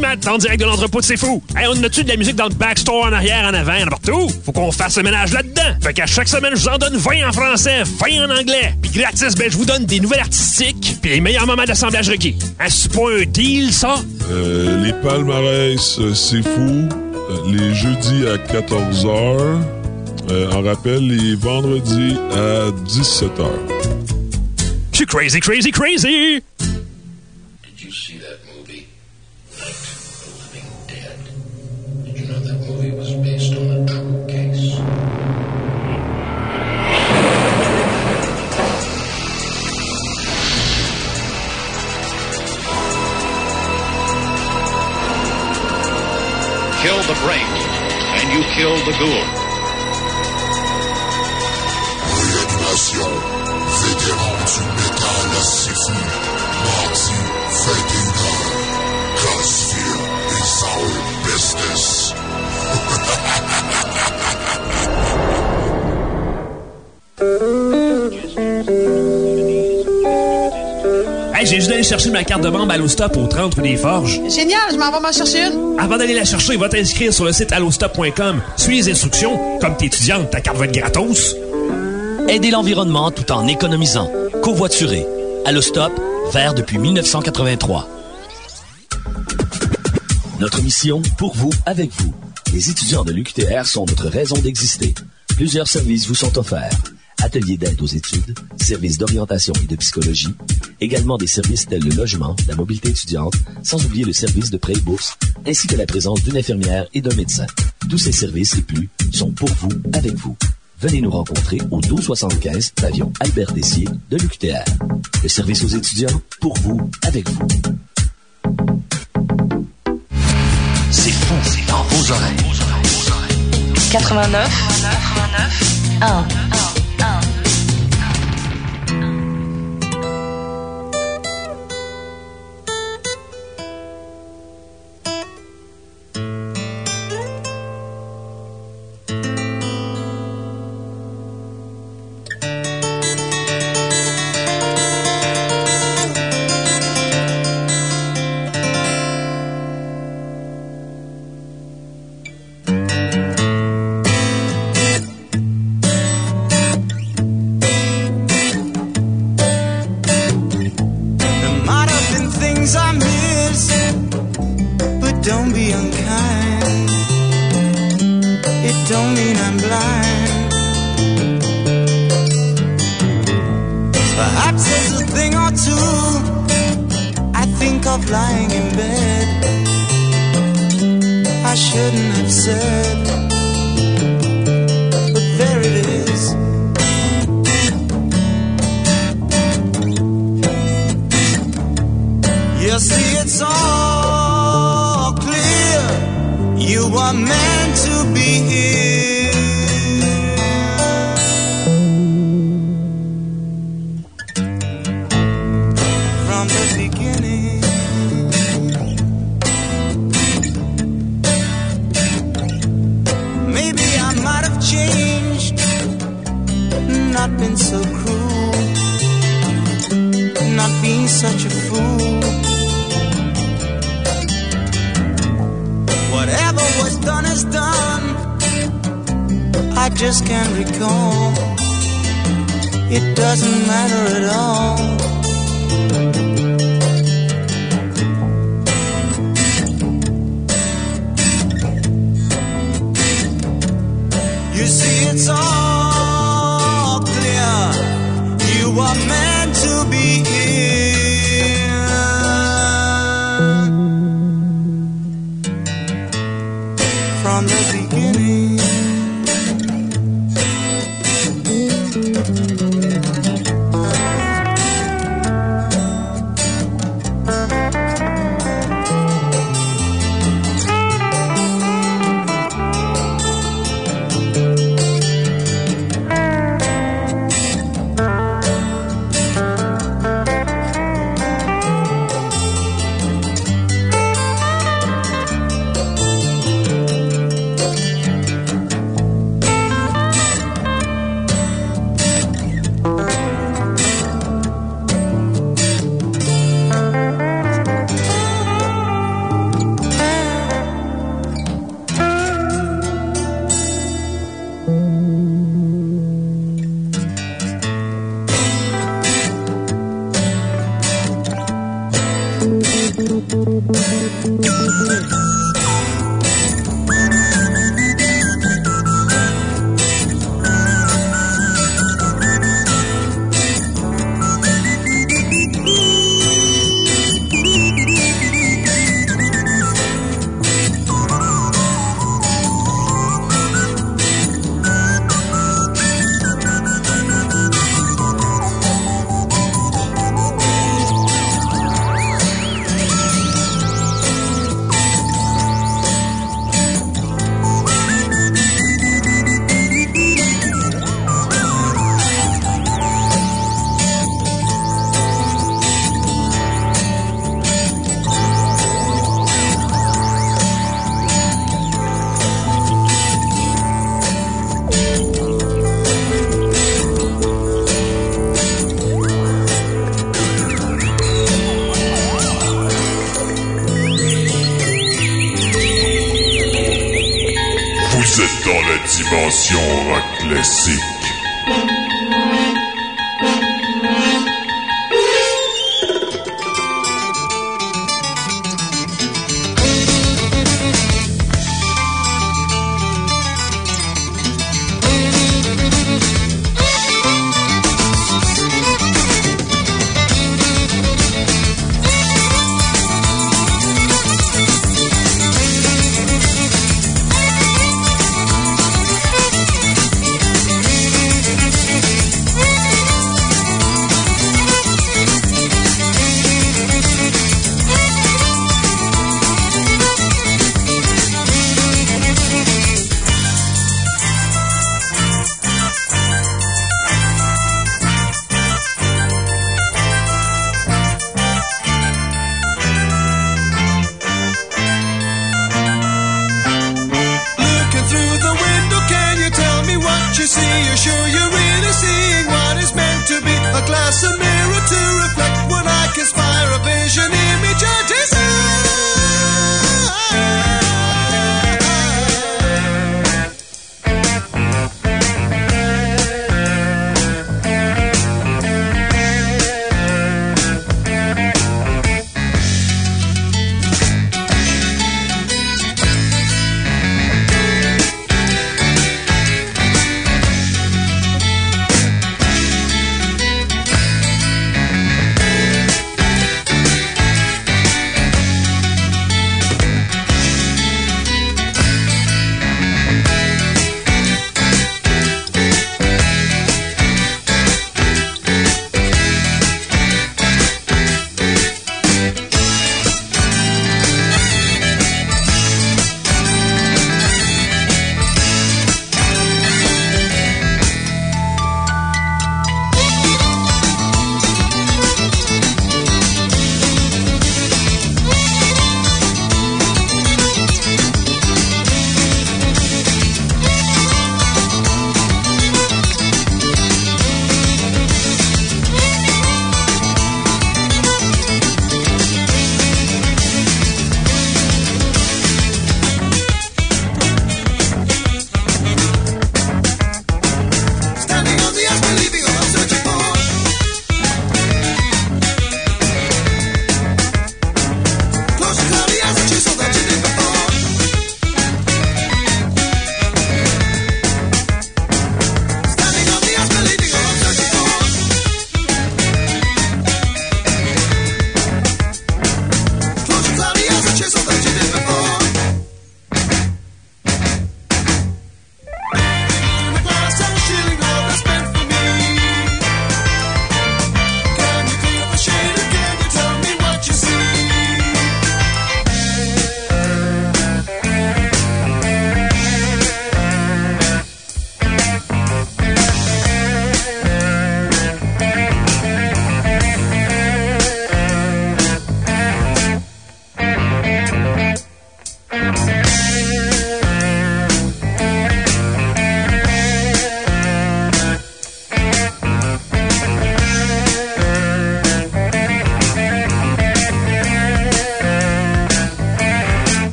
Matt en direct de l'entrepôt de C'est Fou. Hey, on a-tu de la musique dans le backstore en arrière, en avant, n'importe où? Faut qu'on fasse le ménage là-dedans. Fait qu'à chaque semaine, je vous en donne 20 en français, 20 en anglais. Puis gratis, ben, je vous donne des nouvelles artistiques puis les meilleurs moments d'assemblage requis. Hein, c'est pas un deal, ça? Euh, les palmarès, euh, c'est fou. Euh, les jeudis à 14h. Euh, en rappel, les vendredis à 17h. Je suis crazy, crazy, crazy! Ma carte de membre Allostop au 30 rue des Forges. Génial, je m'en vais m'en chercher une. Avant d'aller la chercher, va t'inscrire sur le site allostop.com. Suis les instructions. Comme t'es étudiante, ta carte va être gratos. Aider l'environnement tout en économisant. Covoiturer. Allostop, vert depuis 1983. Notre mission, pour vous, avec vous. Les étudiants de l'UQTR sont notre raison d'exister. Plusieurs services vous sont offerts. Ateliers d'aide aux études, services d'orientation et de psychologie, également des services tels le logement, la mobilité étudiante, sans oublier le service de prêt et bourse, ainsi que la présence d'une infirmière et d'un médecin. Tous ces services et plus sont pour vous, avec vous. Venez nous rencontrer au 1275 pavillon Albert Dessier de l'UQTR. Le service aux étudiants, pour vous, avec vous. C'est fou, c'est dans vos oreilles. 89 1 1 done is done. I just can't recall. It doesn't matter at all. You see, it's all clear. You are meant to be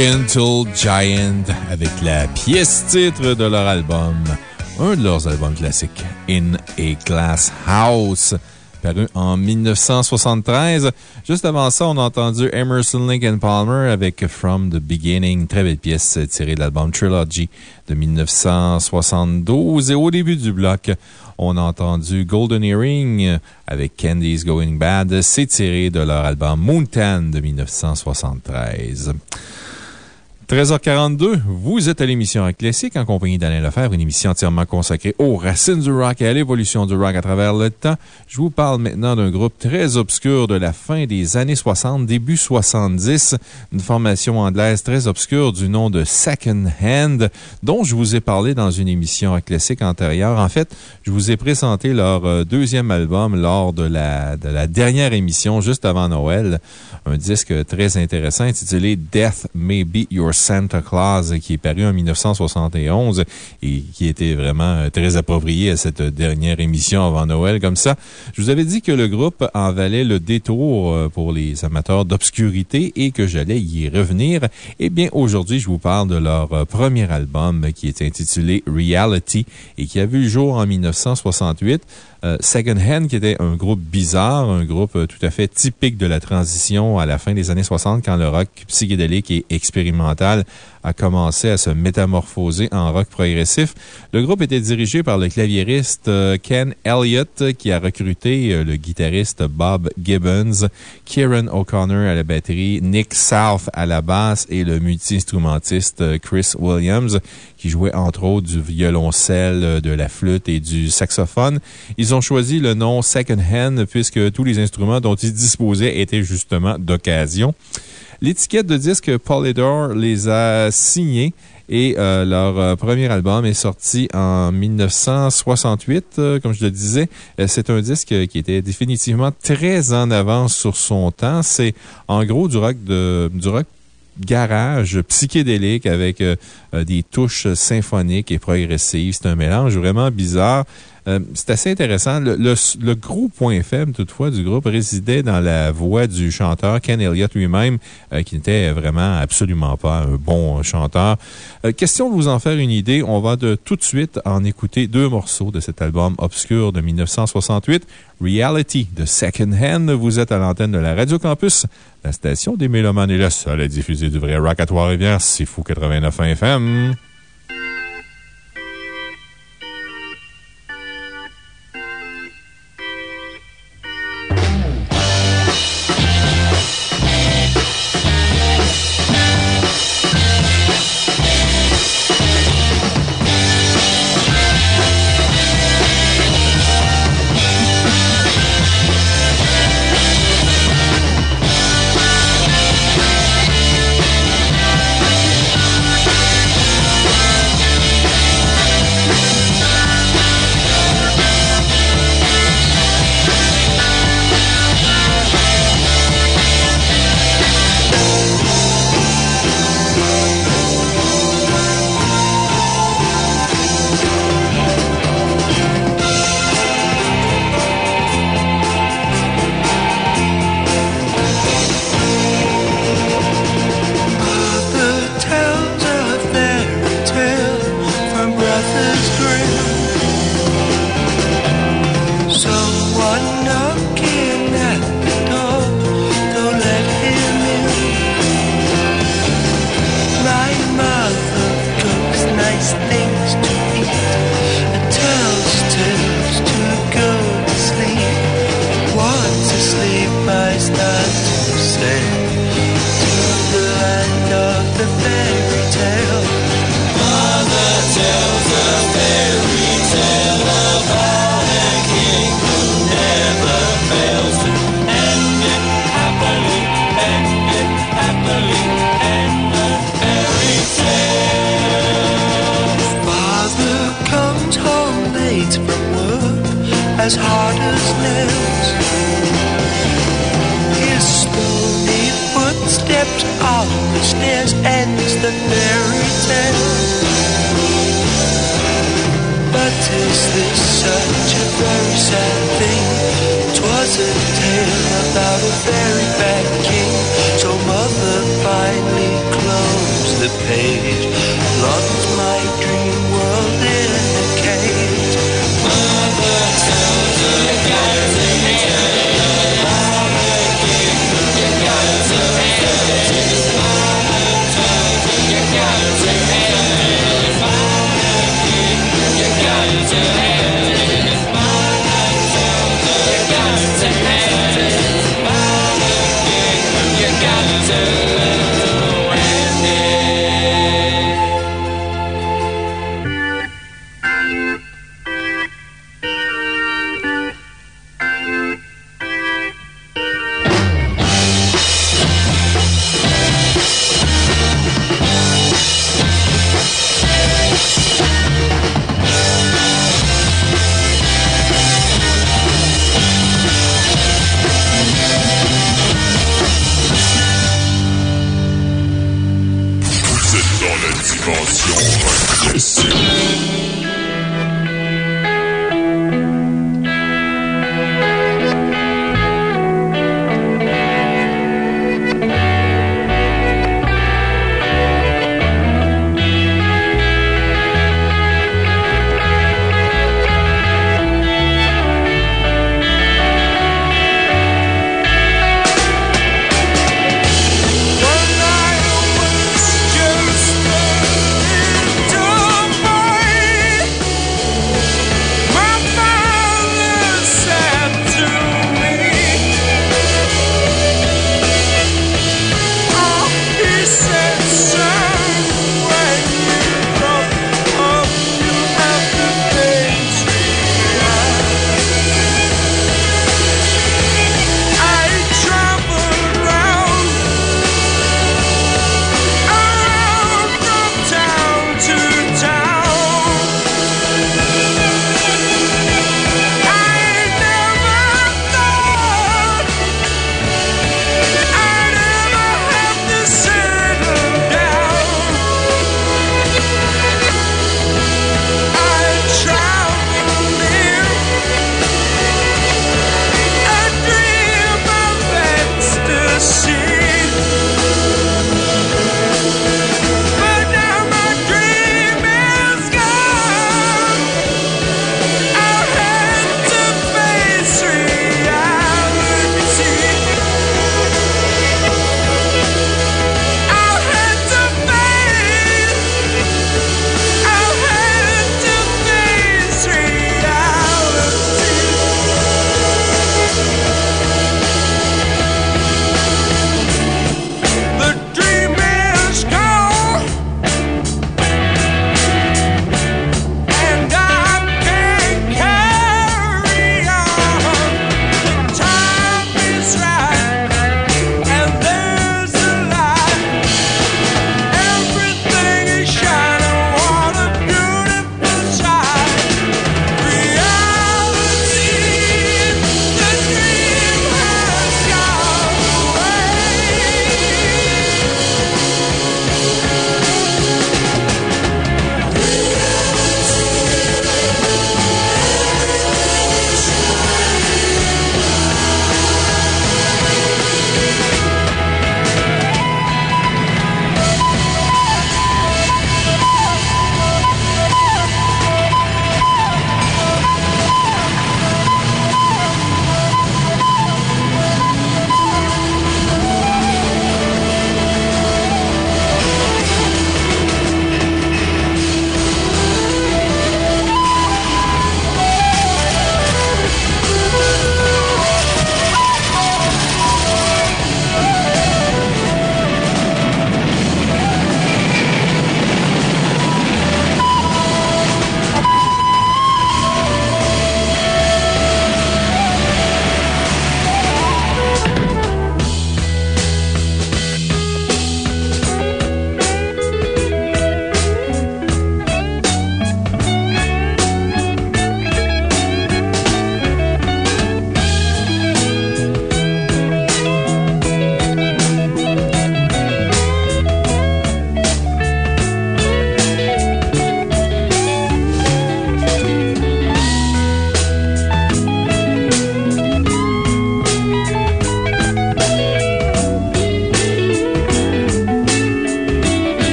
Gentle Giant avec la pièce titre de leur album, un de leurs albums classiques, In a Glass House, paru en 1973. Juste avant ça, on a entendu Emerson Lincoln Palmer avec From the Beginning, très belle pièce tirée de l'album Trilogy de 1972. Et au début du bloc, on a entendu Golden Earring avec Candy's Going Bad. C'est tiré de leur album Moontan de 1973. 13h42, vous êtes à l'émission Rock Classique en compagnie d'Alain Lefebvre, une émission entièrement consacrée aux racines du rock et à l'évolution du rock à travers le temps. Je vous parle maintenant d'un groupe très obscur de la fin des années 60, début 70, une formation anglaise très obscure du nom de Second Hand, dont je vous ai parlé dans une émission Rock Classique antérieure. En fait, je vous ai présenté leur euh, deuxième album lors de la dernière émission, juste avant Noël. Un disque très intéressant intitulé Death May Be Your Santa Claus, qui est paru en 1971 et qui était vraiment euh, très approprié à cette dernière émission avant Noël. Comme ça, je vous avais dit que le groupe en valait le détour euh, pour les amateurs d'obscurité et que j'allais y revenir. Eh bien, aujourd'hui, je vous parle de leur euh, premier album qui est intitulé Reality et qui a vu le jour en 1968. Euh, Second Hand, qui était un groupe bizarre, un groupe euh, tout à fait typique de la transition à la fin des années 60, quand le rock psychédélique et expérimental a commencé à se métamorphoser en rock progressif. Le groupe était dirigé par le claviériste euh, Ken Elliott, qui a recruté le guitariste Bob Gibbons, Kieran O'Connor à la batterie, Nick South à la basse et le multi-instrumentiste Chris Williams, qui jouait entre autres du violoncelle, de la flûte et du saxophone. Ont choisi le nom Second Hand puisque tous les instruments dont ils disposaient étaient justement d'occasion. L'étiquette de disque Polydor les a signés et euh, leur euh, premier album est sorti en 1968. Euh, comme je le disais, c'est un disque qui était définitivement très en avance sur son temps. C'est en gros du rock de, du rock garage psychédélique avec des touches symphoniques et progressives. C'est un mélange vraiment bizarre. Euh, c'est assez intéressant. Le, gros point faible, toutefois, du groupe résidait dans la voix du chanteur Ken Elliott lui-même, euh, qui n'était vraiment absolument pas un bon chanteur. Euh, question de vous en faire une idée, on va de tout de suite en écouter deux morceaux de cet album obscur de 1968. Reality de Second Hand. Vous êtes à l'antenne de la Radio Campus. La station des Mélomanes est la seule à diffuser du vrai rock à Trois-Rivières. C'est fou 89 FM.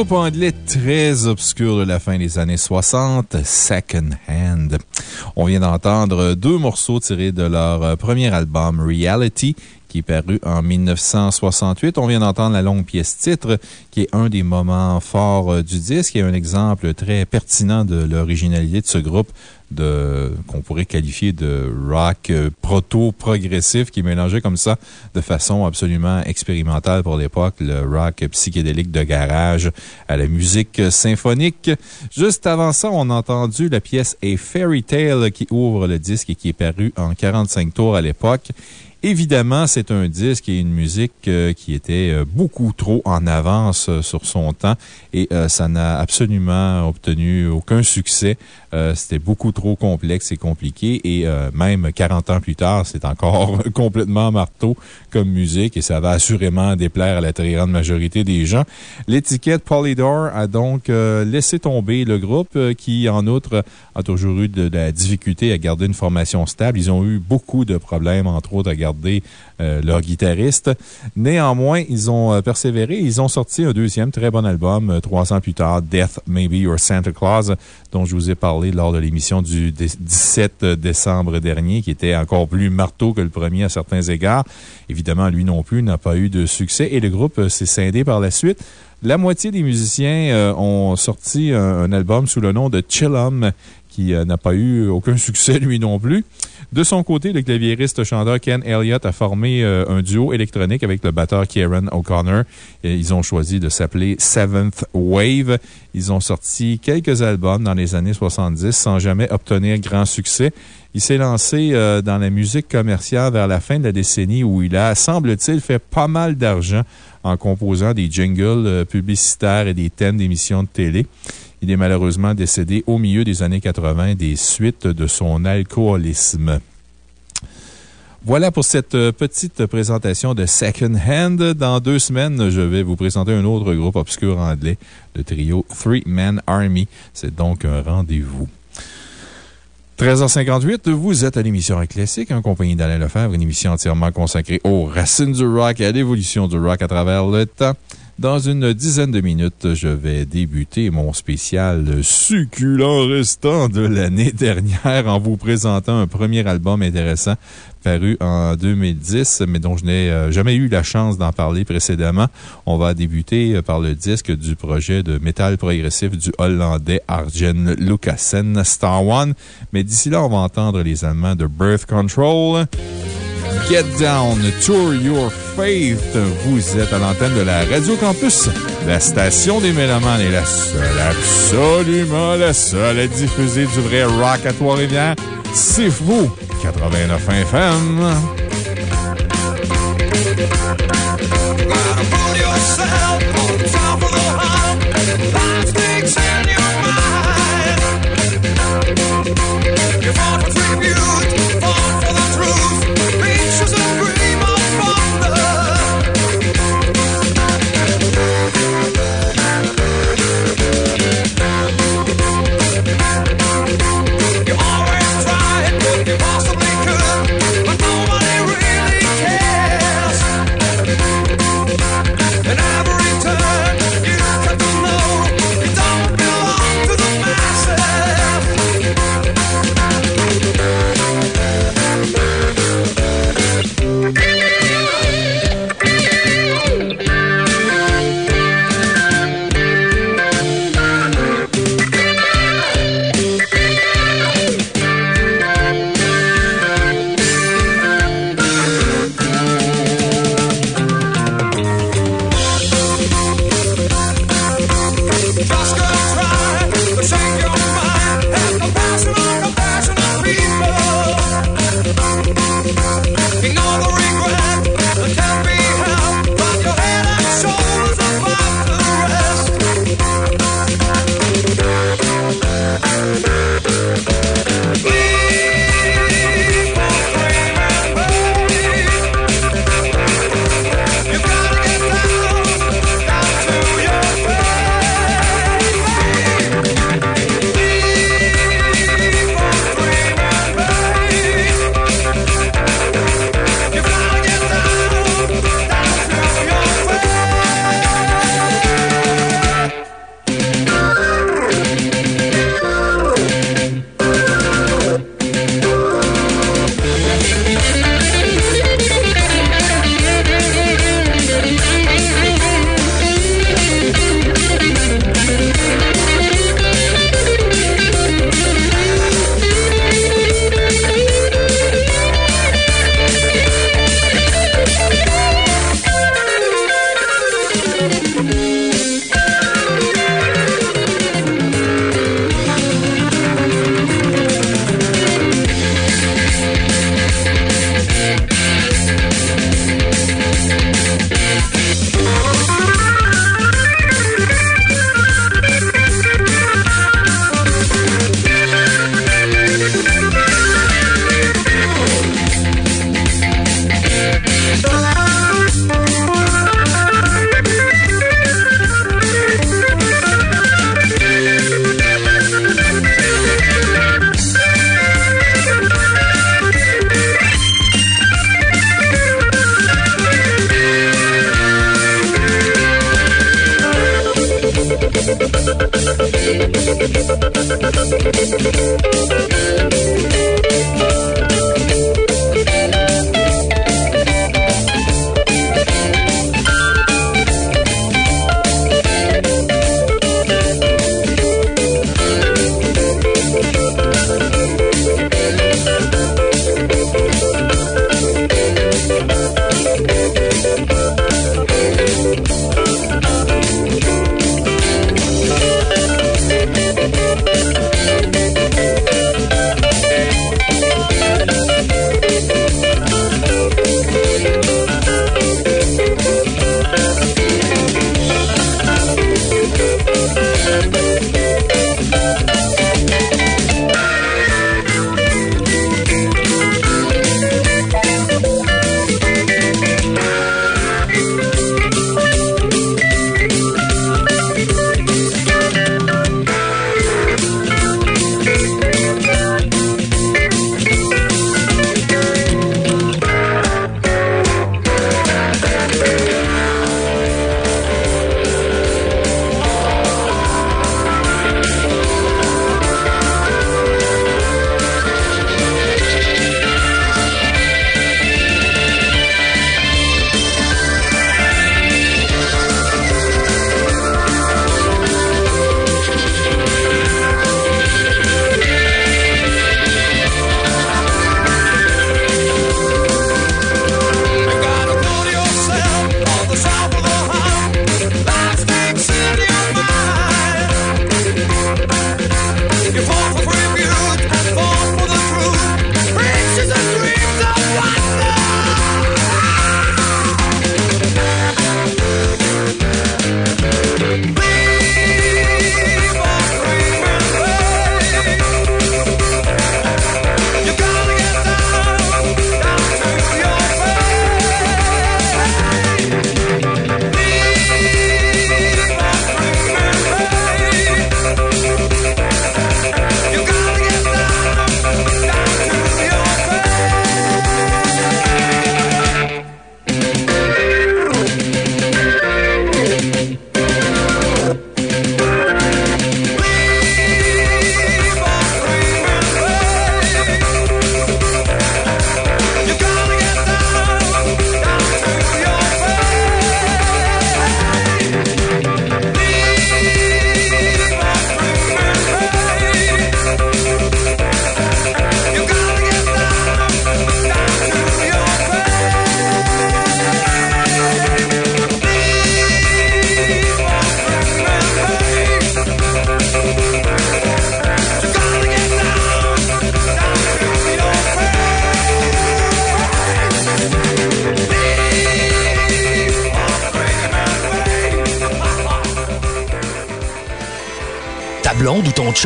Groupe anglais très obscur de la fin des années 60, Second Hand. On vient d'entendre deux morceaux tirés de leur premier album, Reality, qui est paru en 1968. On vient d'entendre la longue pièce titre, qui est un des moments forts euh, du disque et un exemple très pertinent de l'originalité de ce groupe qu'on pourrait qualifier de rock euh, proto-progressif qui mélangeait comme ça de façon absolument expérimentale pour l'époque le rock psychédélique de garage à la musique symphonique. Juste avant ça, on a entendu la pièce A Fairy Tale qui ouvre le disque et qui est paru en 45 tours à l'époque. Évidemment, c'est un disque et une musique euh, qui était euh, beaucoup trop en avance sur son temps et ça n'a absolument obtenu aucun succès. C'était beaucoup trop complexe et compliqué et même 40 ans plus tard, c'est encore complètement marteau comme musique et ça va assurément déplaire à la très grande majorité des gens. L'étiquette Polydor a donc laissé tomber le groupe qui, en outre, a toujours eu de, de la difficulté à garder une formation stable. Ils ont eu beaucoup de problèmes, entre autres, à garder euh, leur guitariste. Néanmoins, ils ont euh, persévéré. Ils ont sorti un deuxième très bon album euh, trois ans plus tard, Death Maybe Your Santa Claus, dont je vous ai parlé lors de l'émission du 17 décembre dernier, qui était encore plus marteau que le premier à certains égards. Évidemment, lui non plus n'a pas eu de succès et le groupe s'est scindé par la suite. La moitié des musiciens ont sorti un, un, album sous le nom de Chillum, qui n'a pas eu aucun succès lui non plus. De son côté, le claviériste-chanteur Ken Elliott a formé euh, un duo électronique avec le batteur Kieran O'Connor. Ils ont choisi de s'appeler Seventh Wave. Ils ont sorti quelques albums dans les années 70 sans jamais obtenir grand succès. Il s'est lancé euh, dans la musique commerciale vers la fin de la décennie où il a, semble-t-il, fait pas mal d'argent en composant des jingles euh, publicitaires et des thèmes d'émissions de télé. Il est malheureusement décédé au milieu des années 80 des suites de son alcoolisme. Voilà pour cette euh, petite présentation de Second Hand. Dans deux semaines, je vais vous présenter un autre groupe obscur anglais, le trio Three Man Army. C'est donc un rendez-vous. 13h58, vous êtes à l'émission Rock Classique en compagnie d'Alain Lefebvre, une émission entièrement consacrée aux racines du rock et à l'évolution du rock à travers le temps. Dans une dizaine de minutes, je vais débuter mon spécial succulent restant de l'année dernière en vous présentant un premier album intéressant paru en 2010, mais dont je n'ai euh, jamais eu la chance d'en parler précédemment. On va débuter euh, par le disque du projet de métal progressif du Hollandais Arjen Lucassen, Star One. Mais d'ici là, on va entendre les Allemands de Birth Control. Get Down, Tour Your Faith. Vous êtes à l'antenne de la Radio Campus, la station des Mélomanes est la seule, absolument la seule à diffuser du vrai rock à Trois-Rivières. C'est vous, 89 FM.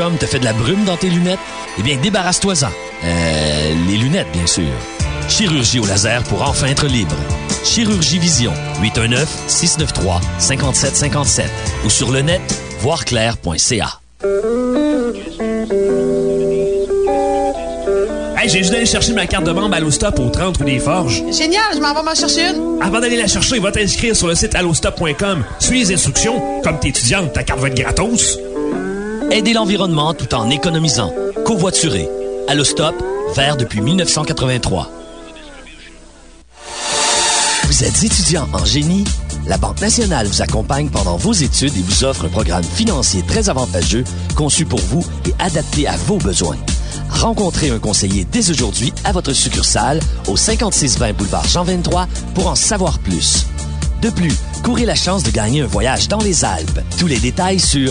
Chum te fait de la brume dans tes lunettes? Eh bien, débarrasse-toi-en. Euh, les lunettes, bien sûr. Chirurgie au laser pour enfin être libre. Chirurgie Vision, 819-693-5757 ou sur le net, voirclair.ca. Hey, j'ai juste d'aller chercher ma carte de membre Allostop au 30 rue des Forges. Génial, je m'en vais m'en chercher une. Avant d'aller la chercher, va t'inscrire sur le site allostop.com. Suis les instructions. Comme t'es étudiante, ta carte va être gratos. Aider l'environnement tout en économisant. Covoiturer. Allostop, vert depuis 1983. Vous êtes étudiant en génie? La Banque nationale vous accompagne pendant vos études et vous offre un programme financier très avantageux conçu pour vous et adapté à vos besoins. Rencontrez un conseiller dès aujourd'hui à votre succursale au 5620 boulevard Jean 23 pour en savoir plus. De plus, courez la chance de gagner un voyage dans les Alpes. Tous les détails sur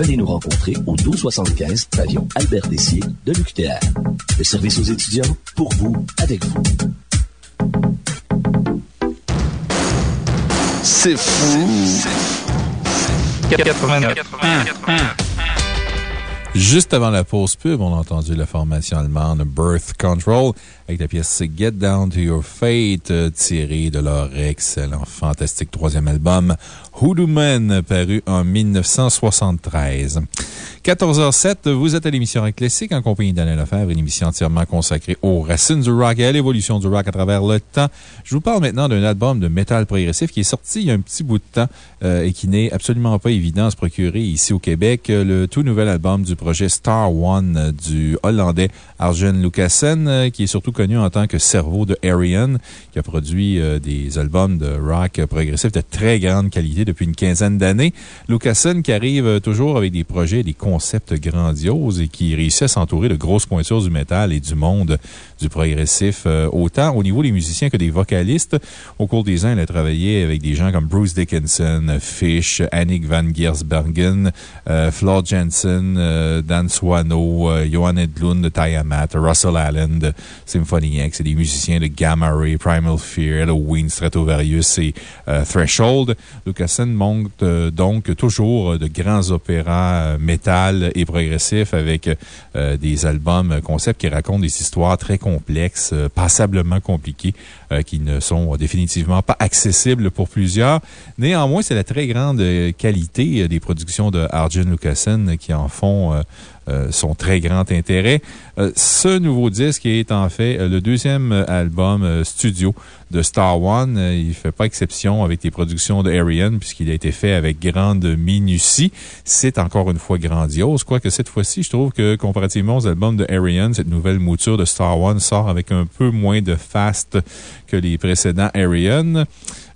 Venez nous rencontrer au 1275 pavillon Albert Dessier de l'UQTR. Le service aux étudiants, pour vous, avec vous. C'est fou. 89. Juste avant la pause pub, on a entendu la formation allemande Birth Control avec la pièce Get Down to Your Fate, euh, tirée de leur excellent, fantastique troisième album Hoodoo Man, paru en 1973. 14h07, vous êtes à l'émission Rock Classique en compagnie d'Alain Lefebvre, une émission entièrement consacrée aux racines du rock et à l'évolution du rock à travers le temps. Je vous parle maintenant d'un album de métal progressif qui est sorti il y a un petit bout de temps euh, et qui n'est absolument pas évident à se procurer ici au Québec. Le tout nouvel album du projet Star One du Hollandais Arjen Lucassen, euh, qui est surtout connu en tant que cerveau de Arian, qui a produit euh, des albums de rock progressif de très grande qualité depuis une quinzaine d'années. Lucassen qui arrive euh, toujours avec des projets, des concepts grandioses et qui réussit à s'entourer de grosses pointures du métal et du monde du progressif, euh, autant au niveau des musiciens que des vocalistes. Au cours des ans, elle a travaillé avec des gens comme Bruce Dickinson, Fish, Annick Van Giersbergen, euh, Floyd Jensen, Dan Swano, Johan Edlund de Tiamat, Russell Allen de X et des musiciens de Gamma Ray, Primal Fear, Halloween, Stratovarius et euh, Threshold. Lucassen monte euh, donc toujours de grands opéras euh, métal et progressifs avec des albums concepts qui racontent des histoires très complexes, passablement compliquées, qui ne sont définitivement pas accessibles pour plusieurs. Néanmoins, c'est la très grande qualité des productions de Arjen Lucassen qui en font son très grand intérêt. Euh, ce nouveau disque est en fait euh, le deuxième euh, album euh, studio de Star One. Euh, Il ne fait pas exception avec les productions de Arian puisqu'il a été fait avec grande minutie. C'est encore une fois grandiose, quoique cette fois-ci, je trouve que comparativement aux albums de Arian, cette nouvelle mouture de Star One sort avec un peu moins de fast que les précédents Arian.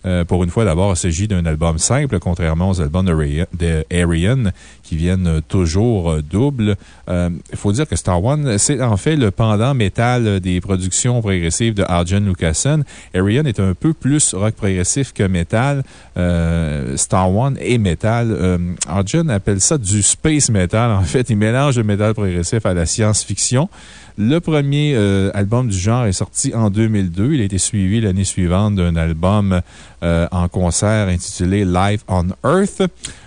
Euh, pour une fois, d'abord, il s'agit d'un album simple, contrairement aux albums de, Arian, qui viennent euh, toujours euh, double. Euh, Il faut dire que Star One, c'est en fait le pendant métal des productions progressives de Arjen Lucassen. Arian est un peu plus rock progressif que métal. Euh, Star One est métal. Euh, Arjen appelle ça du space metal. En fait, il mélange le métal progressif à la science-fiction. Le premier euh, album du genre est sorti en 2002. Il a été suivi l'année suivante d'un album euh, en concert intitulé Live on Earth.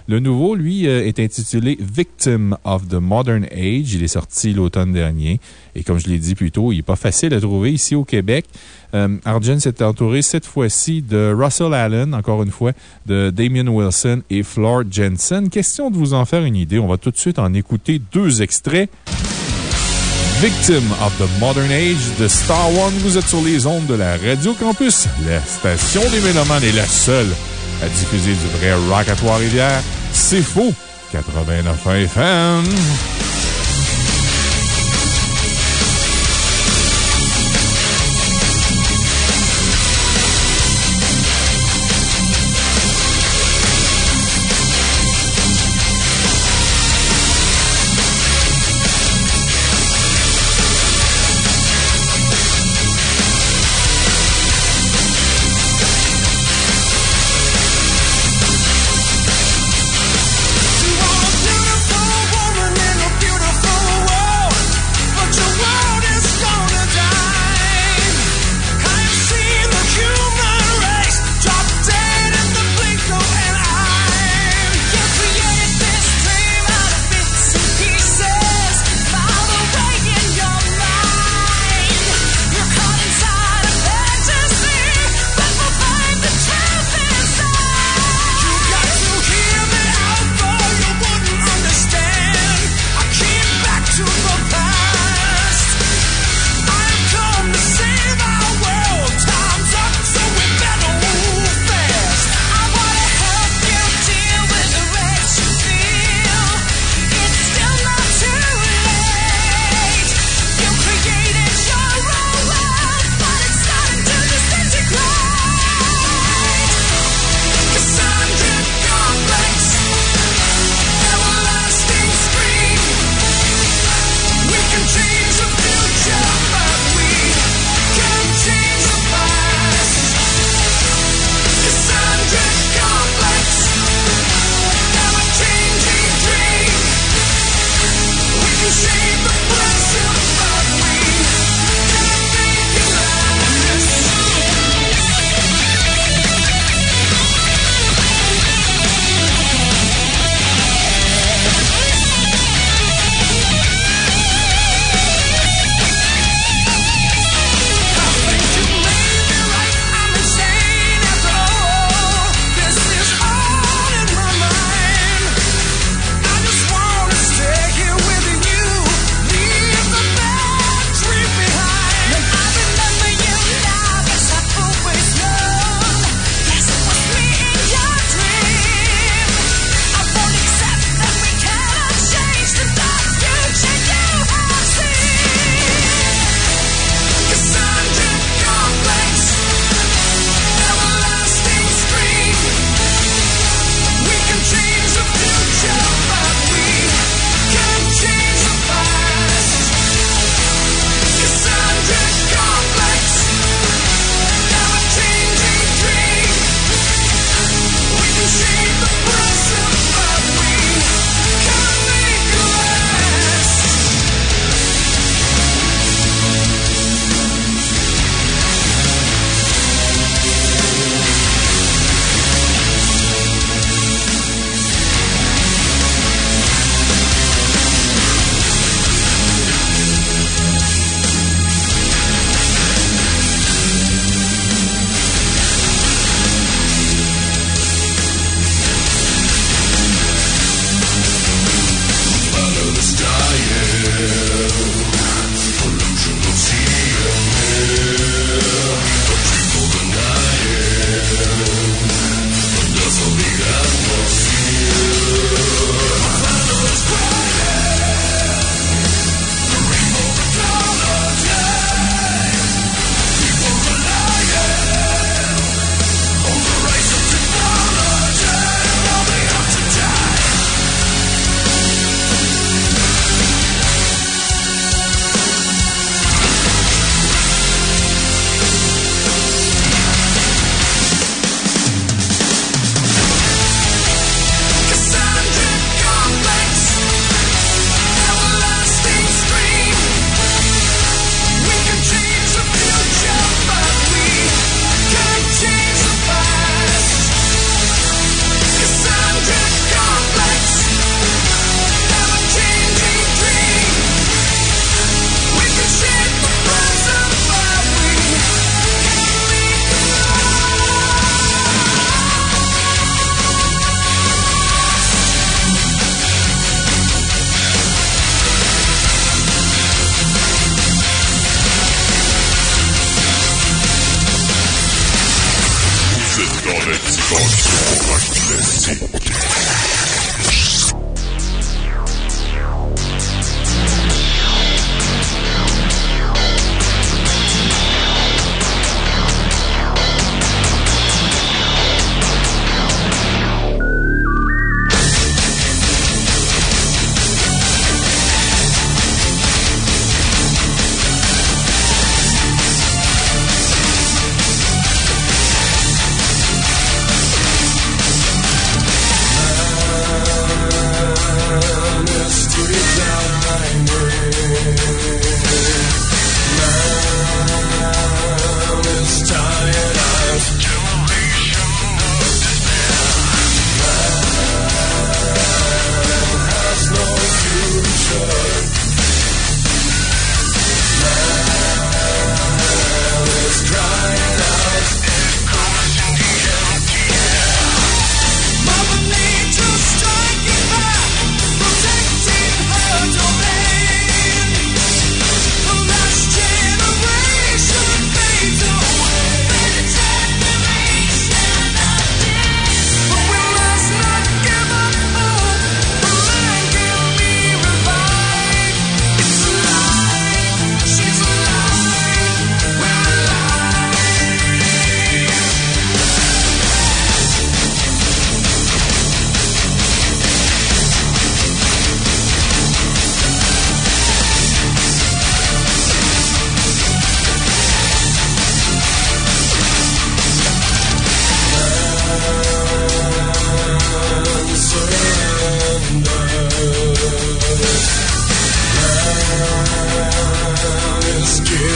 Le nouveau, lui, euh, est intitulé Victim of the Modern Age. Il est sorti l'automne dernier. Et comme je l'ai dit plus tôt, il n'est pas facile à trouver ici au Québec. Arjen s'est entouré cette fois-ci de Russell Allen, encore une fois, de Damien Wilson et Floor Jensen. Question de vous en faire une idée. On va tout de suite en écouter deux extraits. Victim of the Modern Age de Star One. Vous êtes sur les ondes de la Radio Campus. La station des Mélomanes est la seule à diffuser du vrai rock à Trois-Rivières. C'est faux! 89 FM.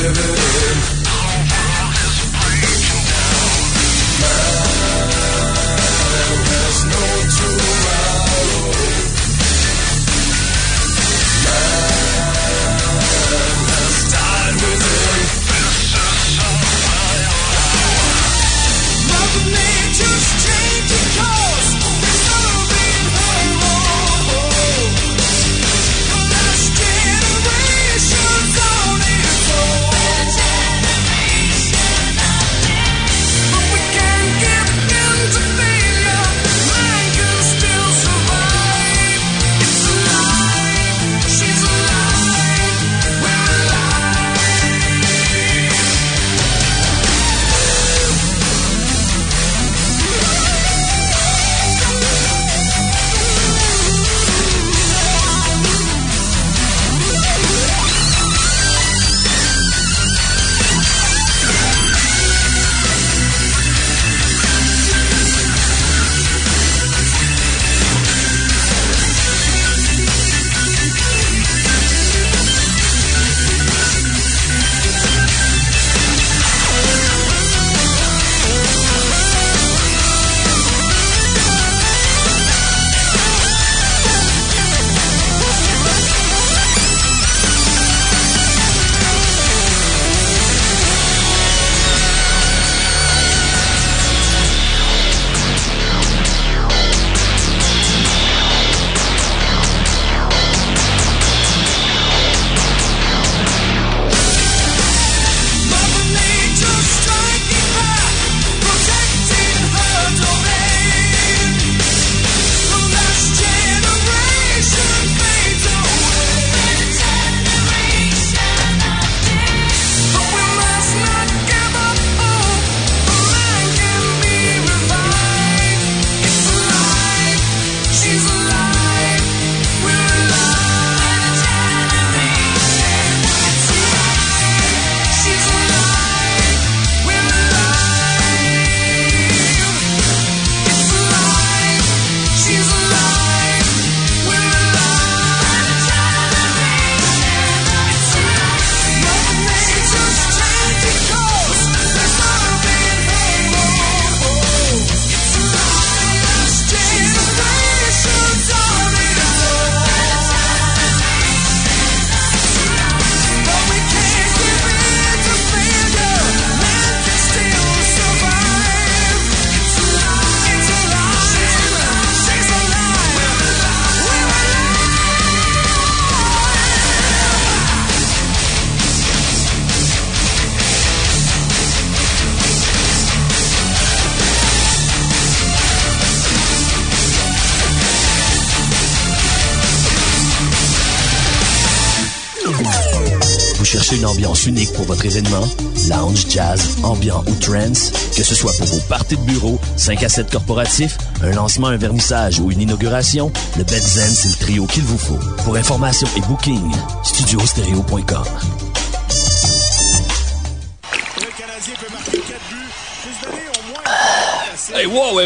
living in. Ambiance unique pour votre événement, lounge, jazz, ambiant ou trance, que ce soit pour vos parties de bureau, 5 à 7 corporatifs, un lancement, un vernissage ou une inauguration, le Benzen, c'est le trio qu'il vous faut. Pour information et booking, studiostereo.com.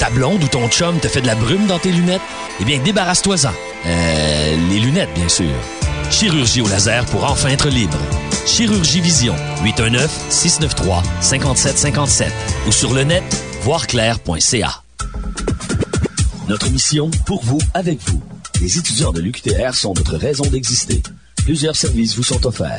Ta blonde ou ton chum te fait de la brume dans tes lunettes? Eh bien, débarrasse-toi-en. Euh, les lunettes, bien sûr. Chirurgie au laser pour enfin être libre. Chirurgie Vision, 819-693-5757 ou sur le net, voirclair.ca. Notre mission, pour vous, avec vous. Les étudiants de l'UQTR sont notre raison d'exister. Plusieurs services vous sont offerts.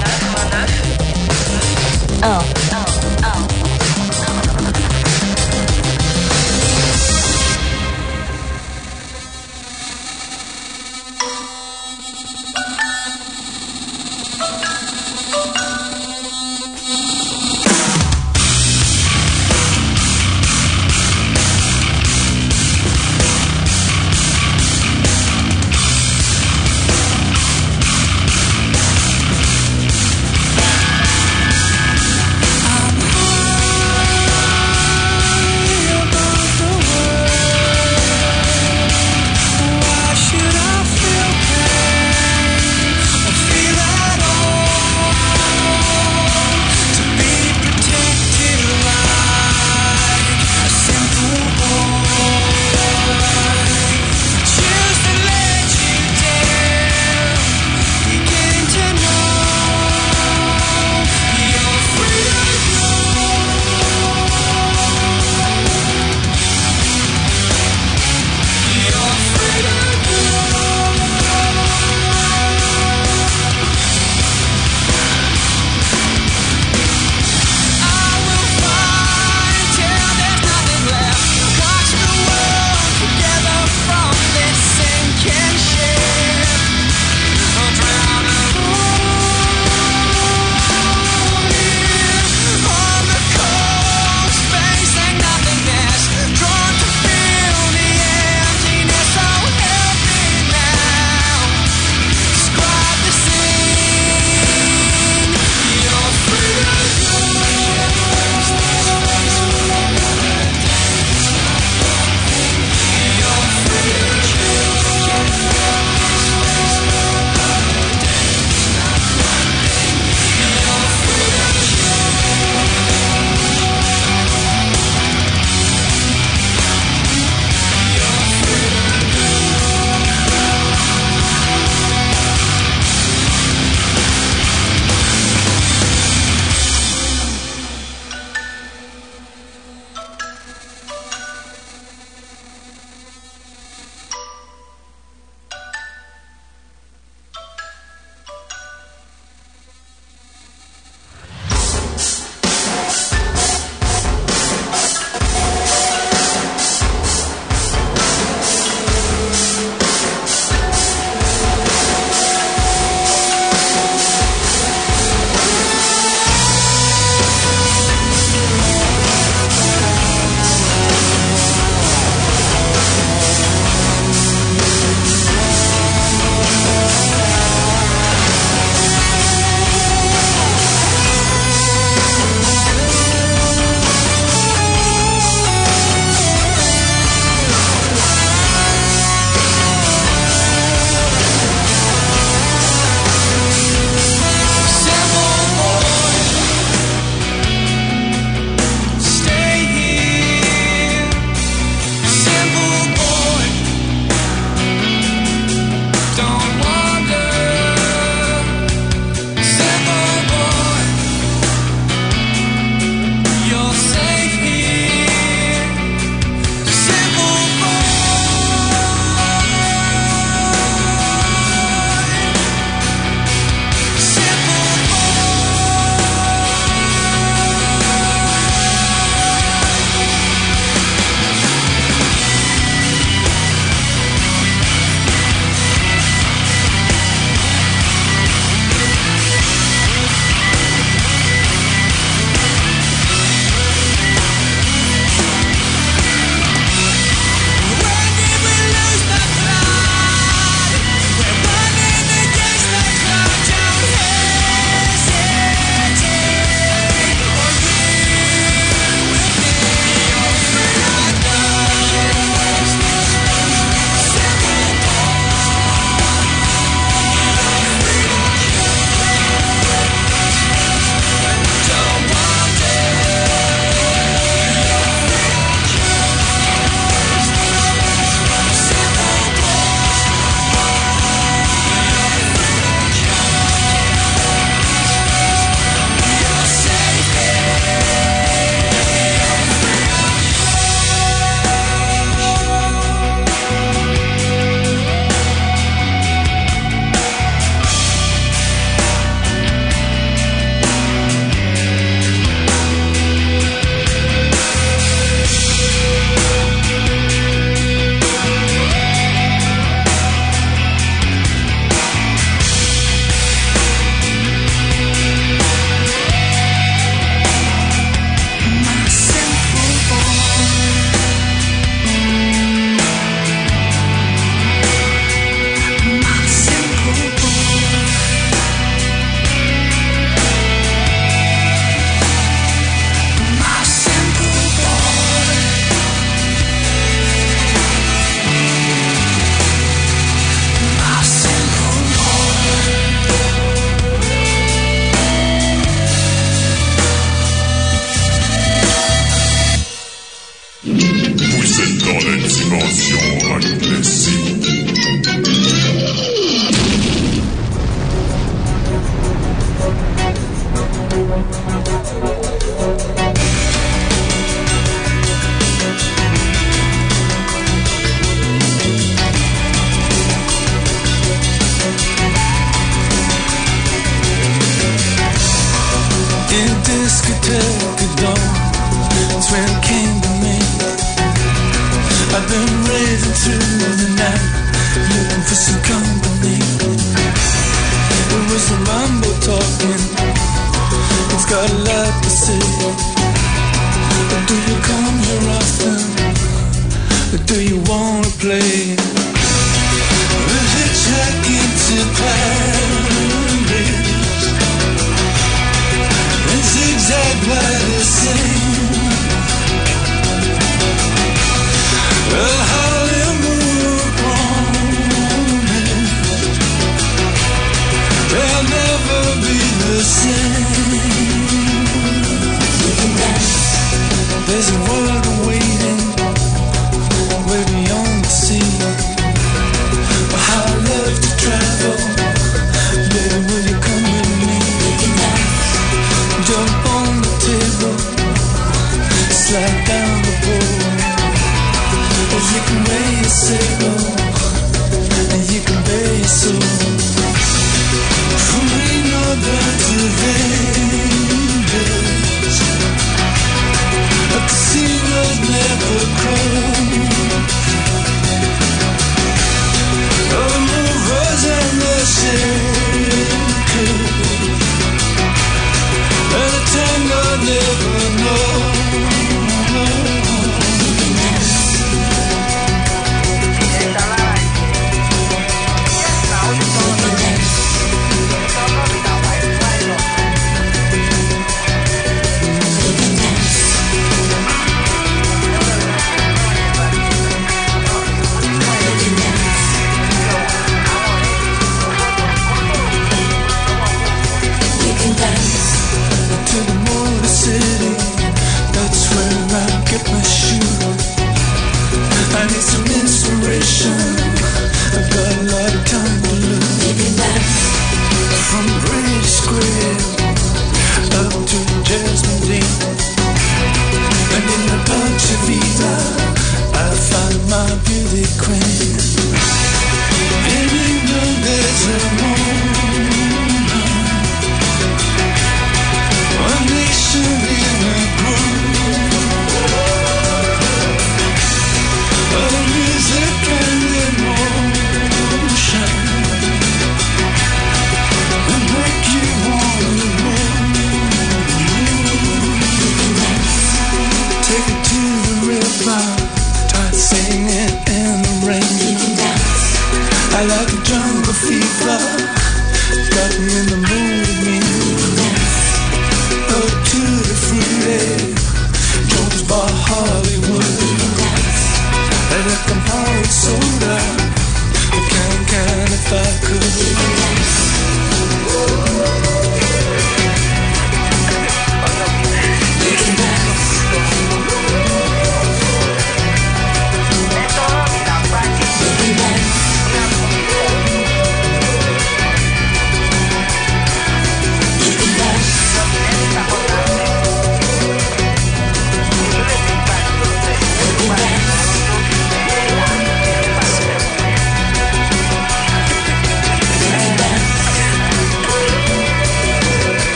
1 I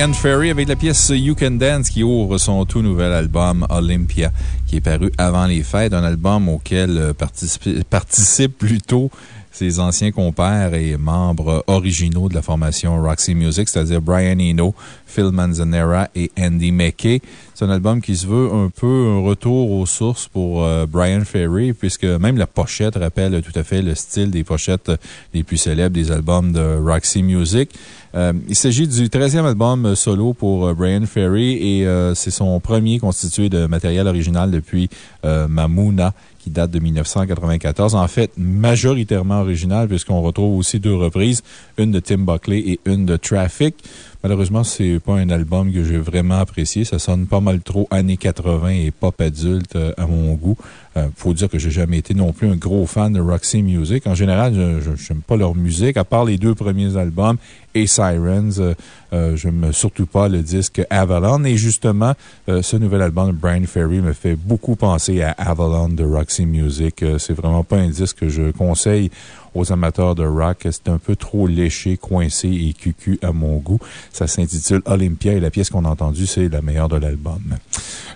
Brian Ferry avec la pièce You Can Dance qui ouvre son tout nouvel album Olympia qui est paru avant les fêtes. Un album auquel euh, participe, participent plutôt ses anciens compères et membres originaux de la formation Roxy Music, c'est-à-dire Brian Eno, Phil Manzanera et Andy McKay. C'est un album qui se veut un peu un retour aux sources pour euh, Brian Ferry, puisque même la pochette rappelle tout à fait le style des pochettes les plus célèbres des albums de Roxy Music. Euh, il s'agit du 13e album solo pour euh, Brian Ferry et euh, c'est son premier constitué de matériel original depuis Mamuna qui date de 1994. En fait, majoritairement original puisqu'on retrouve aussi deux reprises, une de Tim Buckley et une de Traffic. Malheureusement, c'est pas un album que j'ai vraiment apprécié. Ça sonne pas mal trop années 80 et pop adulte euh, à mon goût. Euh, faut dire que j'ai jamais été non plus un gros fan de Roxy Music. En général, je n'aime pas leur musique, à part les deux premiers albums et Sirens. Euh, euh, je n'aime surtout pas le disque Avalon. Et justement, ce nouvel album de Brian Ferry me fait beaucoup penser à Avalon de Roxy Music. Euh, c'est vraiment pas un disque que je conseille aux amateurs de rock. C'est un peu trop léché, coincé et cucu à mon goût. Ça s'intitule Olympia et la pièce qu'on a entendue, c'est la meilleure de l'album.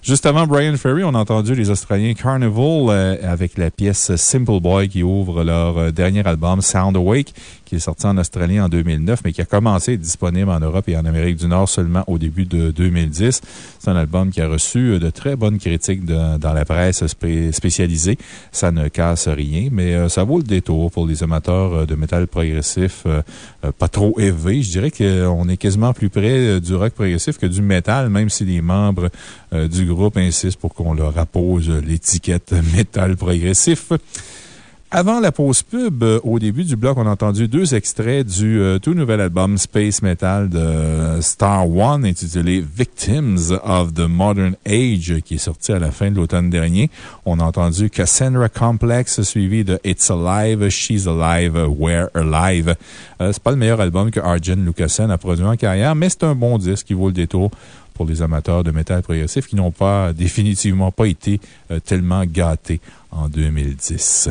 Juste avant Brian Ferry, on a entendu les Australiens Carnival euh, avec la pièce Simple Boy qui ouvre leur euh, dernier album Sound Awake, qui est sorti en Australie en 2009, mais qui a commencé à être disponible en Europe et en Amérique du Nord seulement au début de 2010. C'est un album qui a reçu euh, de très bonnes critiques de- dans la presse spé- spécialisée. Ça ne casse rien, mais ça vaut le détour pour les euh, de métal progressif, euh, euh, pas trop élevé. Je dirais qu'on est quasiment plus près du rock progressif que du métal, même si les membres du groupe insistent pour qu'on leur appose l'étiquette métal progressif. Avant la pause pub, euh, au début du bloc, on a entendu deux extraits du euh, tout nouvel album Space Metal de Star One intitulé Victims of the Modern Age qui est sorti à la fin de l'automne dernier. On a entendu Cassandra Complex suivi de It's Alive, She's Alive, We're Alive. Euh, c'est pas le meilleur album que Arjen Lucassen a produit en carrière, mais c'est un bon disque qui vaut le détour pour les amateurs de métal progressif qui n'ont pas, définitivement pas été tellement gâtés en 2010.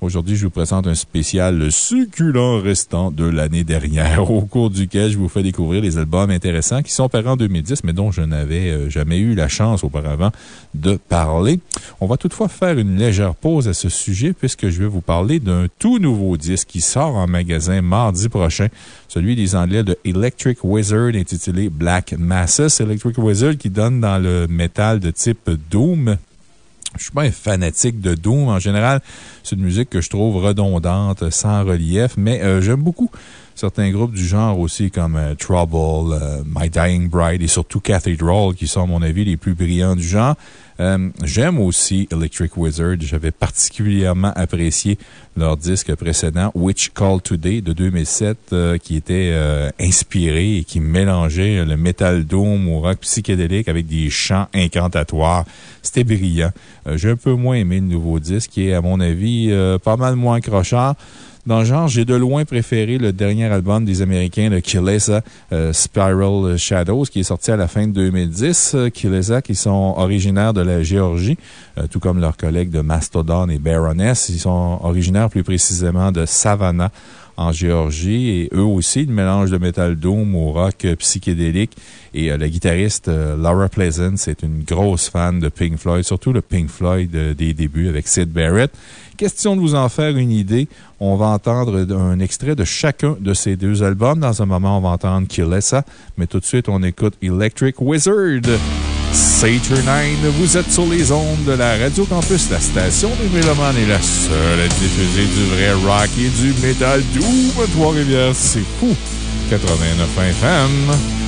Aujourd'hui, je vous présente un spécial succulent restant de l'année dernière, au cours duquel je vous fais découvrir les albums intéressants qui sont parus en 2010, mais dont je n'avais euh, jamais eu la chance auparavant de parler. On va toutefois faire une légère pause à ce sujet puisque je vais vous parler d'un tout nouveau disque qui sort en magasin mardi prochain, celui des Anglais de Electric Wizard intitulé Black Masses. Electric Wizard qui donne dans le métal de type Doom. Je suis pas un fanatique de Doom. En général, c'est une musique que je trouve redondante, sans relief, mais euh, j'aime beaucoup certains groupes du genre aussi comme euh, Trouble, euh, My Dying Bride et surtout Cathedral, qui sont, à mon avis, les plus brillants du genre. Euh, J'aime aussi Electric Wizard. J'avais particulièrement apprécié leur disque précédent, Witch Call Today de 2007, euh, qui était euh, inspiré et qui mélangeait le metal doom au rock psychédélique avec des chants incantatoires. C'était brillant. J'ai un peu moins aimé le nouveau disque, qui est, à mon avis, pas mal moins accrocheur. Dans le genre, j'ai de loin préféré le dernier album des Américains de Kilesa, euh, Spiral Shadows, qui est sorti à la fin de 2010. Euh, Kilesa, qui sont originaires de la Géorgie, euh, tout comme leurs collègues de Mastodon et Baroness. Ils sont originaires plus précisément de Savannah en Géorgie et eux aussi, le mélange de metal doom au rock euh, psychédélique. Et euh, la guitariste euh, Laura Pleasant, c'est une grosse fan de Pink Floyd, surtout le Pink Floyd des débuts avec Sid Barrett. Question de vous en faire une idée. On va entendre un extrait de chacun de ces deux albums. Dans un moment, on va entendre Killessa, mais tout de suite, on écoute Electric Wizard. Saturnine, vous êtes sur les ondes de la Radio Campus, la station des Mélomanes est la seule à diffuser du vrai rock et du métal doom. Trois-Rivières, c'est fou. 89 FM.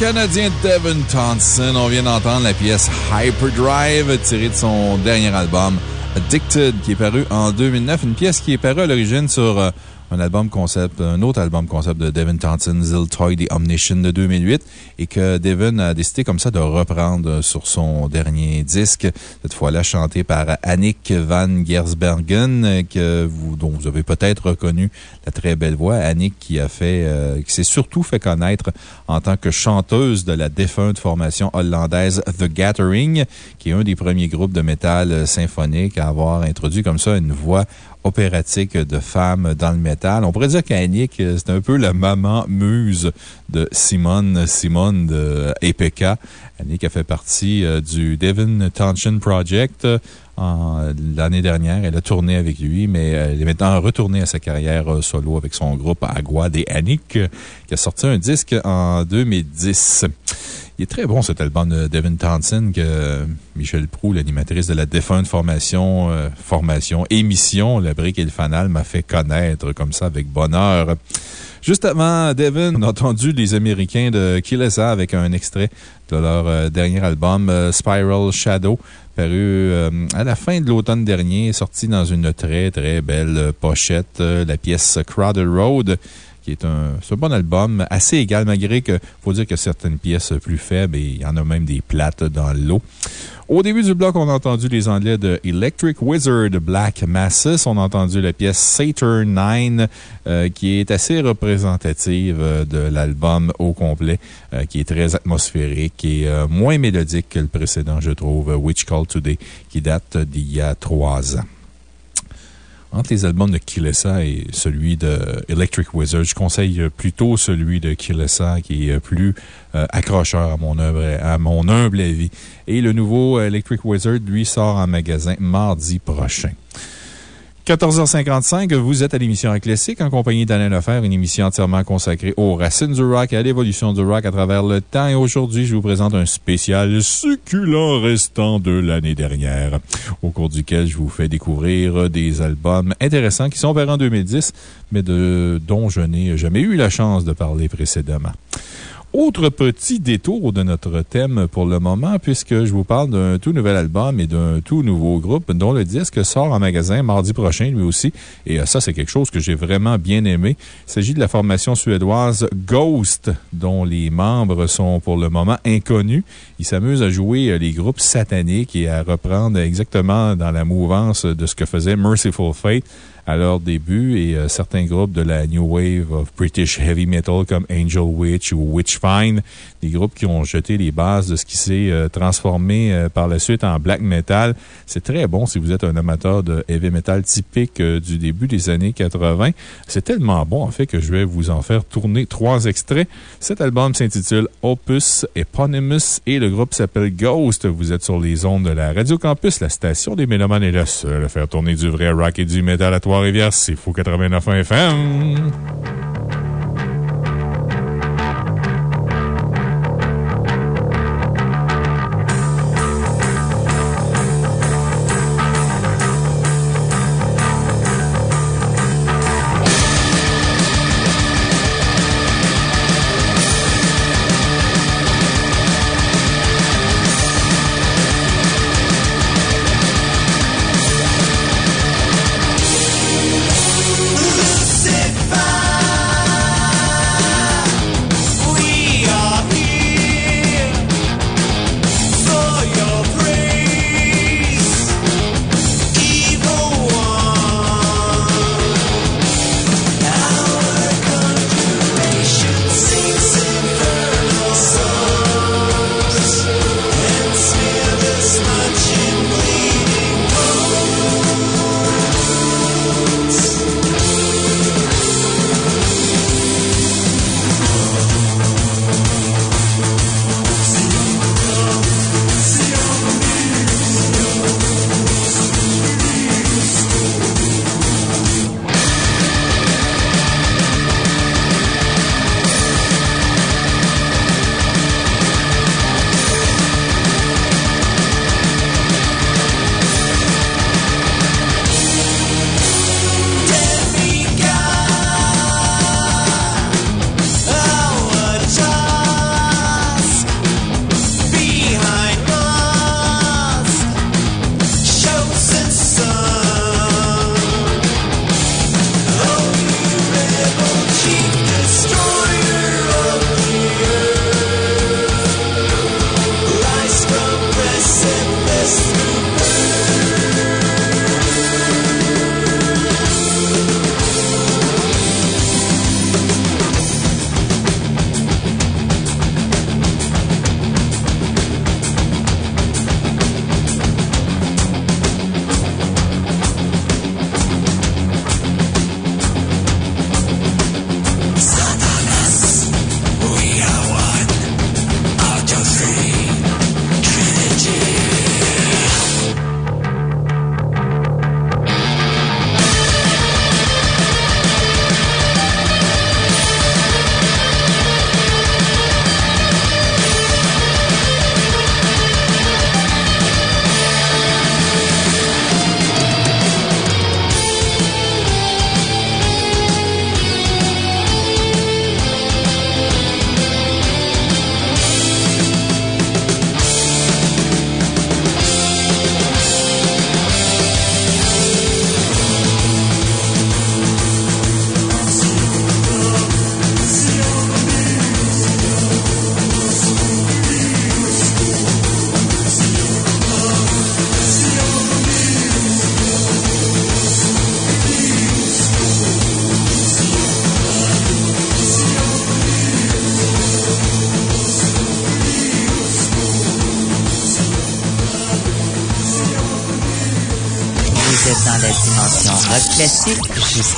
Canadien Devin Thompson, on vient d'entendre la pièce Hyperdrive tirée de son dernier album Addicted qui est paru en 2009. Une pièce qui est parue à l'origine sur euh, un album concept, un autre album concept de Devin Townsend, Ziltoy The Omniscient de 2008, et que Devin a décidé comme ça de reprendre sur son dernier disque, cette fois-là chanté par Annick Van Gersbergen, que vous, dont vous avez peut-être reconnu la très belle voix. Annick qui a fait, euh, qui s'est surtout fait connaître en tant que chanteuse de la défunte formation hollandaise The Gathering, qui est un des premiers groupes de métal euh, symphonique à avoir introduit comme ça une voix opératique de femmes dans le métal. On pourrait dire qu'Annick, c'est un peu la maman muse de Simone, Simone de EPK. Annick a fait partie euh, du Devin Townshend Project l'année dernière. Elle a tourné avec lui, mais euh, elle est maintenant retournée à sa carrière euh, solo avec son groupe Agua de Annick, euh, qui a sorti un disque en 2010. Il est très bon cet album de Devin Townsend que Michel Prou, l'animatrice de la défunte formation, euh, émission, La Brique et le Fanal, m'a fait connaître comme ça avec bonheur. Juste avant Devin, on a entendu les Américains de Killesa avec un extrait de leur euh, dernier album, euh, Spiral Shadow, euh, à la fin de l'automne dernier, sorti dans une très, très belle pochette, euh, la pièce Crowded Road qui est un, bon album, assez égal, malgré que, faut dire que certaines pièces plus faibles et il y en a même des plates dans l'eau. Au début du bloc, on a entendu les Anglais de Electric Wizard Black Masses. On a entendu la pièce Saturn 9, euh, qui est assez représentative euh, de l'album au complet, euh, qui est très atmosphérique et moins mélodique que le précédent, je trouve, Witch Call Today, qui date d'il y a trois ans. Entre les albums de Killesa et celui de Electric Wizard, je conseille plutôt celui de Killesa qui est plus euh, accrocheur à mon, œuvre, à mon humble avis. Et le nouveau euh, Electric Wizard, lui, sort en magasin mardi prochain. 14h55, vous êtes à l'émission Classique en compagnie d'Alain Lefer, une émission entièrement consacrée aux racines du rock et à l'évolution du rock à travers le temps. Et aujourd'hui, je vous présente un spécial succulent restant de l'année dernière, au cours duquel je vous fais découvrir des albums intéressants qui sont parus en 2010, mais de, dont je n'ai jamais eu la chance de parler précédemment. Autre petit détour de notre thème pour le moment, puisque je vous parle d'un tout nouvel album et d'un tout nouveau groupe dont le disque sort en magasin mardi prochain, lui aussi. Et euh, ça, c'est quelque chose que j'ai vraiment bien aimé. Il s'agit de la formation suédoise Ghost, dont les membres sont pour le moment inconnus. Ils s'amusent à jouer euh, les groupes sataniques et à reprendre exactement dans la mouvance de ce que faisait Merciful Fate à leur début et euh, certains groupes de la New Wave of British Heavy Metal comme Angel Witch ou Witchfind, des groupes qui ont jeté les bases de ce qui s'est euh, transformé euh, par la suite en black metal. C'est très bon si vous êtes un amateur de heavy metal typique du début des années 80. C'est tellement bon, en fait, que je vais vous en faire tourner trois extraits. Cet album s'intitule Opus Eponymous et le groupe s'appelle Ghost. Vous êtes sur les ondes de la Radio Campus. La station des Mélomanes est la seule à faire tourner du vrai rock et du metal à Trois-Rivières. C'est Fou 89 FM.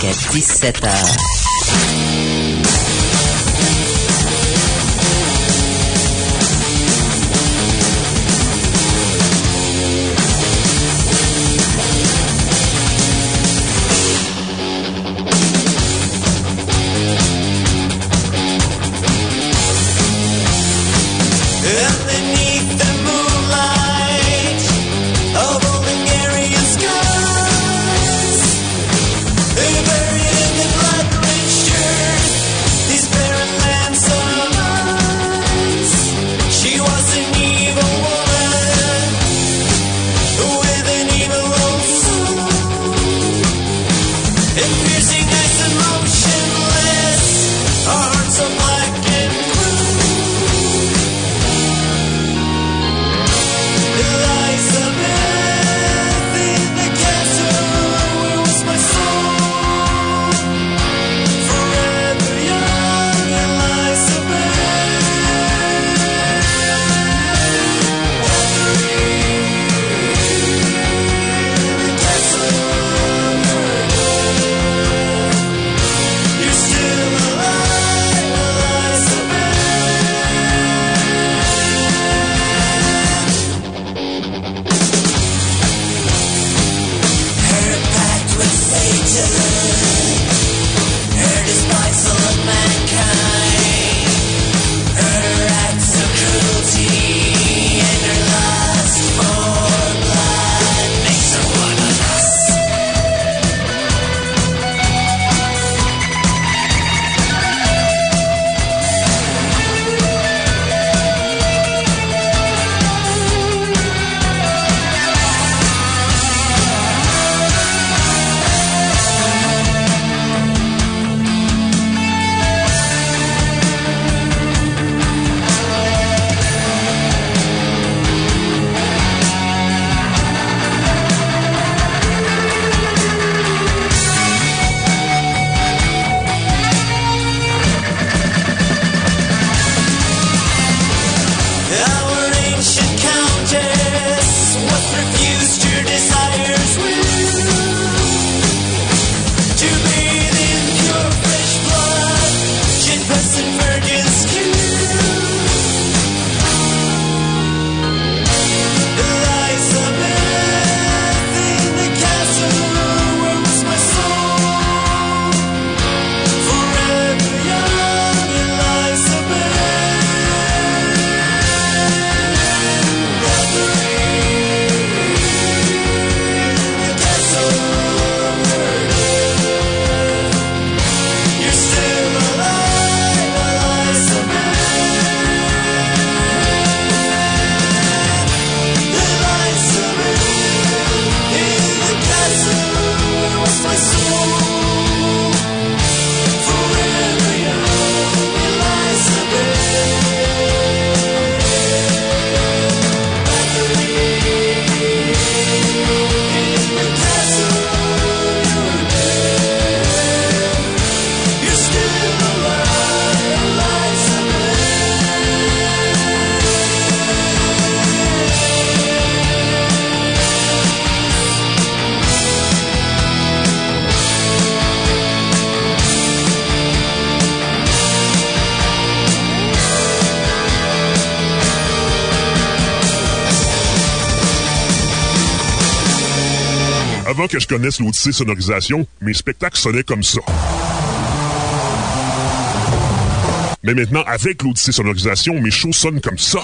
Jusqu'à 17h. Je connaisse l'Odyssée Sonorisation, mes spectacles sonnaient comme ça. Mais maintenant, avec l'Odyssée Sonorisation, mes shows sonnent comme ça.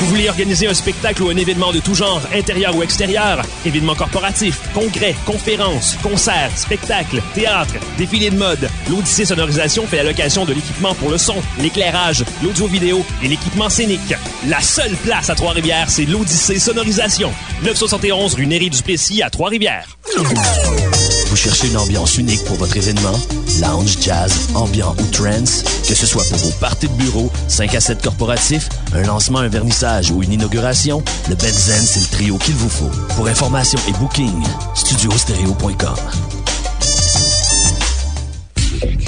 Vous voulez organiser un spectacle ou un événement de tout genre, intérieur ou extérieur? Événements corporatifs, congrès, conférences, concerts, spectacles, théâtre, défilés de mode. L'Odyssée Sonorisation fait la location de l'équipement pour le son, l'éclairage, l'audio-vidéo et l'équipement scénique. La seule place à Trois-Rivières, c'est l'Odyssée Sonorisation. 971 rue Néry-du-Plessis à Trois-Rivières. Vous cherchez une ambiance unique pour votre événement? Lounge, jazz, ambiant ou trance? Que ce soit pour vos parties de bureau, 5 à 7 corporatifs, un lancement, un vernissage ou une inauguration, le Benzen, c'est le trio qu'il vous faut. Pour information et booking, studiostereo.com.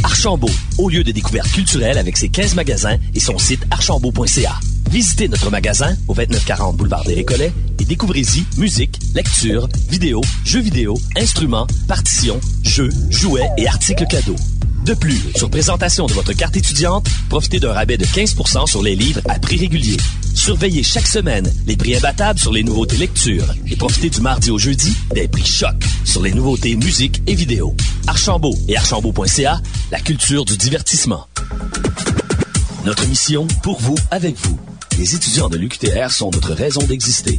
Archambault, au lieu de découverte culturelle avec ses 15 magasins et son site archambault.ca. Visitez notre magasin au 2940 boulevard des Récollets et découvrez-y musique, lecture, vidéo, jeux vidéo, instruments, partitions, jeux, jouets et articles cadeaux. De plus, sur présentation de votre carte étudiante, profitez d'un rabais de 15% sur les livres à prix régulier. Surveillez chaque semaine les prix imbattables sur les nouveautés lecture et profitez du mardi au jeudi des prix choc sur les nouveautés musique et vidéo. Archambault et archambault.ca, la culture du divertissement. Notre mission, pour vous, avec vous. Les étudiants de l'UQTR sont notre raison d'exister.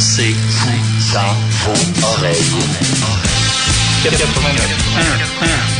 C'est fou dans vos oreilles. 89.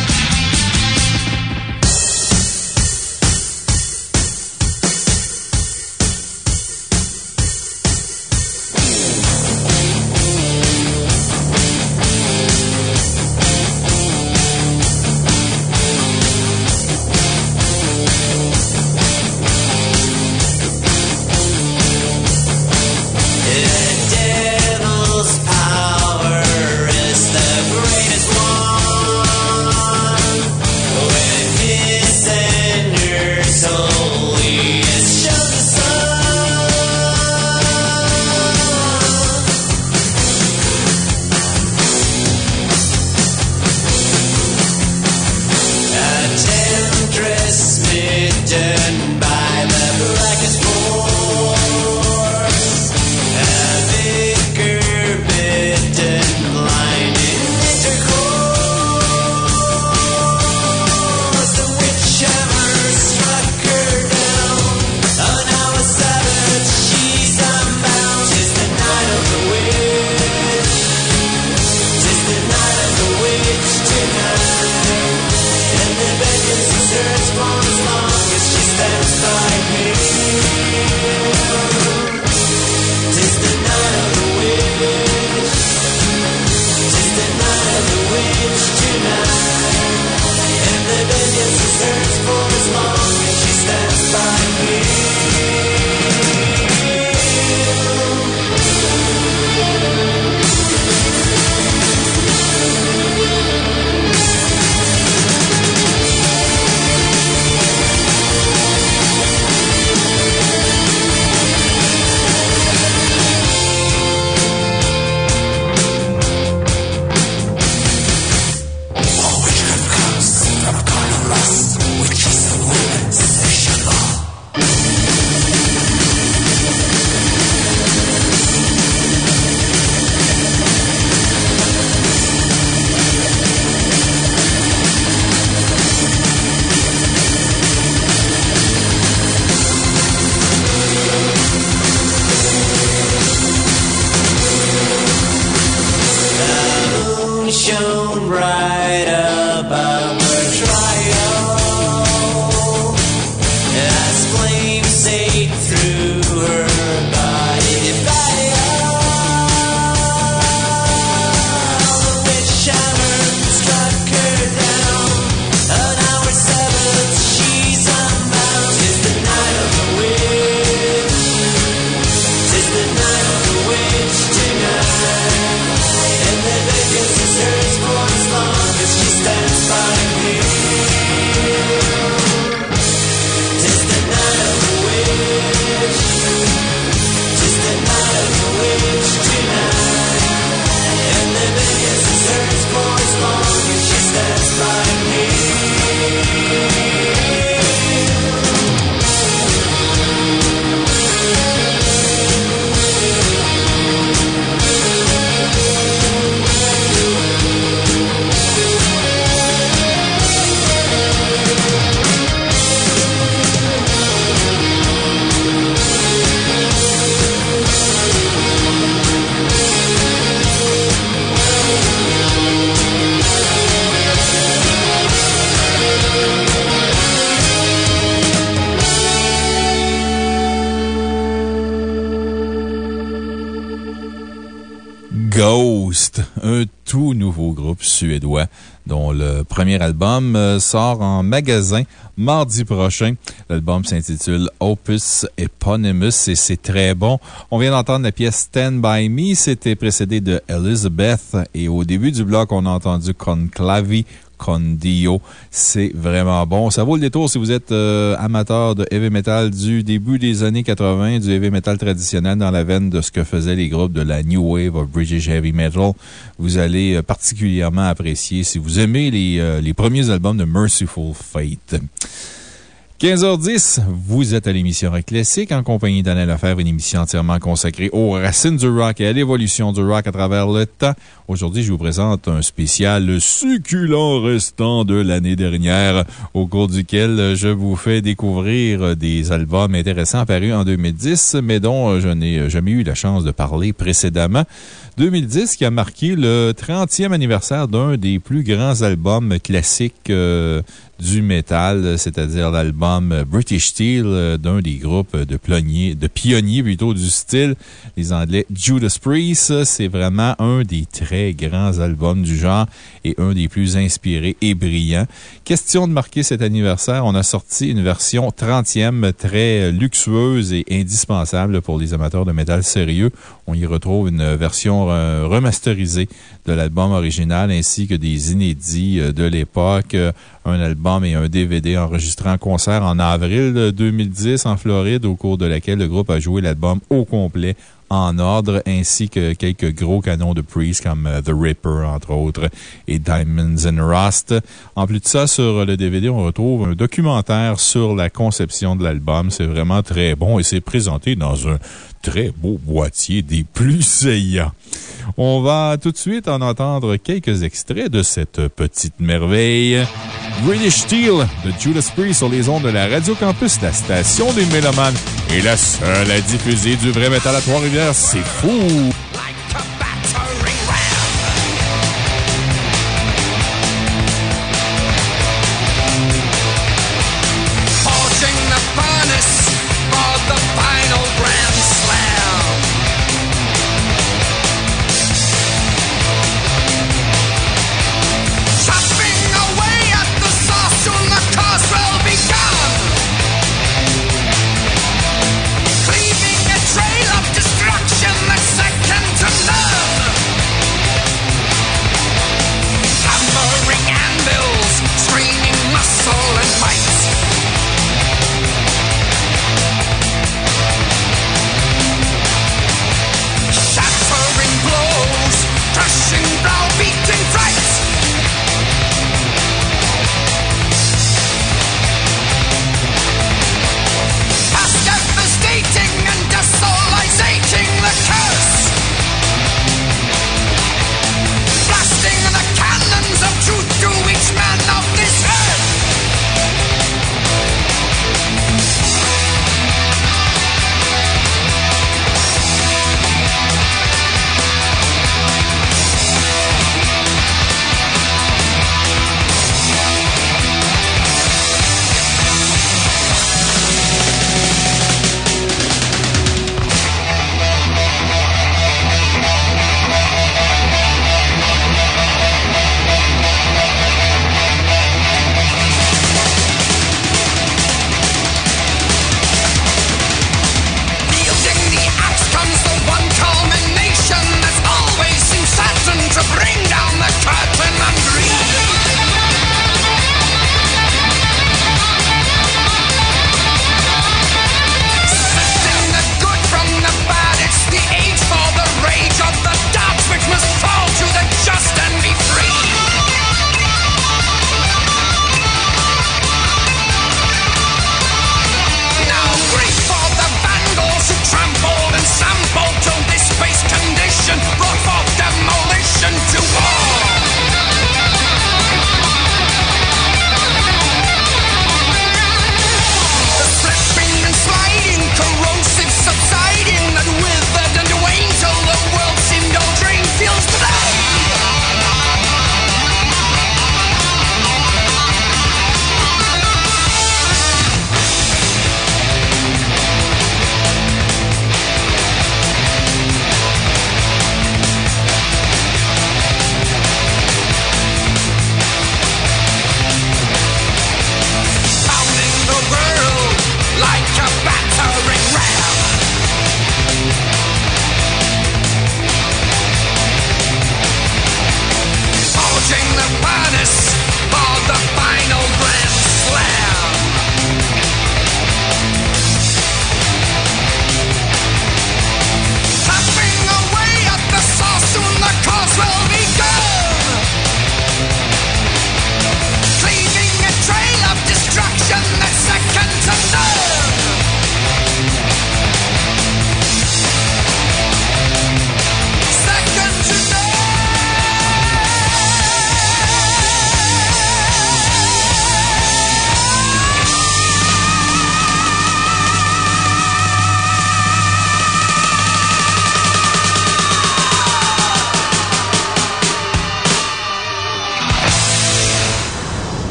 Album euh, sort en magasin mardi prochain. L'album s'intitule Opus Eponymous et c'est très bon. On vient d'entendre la pièce Stand By Me. C'était précédé de Elizabeth et au début du bloc, on a entendu Conclavi C'est vraiment bon. Ça vaut le détour si vous êtes euh, amateur de heavy metal du début des années 80, du heavy metal traditionnel dans la veine de ce que faisaient les groupes de la New Wave of British Heavy Metal. Vous allez euh, particulièrement apprécier si vous aimez les, euh, les premiers albums de Merciful Fate. 15h10, vous êtes à l'émission Rock Classique en compagnie d'Anna Lefebvre, une émission entièrement consacrée aux racines du rock et à l'évolution du rock à travers le temps. Aujourd'hui, je vous présente un spécial succulent restant de l'année dernière, au cours duquel je vous fais découvrir des albums intéressants apparus en 2010, mais dont je n'ai jamais eu la chance de parler précédemment. 2010 qui a marqué le 30e anniversaire d'un des plus grands albums classiques euh, du métal, c'est-à-dire l'album British Steel euh, d'un des groupes de, pionniers, plutôt du style, les Anglais Judas Priest. C'est vraiment un des très grands albums du genre et un des plus inspirés et brillants. Question de marquer cet anniversaire, on a sorti une version 30e très luxueuse et indispensable pour les amateurs de métal sérieux. On y retrouve une version euh, remasterisée de l'album original ainsi que des inédits euh, de l'époque. Euh, un album et un DVD enregistré en concert en avril 2010 en Floride, au cours de laquelle le groupe a joué l'album au complet en ordre, ainsi que quelques gros canons de Priest comme The Ripper, entre autres, et Diamonds and Rust. En plus de ça, sur le DVD, on retrouve un documentaire sur la conception de l'album. C'est vraiment très bon et c'est présenté dans un très beau boîtier des plus saillants. On va tout de suite en entendre quelques extraits de cette petite merveille. British Steel de Judas Priest sur les ondes de la Radio Campus, la station des Mélomanes et la seule à diffuser du vrai métal à Trois-Rivières. C'est fou!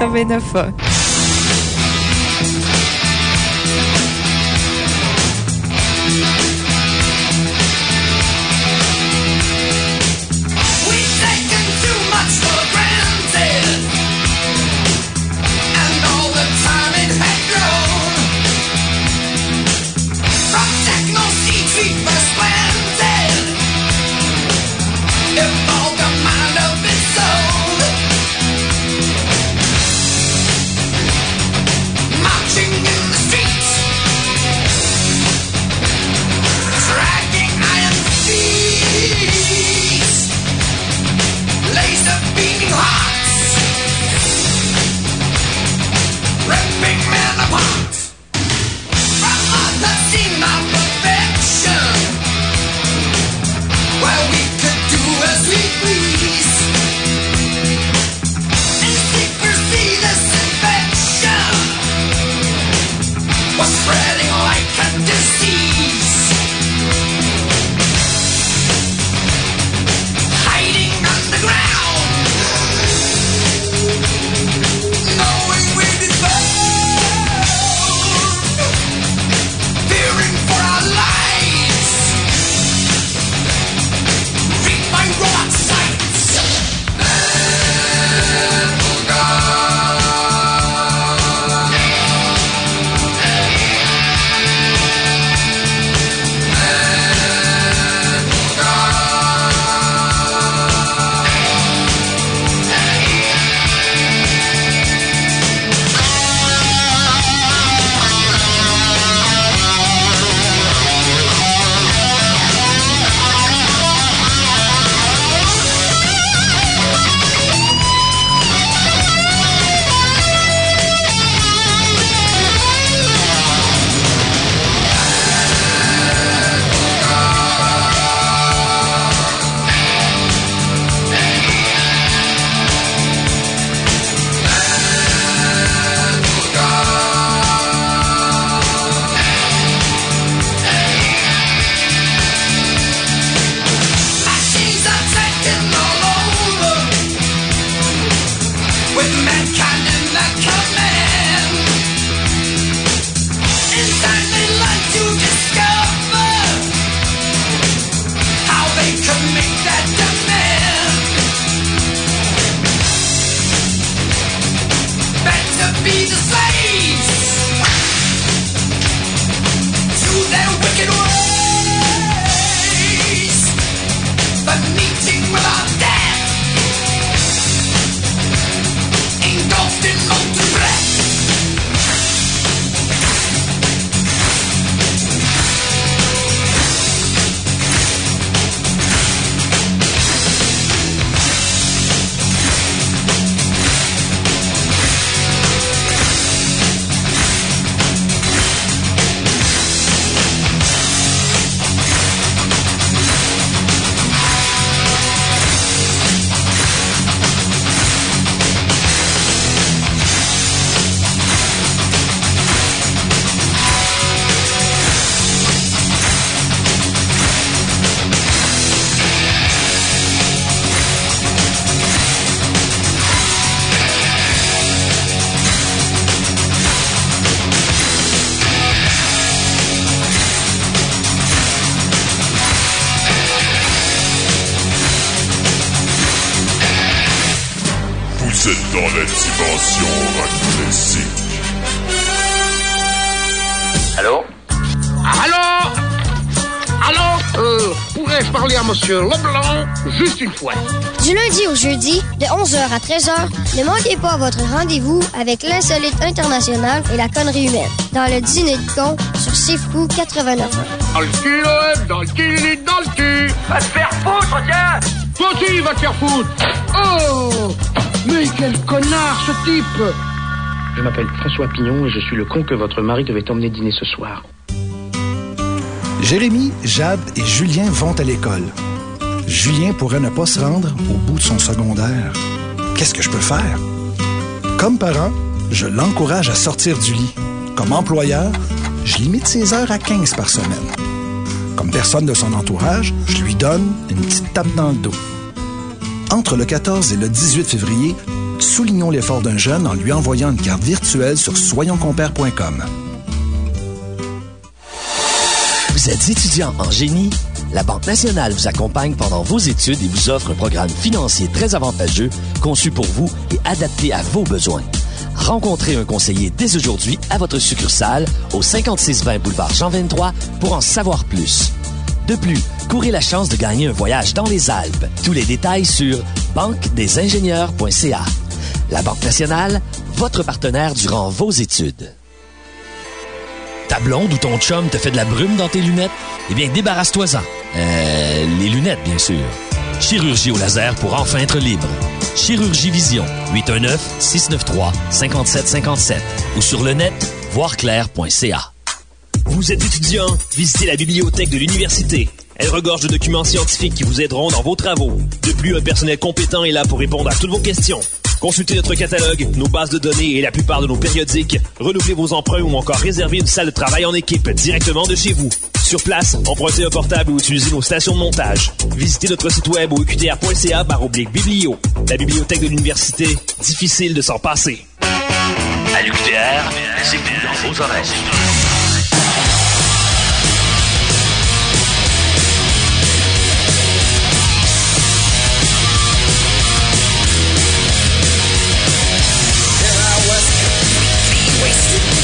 89 à 13h, ne manquez pas votre rendez-vous avec l'insolite international et la connerie humaine. Dans le dîner de con sur Fou 89 Dans le cul, ouais, dans le cul, dans le cul. Va te faire foutre, tiens. Toi aussi, va te faire foutre. Oh Mais quel connard, ce type. Je m'appelle François Pignon et je suis le con que votre mari devait emmener dîner ce soir. Jérémy, Jade et Julien vont à l'école. Julien pourrait ne pas se rendre au bout de son secondaire. Qu'est-ce que je peux faire? Comme parent, je l'encourage à sortir du lit. Comme employeur, je limite ses heures à 15 par semaine. Comme personne de son entourage, je lui donne une petite tape dans le dos. Entre le 14 et le 18 février, Soulignons l'effort d'un jeune en lui envoyant une carte virtuelle sur soyonscompères.com. Vous êtes étudiant en génie? La Banque nationale vous accompagne pendant vos études et vous offre un programme financier très avantageux, conçu pour vous et adapté à vos besoins. Rencontrez un conseiller dès aujourd'hui à votre succursale au 5620 boulevard Jean 23 pour en savoir plus. De plus, courez la chance de gagner un voyage dans les Alpes. Tous les détails sur banquedesingénieurs.ca. La Banque nationale, votre partenaire durant vos études. Ta blonde ou ton chum te fait de la brume dans tes lunettes? Eh bien, débarrasse-toi-en. Euh, les lunettes, bien sûr. Chirurgie au laser pour enfin être libre. Chirurgie Vision, 819-693-5757 ou sur le net, voirclair.ca. Vous êtes étudiant? Visitez la bibliothèque de l'université. Elle regorge de documents scientifiques qui vous aideront dans vos travaux. De plus, un personnel compétent est là pour répondre à toutes vos questions. Consultez notre catalogue, nos bases de données et la plupart de nos périodiques. Renouvelez vos emprunts ou encore réservez une salle de travail en équipe directement de chez vous. Sur place, empruntez un portable ou utilisez nos stations de montage. Visitez notre site web au oblique biblio. La bibliothèque de l'université, difficile de s'en passer. À l'UQTR, c'est plus dans vos oreilles. wasted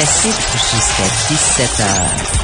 jusqu'à 17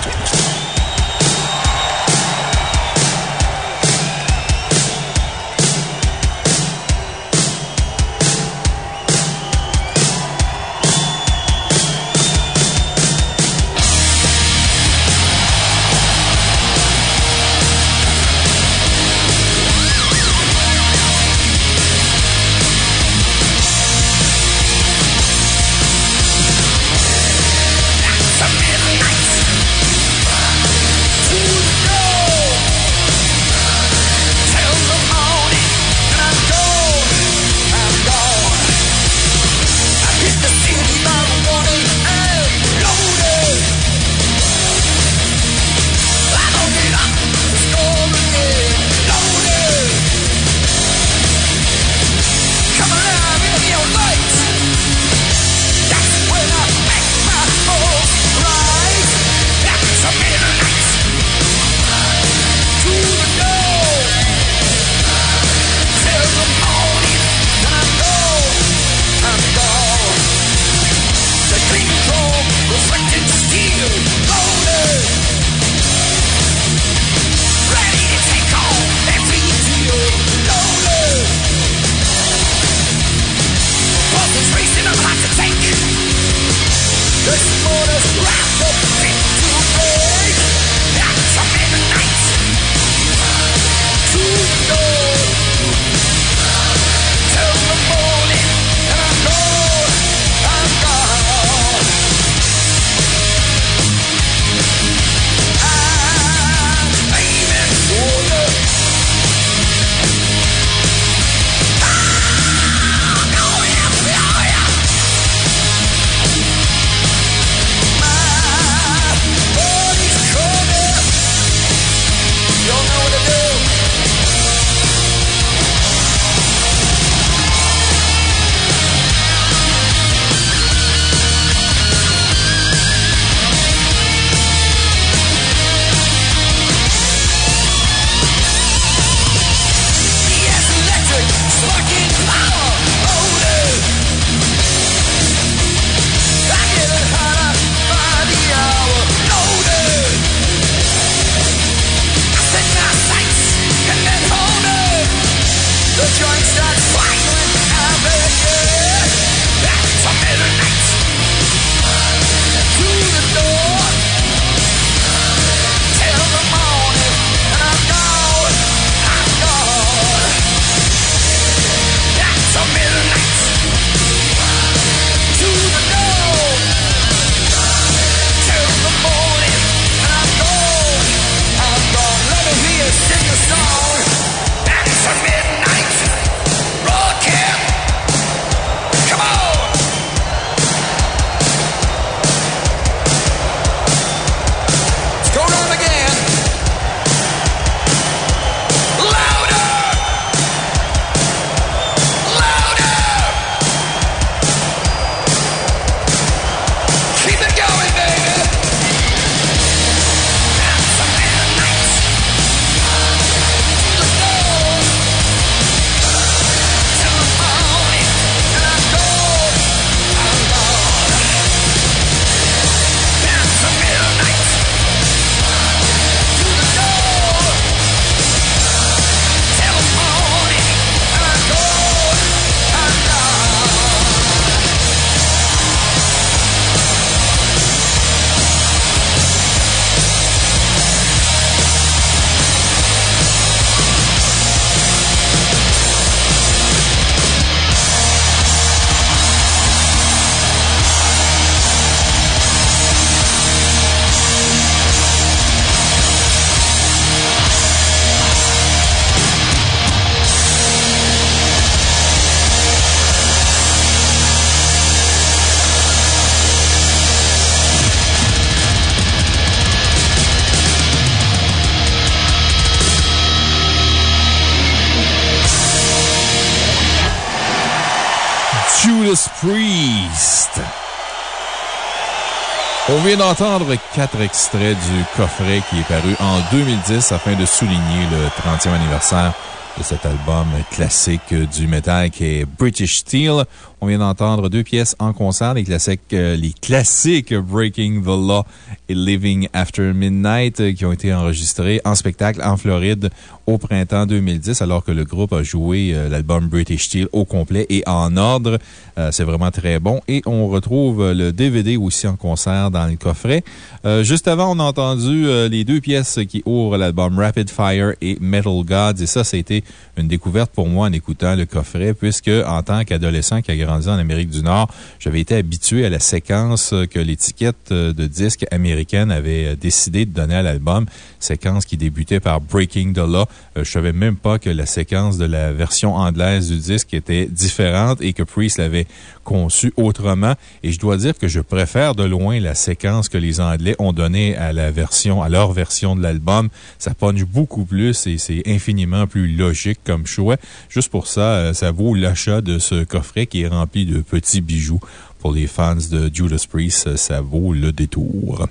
vient d'entendre quatre extraits du coffret qui est paru en 2010 afin de souligner le 30e anniversaire de cet album classique du métal qui est British Steel. On vient d'entendre deux pièces en concert, les classiques, euh, les classiques Breaking the Law et Living After Midnight, euh, qui ont été enregistrés en spectacle en Floride au printemps 2010, alors que le groupe a joué euh, l'album British Steel au complet et en ordre. Euh, C'est vraiment très bon. Et on retrouve euh, le DVD aussi en concert dans le coffret. Euh, juste avant, on a entendu les deux pièces qui ouvrent l'album Rapid Fire et Metal Gods. Et ça, été une découverte pour moi en écoutant le coffret, puisque en tant qu'adolescent qui a grandi en Amérique du Nord, j'avais été habitué à la séquence que l'étiquette de disques américaine avait décidé de donner à l'album. Séquence qui débutait par Breaking the Law. Je savais même pas que la séquence de la version anglaise du disque était différente et que Priest l'avait conçue autrement. Et je dois dire que je préfère de loin la séquence que les Anglais ont donnée à la version, à leur version de l'album. Ça punch beaucoup plus et c'est infiniment plus logique comme choix. Juste pour ça, euh, ça vaut l'achat de ce coffret qui est rempli de petits bijoux. Pour les fans de Judas Priest, ça vaut le détour.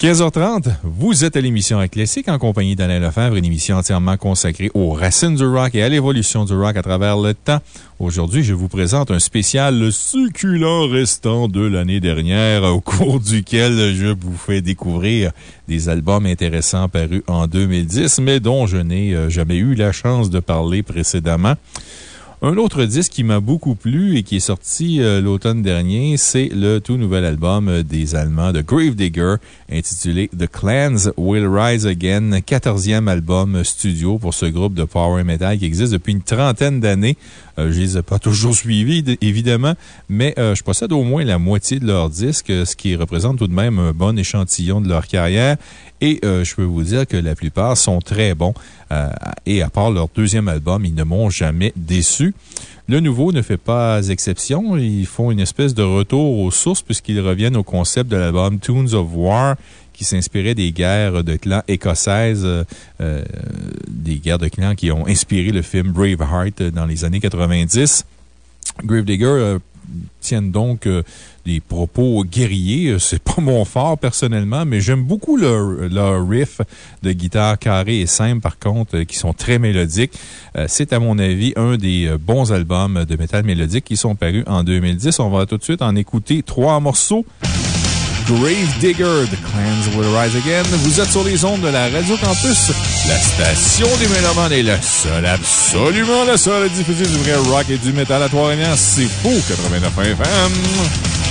15h30, vous êtes à l'émission Classique en compagnie d'Alain Lefebvre, une émission entièrement consacrée aux racines du rock et à l'évolution du rock à travers le temps. Aujourd'hui, je vous présente un spécial succulent restant de l'année dernière au cours duquel je vous fais découvrir des albums intéressants parus en 2010, mais dont je n'ai euh, jamais eu la chance de parler précédemment. Un autre disque qui m'a beaucoup plu et qui est sorti euh, l'automne dernier, c'est le tout nouvel album euh, des Allemands de Gravedigger, intitulé The Clans Will Rise Again, 14e album studio pour ce groupe de power metal qui existe depuis une trentaine d'années. Euh, je les ai pas toujours suivis, évidemment, mais euh, je possède au moins la moitié de leurs disques, euh, ce qui représente tout de même un bon échantillon de leur carrière. Et euh, je peux vous dire que la plupart sont très bons. Et à part leur deuxième album, ils ne m'ont jamais déçu. Le nouveau ne fait pas exception. Ils font une espèce de retour aux sources puisqu'ils reviennent au concept de l'album Tunes of War qui s'inspirait des guerres de clans écossaises, euh, euh, des guerres de clans qui ont inspiré le film Braveheart euh, dans les années 90. Gravedigger euh, tiennent donc des propos guerriers. C'est pas mon fort personnellement, mais j'aime beaucoup leur, riff de guitare carré et simple, par contre, qui sont très mélodiques. C'est, à mon avis, un des bons albums de métal mélodique qui sont parus en 2010. On va tout de suite en écouter trois morceaux. Grave Digger, The Clans Will Rise Again. Vous êtes sur les ondes de la Radio Campus, la station des Mélomanes est la seule, absolument la seule à diffuser du vrai rock et du métal à Trois-Rivières. C'est fou, 89 FM.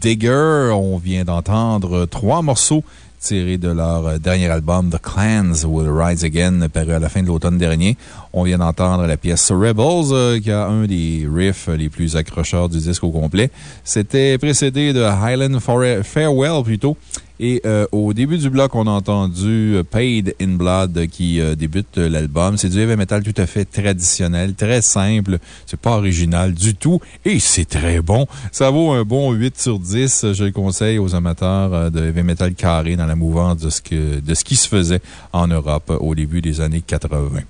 Digger. On vient d'entendre trois morceaux tiré de leur dernier album, The Clans Will Rise Again, paru à la fin de l'automne dernier. On vient d'entendre la pièce Rebels, euh, qui a un des riffs les plus accrocheurs du disque au complet. C'était précédé de Highland Farewell, plutôt. Et euh, au début du bloc, on a entendu euh, Paid in Blood qui euh, débute l'album. C'est du heavy metal tout à fait traditionnel, très simple. C'est pas original du tout. Et c'est très bon. Ça vaut un bon 8 sur 10. Je le conseille aux amateurs de heavy metal carré dans la mouvance de ce, que, de ce qui se faisait en Europe au début des années 80.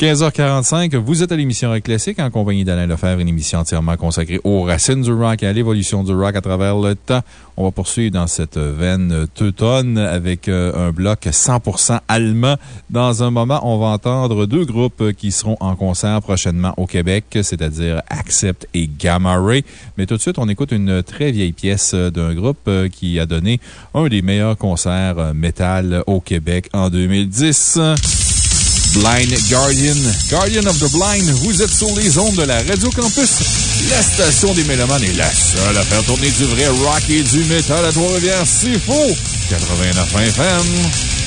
15h45, vous êtes à l'émission Rock Classique en compagnie d'Alain Lefebvre, une émission entièrement consacrée aux racines du rock et à l'évolution du rock à travers le temps. On va poursuivre dans cette veine teutonne avec euh, un bloc 100% allemand. Dans un moment, on va entendre deux groupes qui seront en concert prochainement au Québec, c'est-à-dire Accept et Gamma Ray. Mais tout de suite, on écoute une très vieille pièce d'un groupe euh, qui a donné un des meilleurs concerts euh, métal au Québec en 2010. Blind Guardian, Guardian of the Blind, vous êtes sur les ondes de la Radio Campus. La station des Mélomanes est la seule à faire tourner du vrai rock et du métal à Trois-Rivières. C'est faux! 89 FM.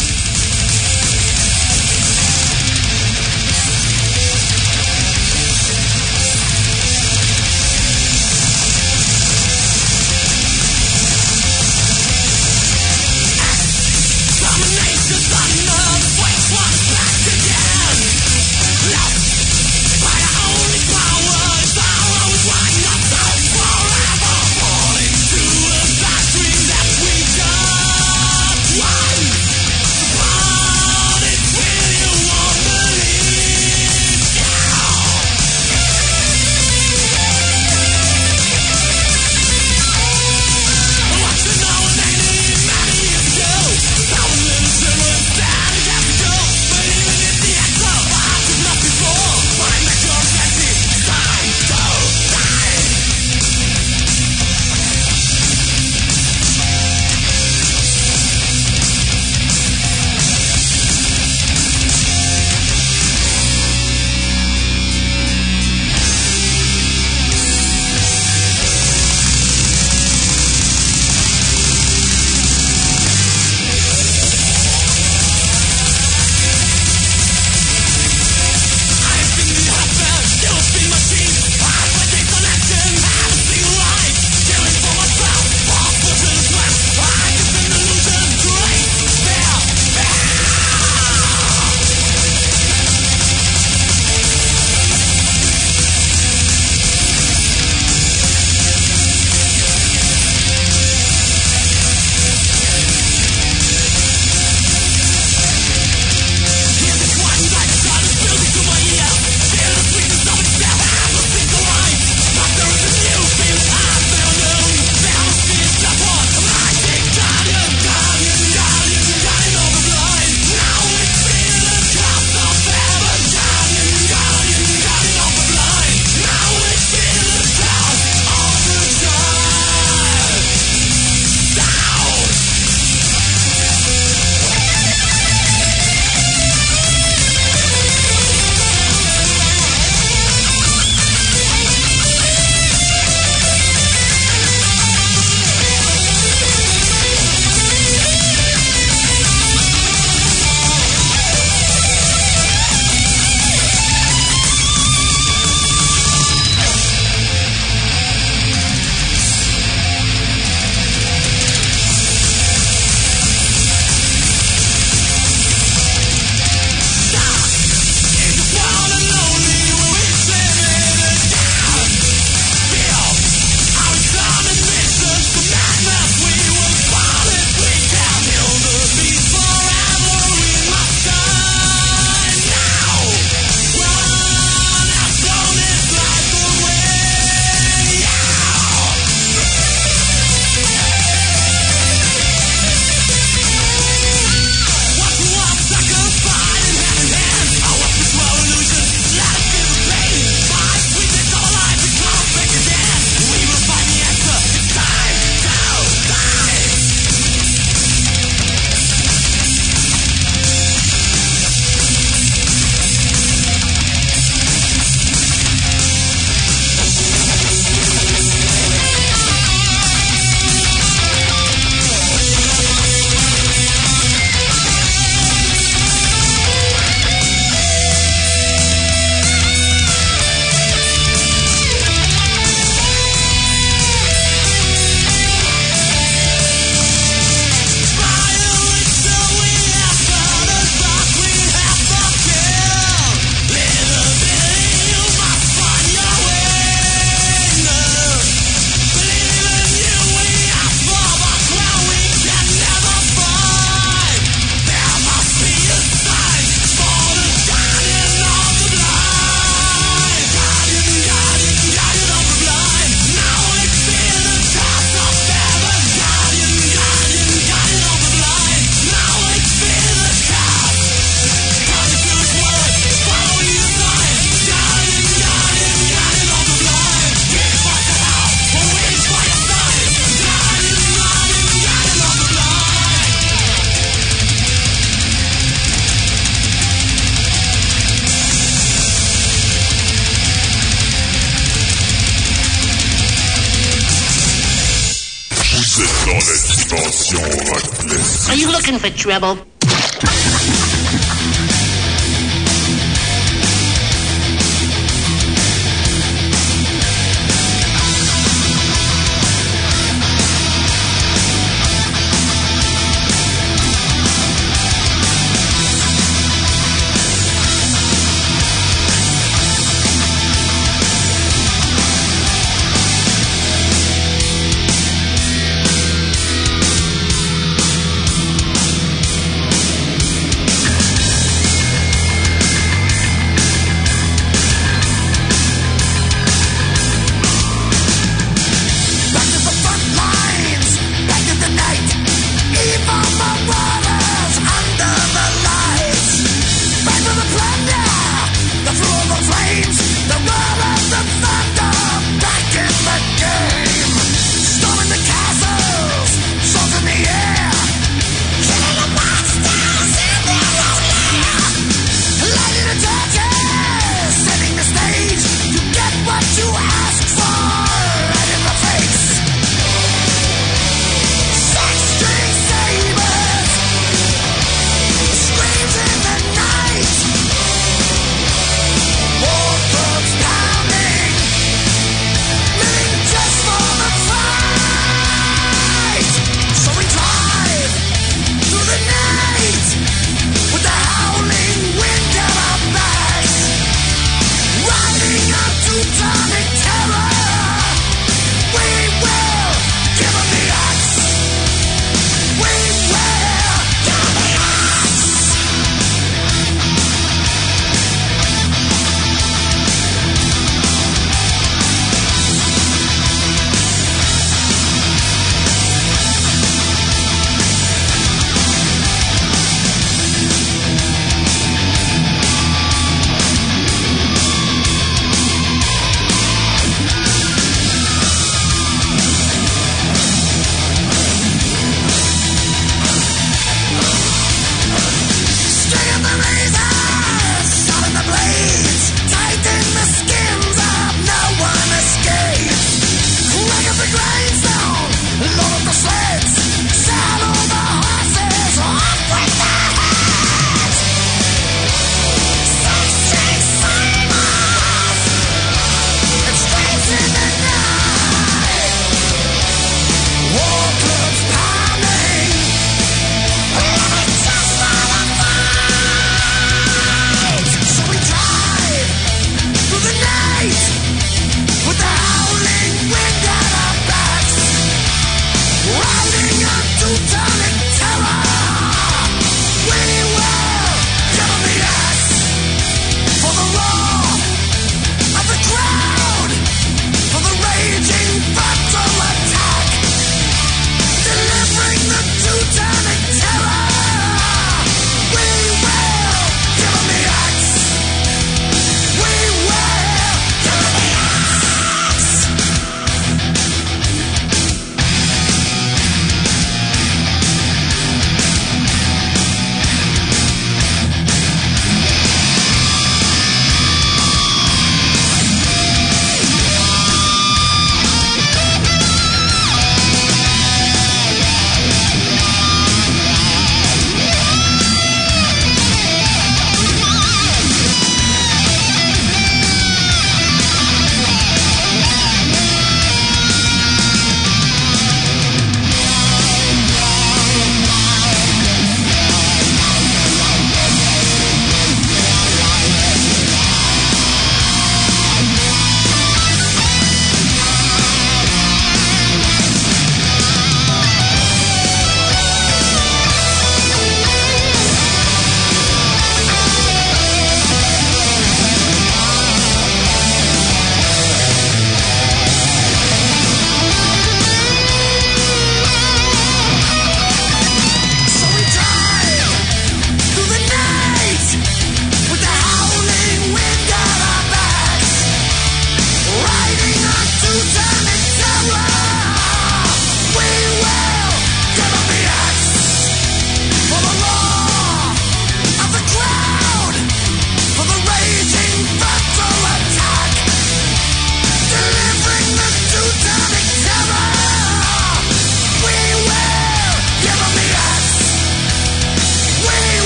Rebel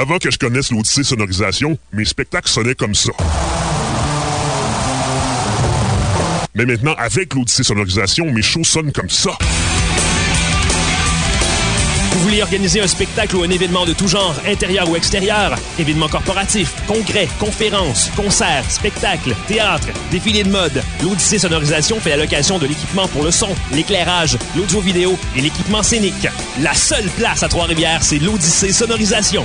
Avant que je connaisse l'Odyssée Sonorisation, mes spectacles sonnaient comme ça. Mais maintenant, avec l'Odyssée Sonorisation, mes shows sonnent comme ça. Vous voulez organiser un spectacle ou un événement de tout genre, intérieur ou extérieur? Événements corporatifs, congrès, conférences, concerts, spectacles, théâtre, défilés de mode. L'Odyssée Sonorisation fait la location de l'équipement pour le son, l'éclairage, l'audio-vidéo et l'équipement scénique. La seule place à Trois-Rivières, c'est l'Odyssée Sonorisation.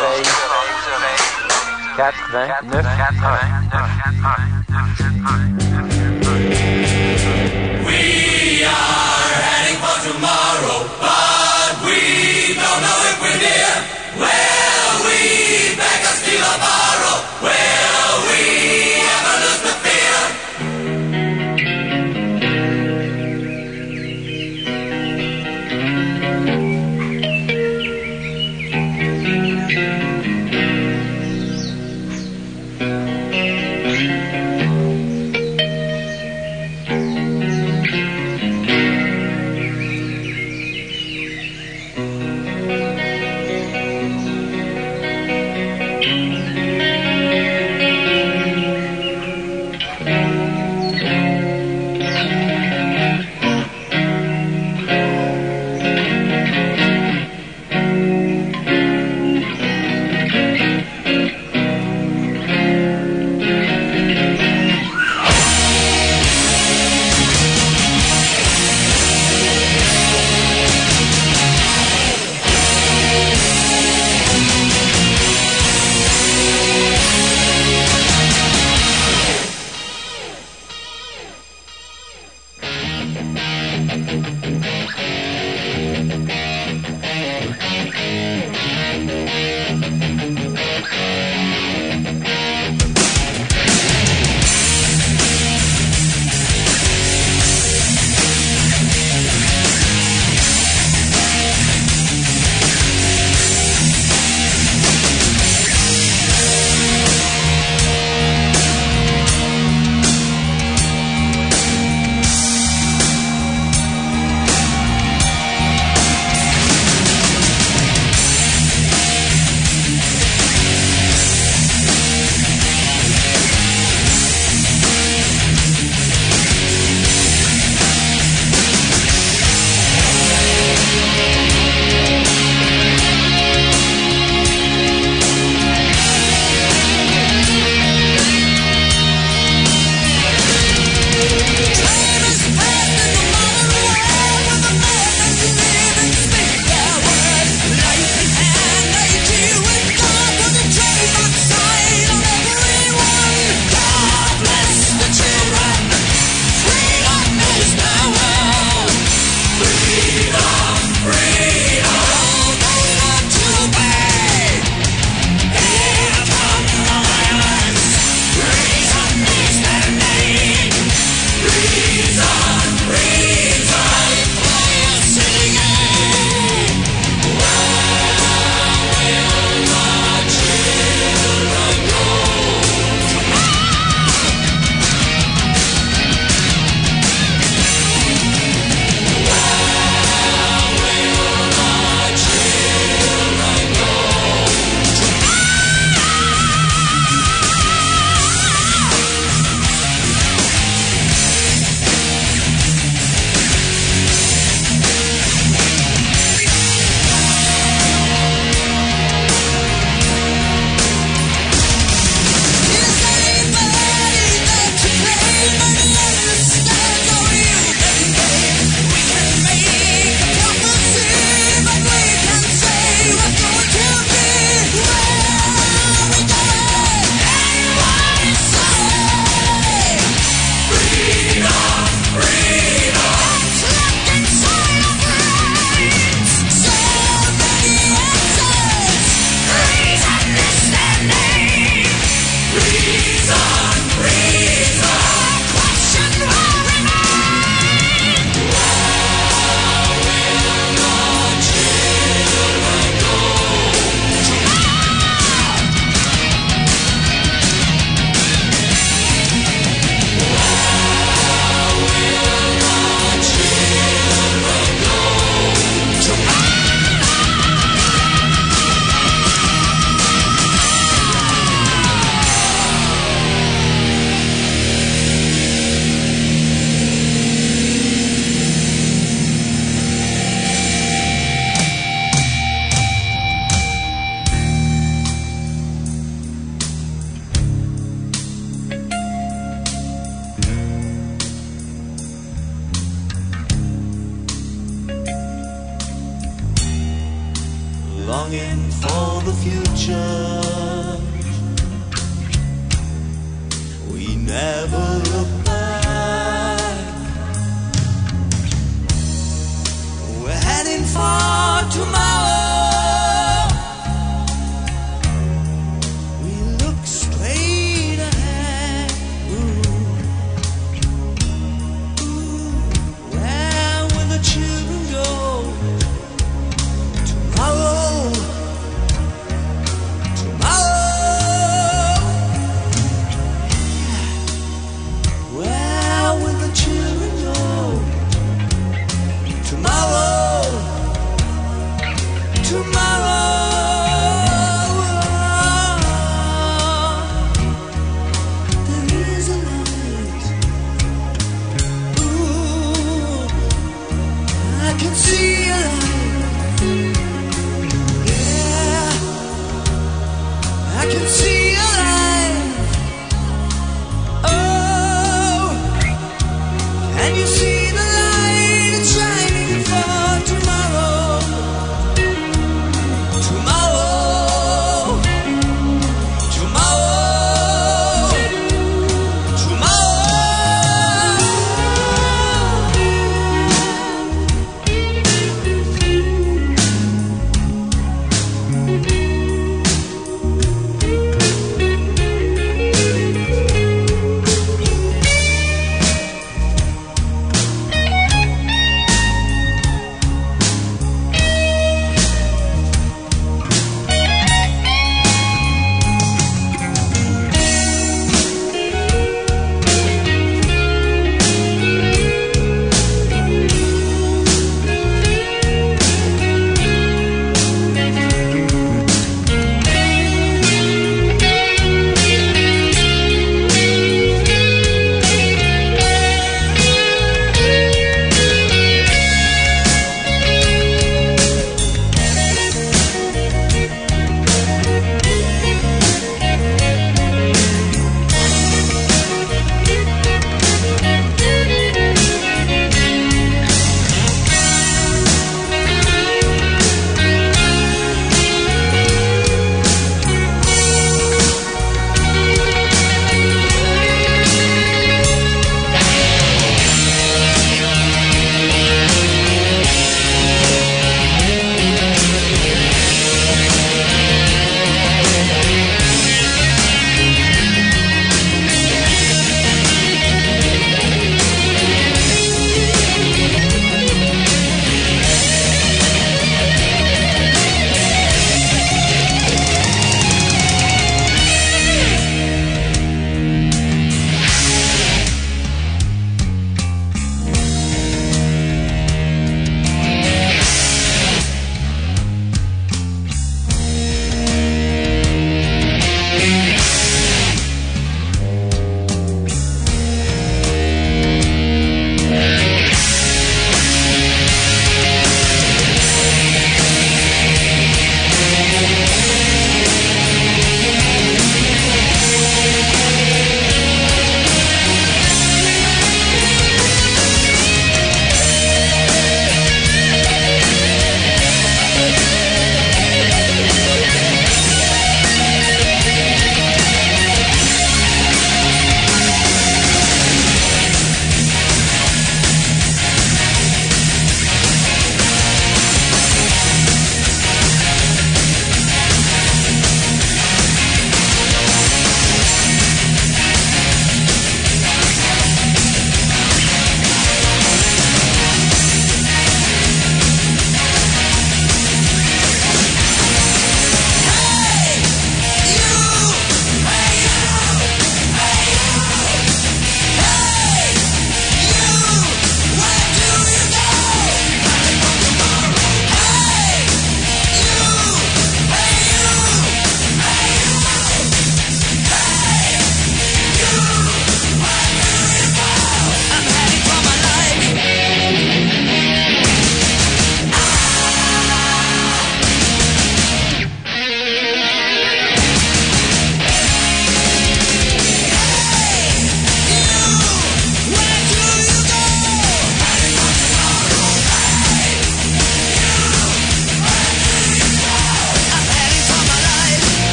We are heading for tomorrow, but we don't know if we're near. Will we beg or steal borrow?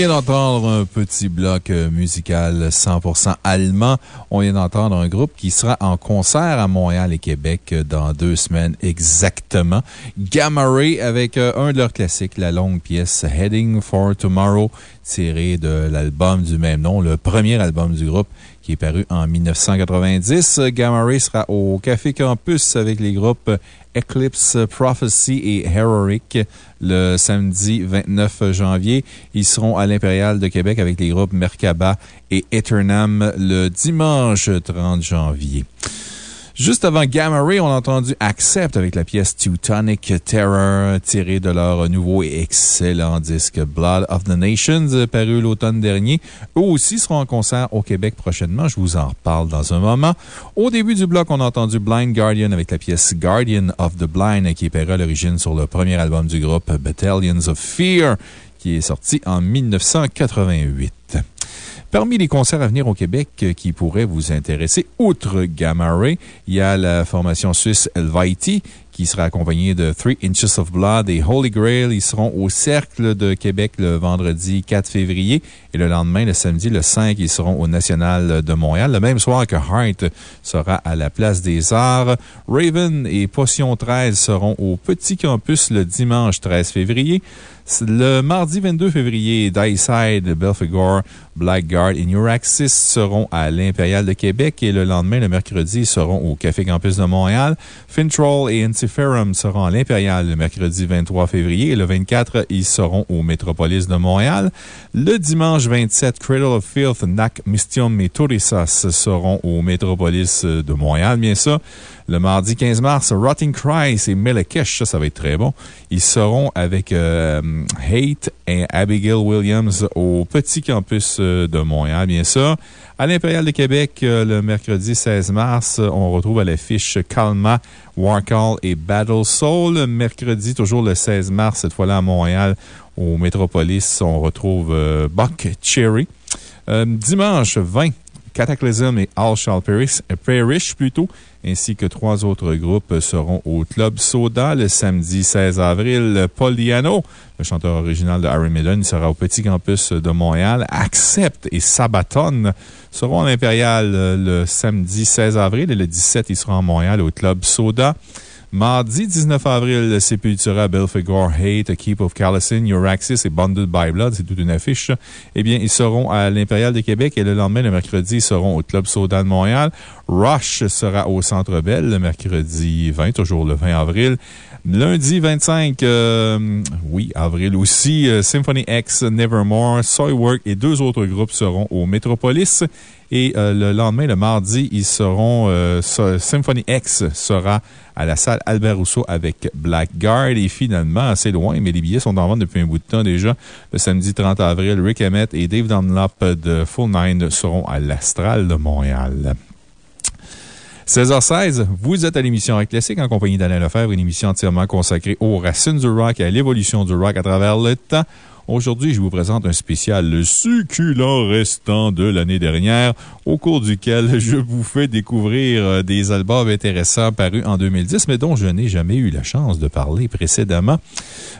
Vient d'entendre un petit bloc euh, musical 100% allemand. On vient d'entendre un groupe qui sera en concert à Montréal et Québec euh, dans deux semaines exactement. Gamma Ray avec euh, un de leurs classiques, la longue pièce Heading for Tomorrow, tirée de l'album du même nom, le premier album du groupe qui est paru en 1990. Gamma Ray sera au Café Campus avec les groupes Eclipse, Prophecy et Heroic le samedi 29 janvier. Ils seront à l'Impérial de Québec avec les groupes Merkaba et Eternam le dimanche 30 janvier. Juste avant Gamma Ray, on a entendu Accept avec la pièce Teutonic Terror tirée de leur nouveau et excellent disque Blood of the Nations paru l'automne dernier. Eux aussi seront en concert au Québec prochainement. Je vous en reparle dans un moment. Au début du bloc, on a entendu Blind Guardian avec la pièce Guardian of the Blind qui est paru à l'origine sur le premier album du groupe Battalions of Fear qui est sorti en 1988. Parmi les concerts à venir au Québec euh, qui pourraient vous intéresser, outre Gamma Ray, il y a la formation suisse Helviti qui sera accompagnée de Three Inches of Blood et Holy Grail. Ils seront au Cercle de Québec le vendredi 4 février et le lendemain, le samedi, le 5, ils seront au National de Montréal. Le même soir que Heart sera à la Place des Arts. Raven et Potion 13 seront au Petit Campus le dimanche 13 février. Le mardi 22 février, Dyside, Belphegor, Blackguard et New seront à l'Impérial de Québec et le lendemain, le mercredi, ils seront au Café Campus de Montréal. Fintroll et Antiferum seront à l'Impérial le mercredi 23 février et le 24, ils seront au Métropolis de Montréal. Le dimanche 27, Cradle of Filth, Nac, Mystium et Torissas seront au Métropolis de Montréal, bien sûr. Le mardi 15 mars, Rotting Christ et Melekesh, ça, ça va être très bon. Ils seront avec euh, Hate et Abigail Williams au Petit Campus euh, de Montréal, bien sûr. À l'Impérial de Québec, euh, le mercredi 16 mars, on retrouve à l'affiche Kalma, Warcall et Battle Soul. Mercredi, toujours le 16 mars, cette fois-là à Montréal, au Métropolis, on retrouve Buck Cherry. dimanche 20, Cataclysm et All Shall Perish, Perish plutôt, ainsi que trois autres groupes seront au Club Soda le samedi 16 avril. Paul Diano, le chanteur original de Iron Maiden, sera au Petit Campus de Montréal. Accept et Sabaton seront à l'Impérial le samedi 16 avril et le 17, ils seront à Montréal au Club Soda. Mardi 19 avril, Sepultura, Belphegor, Hate, Keep of Callison, Your Axis et Bundled by Blood, c'est toute une affiche. Eh bien, ils seront à l'Impérial de Québec et le lendemain, le mercredi, ils seront au Club Soda de Montréal. Rush sera au Centre Bell le mercredi 20, toujours le 20 avril. Lundi 25, euh, oui, avril aussi, euh, Symphony X, Nevermore, Soywork et deux autres groupes seront au Metropolis. Et euh, le lendemain, le mardi, ils seront, Symphony X sera à la salle Albert Rousseau avec Blackguard. Et finalement, assez loin, mais les billets sont en vente depuis un bout de temps déjà. Le samedi 30 avril, Rick Emmett et Dave Dunlop de Full Nine seront à l'Astral de Montréal. 16h16, vous êtes à l'émission Rock Classique en compagnie d'Alain Lefebvre, une émission entièrement consacrée aux racines du rock et à l'évolution du rock à travers le temps. Aujourd'hui, je vous présente un spécial succulent restant de l'année dernière, au cours duquel je vous fais découvrir euh, des albums intéressants parus en 2010, mais dont je n'ai jamais eu la chance de parler précédemment.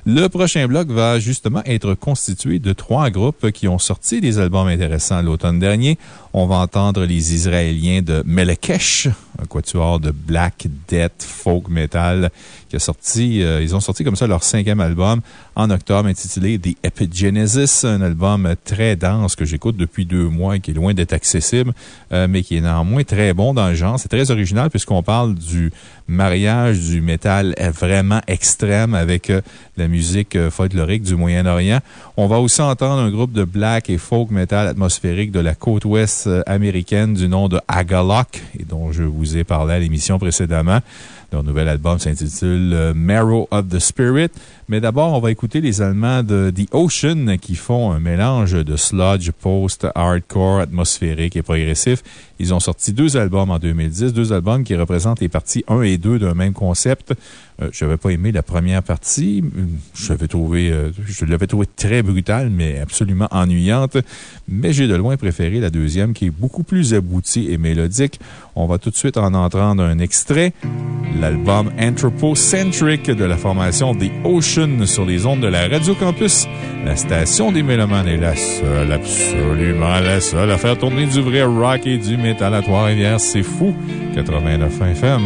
Le prochain bloc va justement être constitué de trois groupes qui ont sorti des albums intéressants l'automne dernier. On va entendre les Israéliens de Melekesh, un quatuor de black death folk metal qui a sorti, euh, ils ont sorti comme ça leur cinquième album en octobre intitulé The Epigenesis, un album très dense que j'écoute depuis deux mois et qui est loin d'être accessible, euh, mais qui est néanmoins très bon dans le genre. C'est très original puisqu'on parle du mariage du métal vraiment extrême avec euh, la musique folklorique du Moyen-Orient. On va aussi entendre un groupe de black et folk metal atmosphérique de la côte ouest américaine du nom de Agalok et dont je vous ai parlé à l'émission précédemment. Leur nouvel album s'intitule Marrow of the Spirit. Mais d'abord, on va écouter les Allemands de The Ocean qui font un mélange de sludge, post, hardcore, atmosphérique et progressif. Ils ont sorti deux albums en 2010, deux albums qui représentent les parties 1 et 2 d'un même concept. je n'avais pas aimé la première partie. Je l'avais trouvé, l'avais trouvé très brutale, mais absolument ennuyante. Mais j'ai de loin préféré la deuxième qui est beaucoup plus aboutie et mélodique. On va tout de suite en entendre un extrait. l'album Anthropocentric de la formation The Ocean sur les ondes de la Radio Campus. La station des Mélomanes est la seule, absolument la seule à faire tourner du vrai rock et du métal à Trois-Rivières. C'est fou. 89 FM.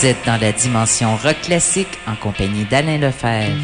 Vous êtes dans la dimension rock classique en compagnie d'Alain Lefebvre.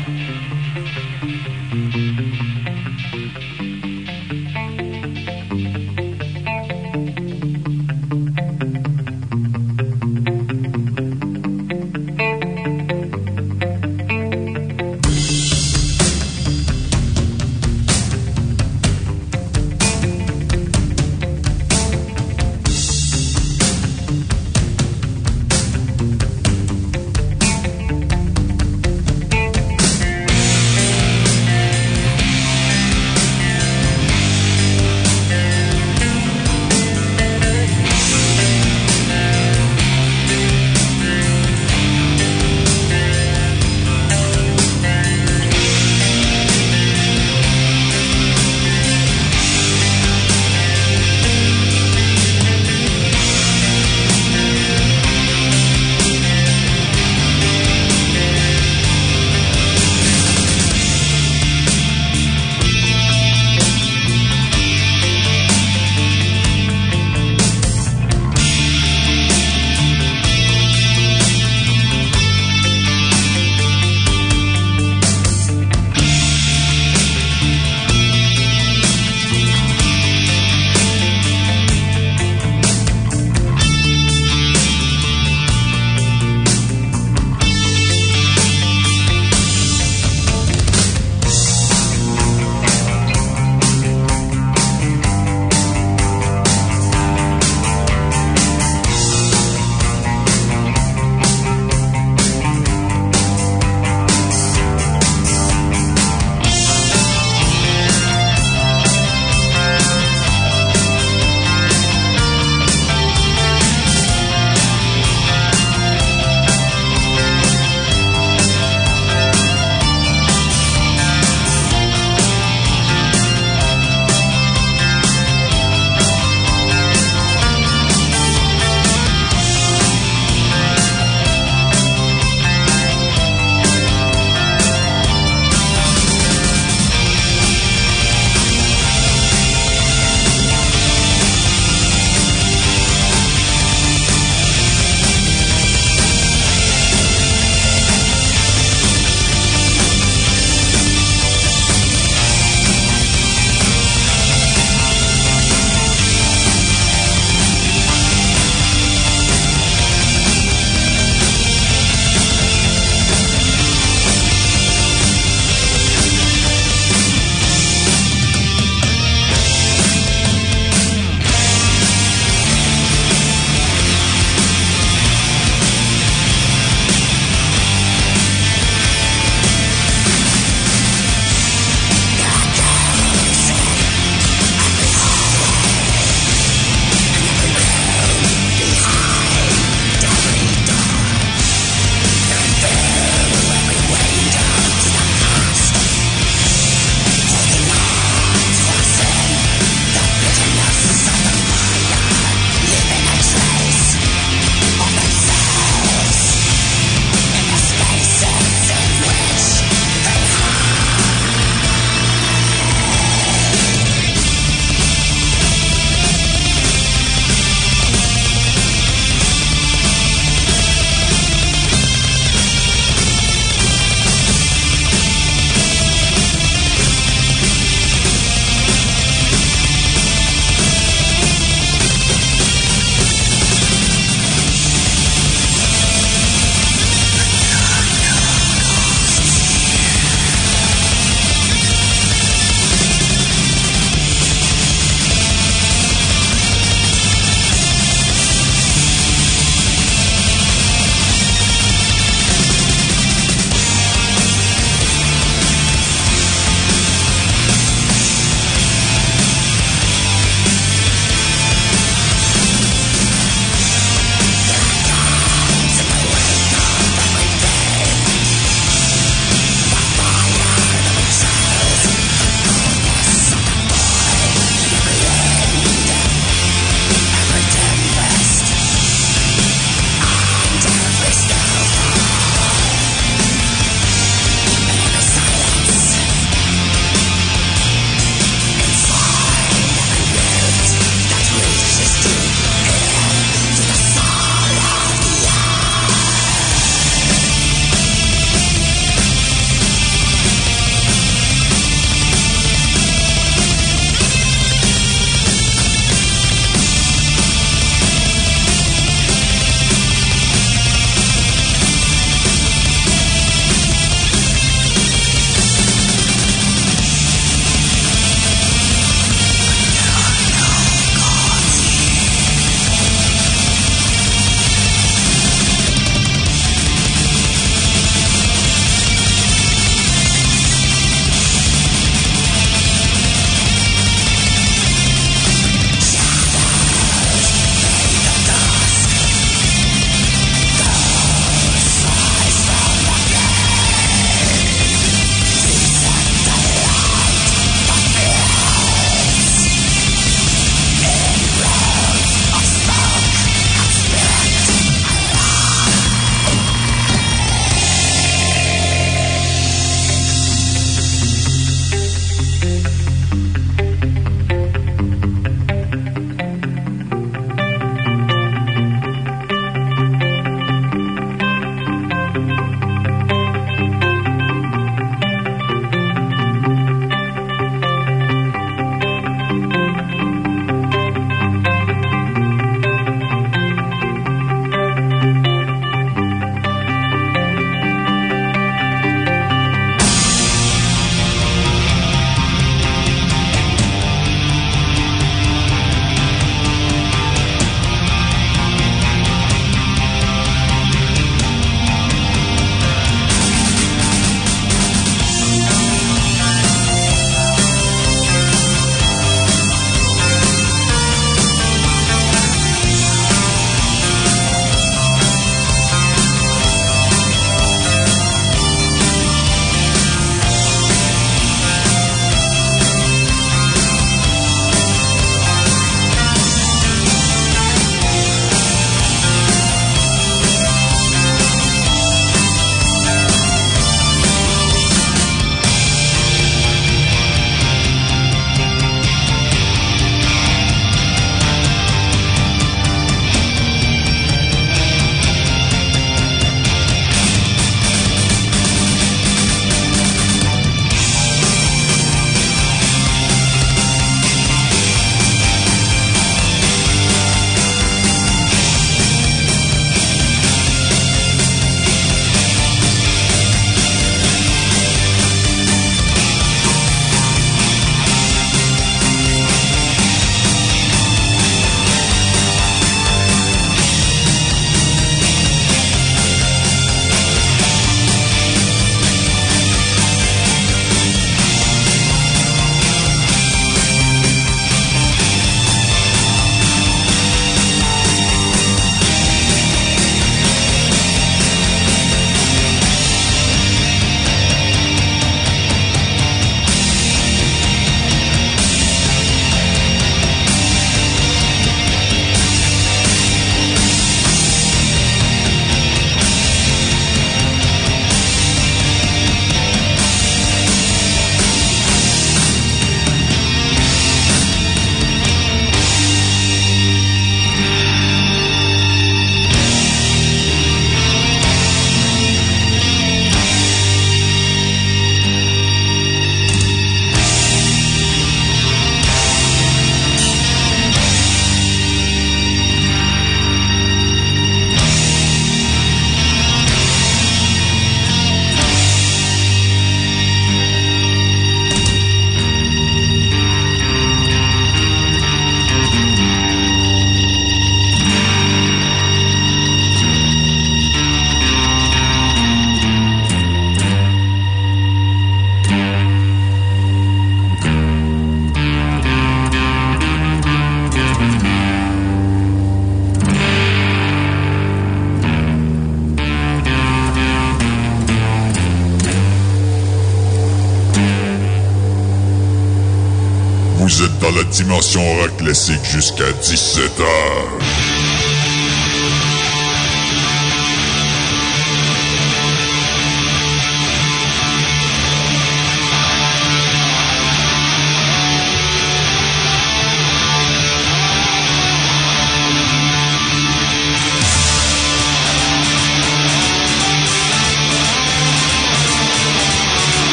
Jusqu'à 17h.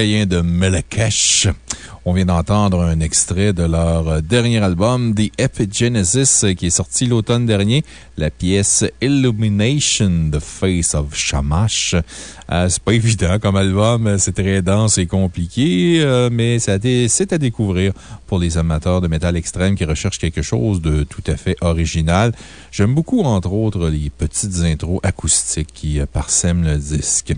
De Melakesh. On vient d'entendre un extrait de leur dernier album, The Epigenesis, qui est sorti l'automne dernier. La pièce Illumination, The Face of Shamash. Euh, c'est pas évident comme album, c'est très dense et compliqué, euh, mais c'est à découvrir pour les amateurs de métal extrême qui recherchent quelque chose de tout à fait original. J'aime beaucoup, entre autres, les petites intros acoustiques qui euh, parsèment le disque.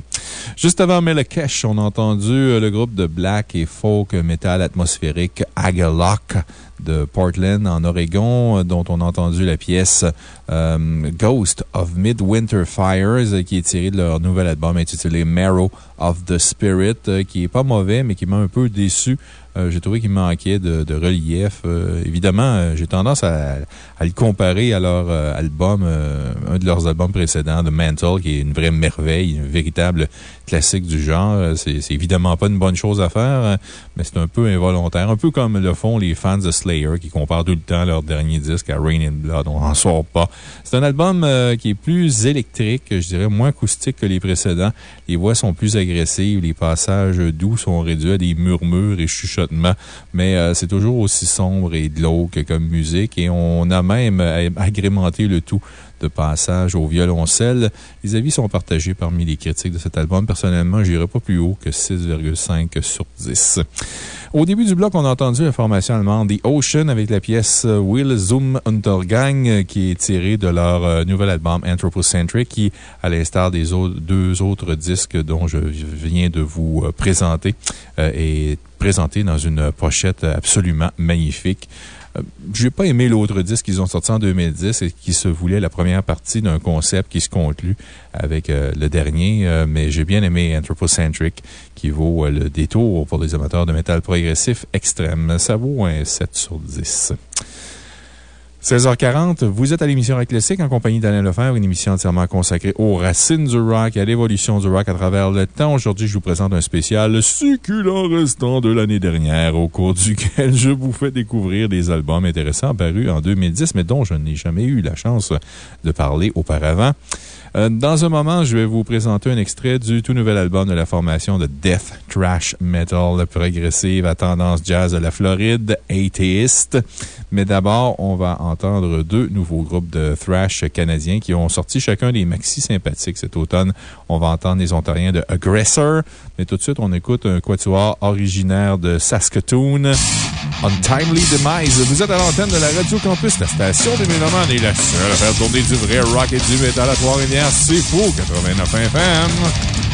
Juste avant Melakesh, on a entendu euh, le groupe de black et folk metal atmosphérique Agalock de Portland, en Oregon, euh, dont on a entendu la pièce euh, Ghost of Midwinter Fires, qui est tirée de leur nouvel album intitulé Marrow of the Spirit, qui est pas mauvais, mais qui m'a un peu déçu. Euh, J'ai trouvé qu'il manquait de, de relief. Euh, évidemment, euh, j'ai tendance à, à le comparer à leur album, un de leurs albums précédents, The Mantle, qui est une vraie merveille, un véritable classique du genre. Euh, C'est évidemment pas une bonne chose à faire, euh, mais c'est un peu involontaire. Un peu comme le font les fans de Slayer qui comparent tout le temps leur dernier disque à Rain in Blood. On n'en sort pas. C'est un album euh, qui est plus électrique, je dirais, moins acoustique que les précédents. Les voix sont plus agressives, les passages doux sont réduits à des murmures et chuchotements, mais c'est toujours aussi sombre et glauque comme musique et on a même agrémenté le tout de passages au violoncelle. Les avis sont partagés parmi les critiques de cet album. Personnellement, j'irai pas plus haut que 6,5 sur 10. Au début du bloc, on a entendu la formation allemande The Ocean avec la pièce Will Zoom Untergang qui est tirée de leur euh, nouvel album Anthropocentric qui, à l'instar des deux autres disques dont je viens de vous euh, présenter, euh, est présenté dans une pochette absolument magnifique. Euh, J'ai pas aimé l'autre disque qu'ils ont sorti en 2010 et qui se voulait la première partie d'un concept qui se conclut avec euh, le dernier, euh, mais j'ai bien aimé Anthropocentric qui vaut le détour pour les amateurs de métal progressif extrême. Ça vaut un 7 sur 10. 16h40, vous êtes à l'émission Rock Classique en compagnie d'Alain Lefebvre, une émission entièrement consacrée aux racines du rock et à l'évolution du rock à travers le temps. Aujourd'hui, je vous présente un spécial succulent restant de l'année dernière, au cours duquel je vous fais découvrir des albums intéressants parus en 2010, mais dont je n'ai jamais eu la chance de parler auparavant. Euh, Dans un moment, je vais vous présenter un extrait du tout nouvel album de la formation de Death Trash Metal progressive à tendance jazz de la Floride, Atheist. Mais d'abord, on va entendre deux nouveaux groupes de thrash canadiens qui ont sorti chacun des maxi sympathiques cet automne. On va entendre les Ontariens de Aggressor. Mais tout de suite, on écoute un quatuor originaire de Saskatoon, Untimely Demise. Vous êtes à l'antenne de la Radio Campus, la station des Mélomanes et la seule à faire tourner du vrai rock et du métal à Trois-Rivières. C'est fou, 89 FM.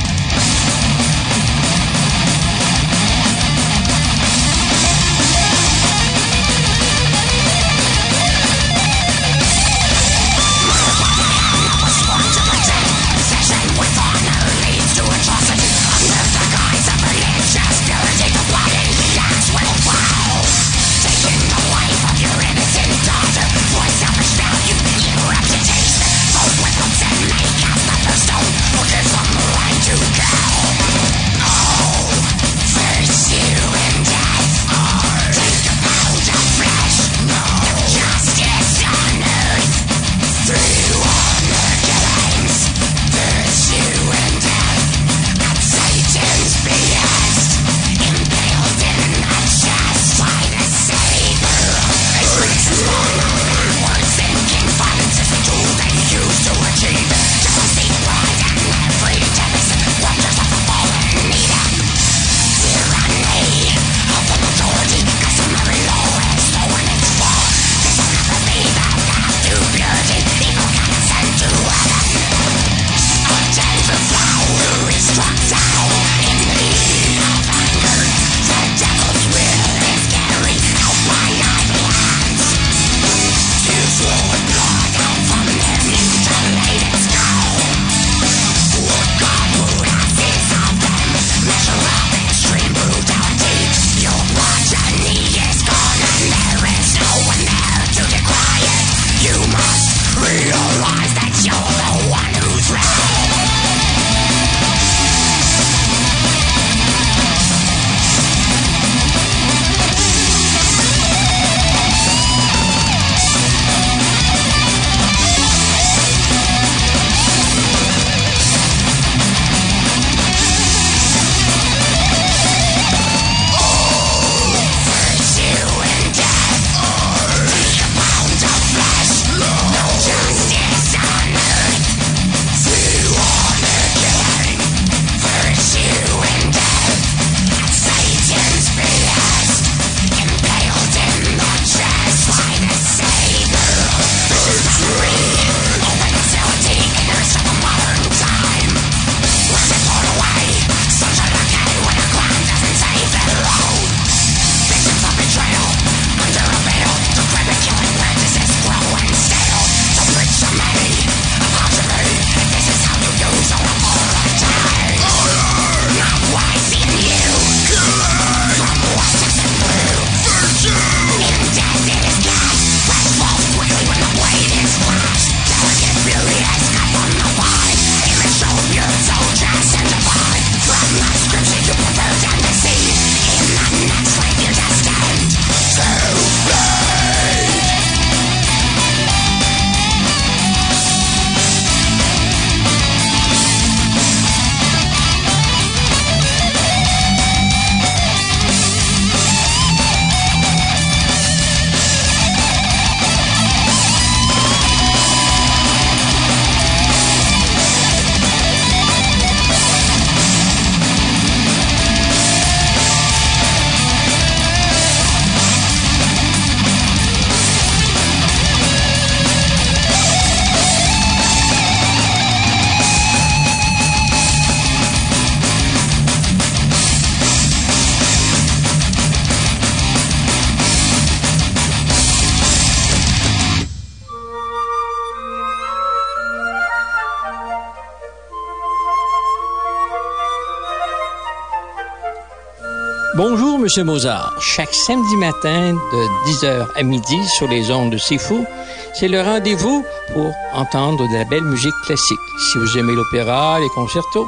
Bonjour, Monsieur Mozart. Chaque samedi matin de 10h à midi sur les ondes de C'est Fou, c'est le rendez-vous pour entendre de la belle musique classique. Si vous aimez l'opéra, les concertos,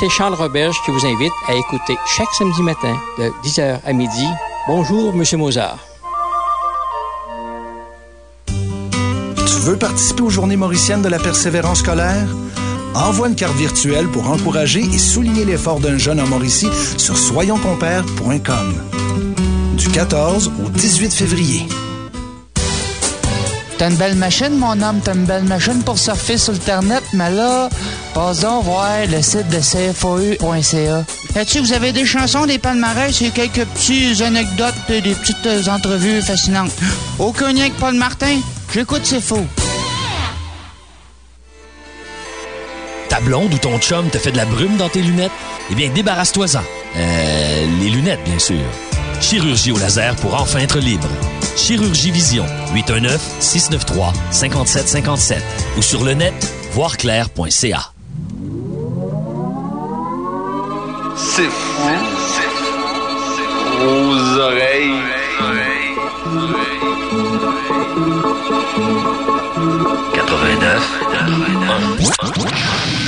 c'est Charles Roberge qui vous invite à écouter chaque samedi matin de 10h à midi. Bonjour, Monsieur Mozart. Tu veux participer aux Journées mauriciennes de la persévérance scolaire? Envoie une carte virtuelle pour encourager et souligner l'effort d'un jeune en Mauricie sur soyonscompères.com. Du 14 au 18 février. T'as une belle machine, mon homme, t'as une belle machine pour surfer sur Internet, mais là, passe donc voir le site de cfoe.ca. Là-dessus, vous avez des chansons, des palmarès et quelques petites anecdotes, des petites entrevues fascinantes? Aucun lien avec Paul Martin, j'écoute, c'est faux. blonde ou ton chum te fait de la brume dans tes lunettes, eh bien, débarrasse-toi-en. Euh, les lunettes, bien sûr. Chirurgie au laser pour enfin être libre. Chirurgie Vision, 819-693-5757 ou sur le net, voirclair.ca. C'est fou. Aux oreilles. oreilles. oreilles. 89. 89. 89.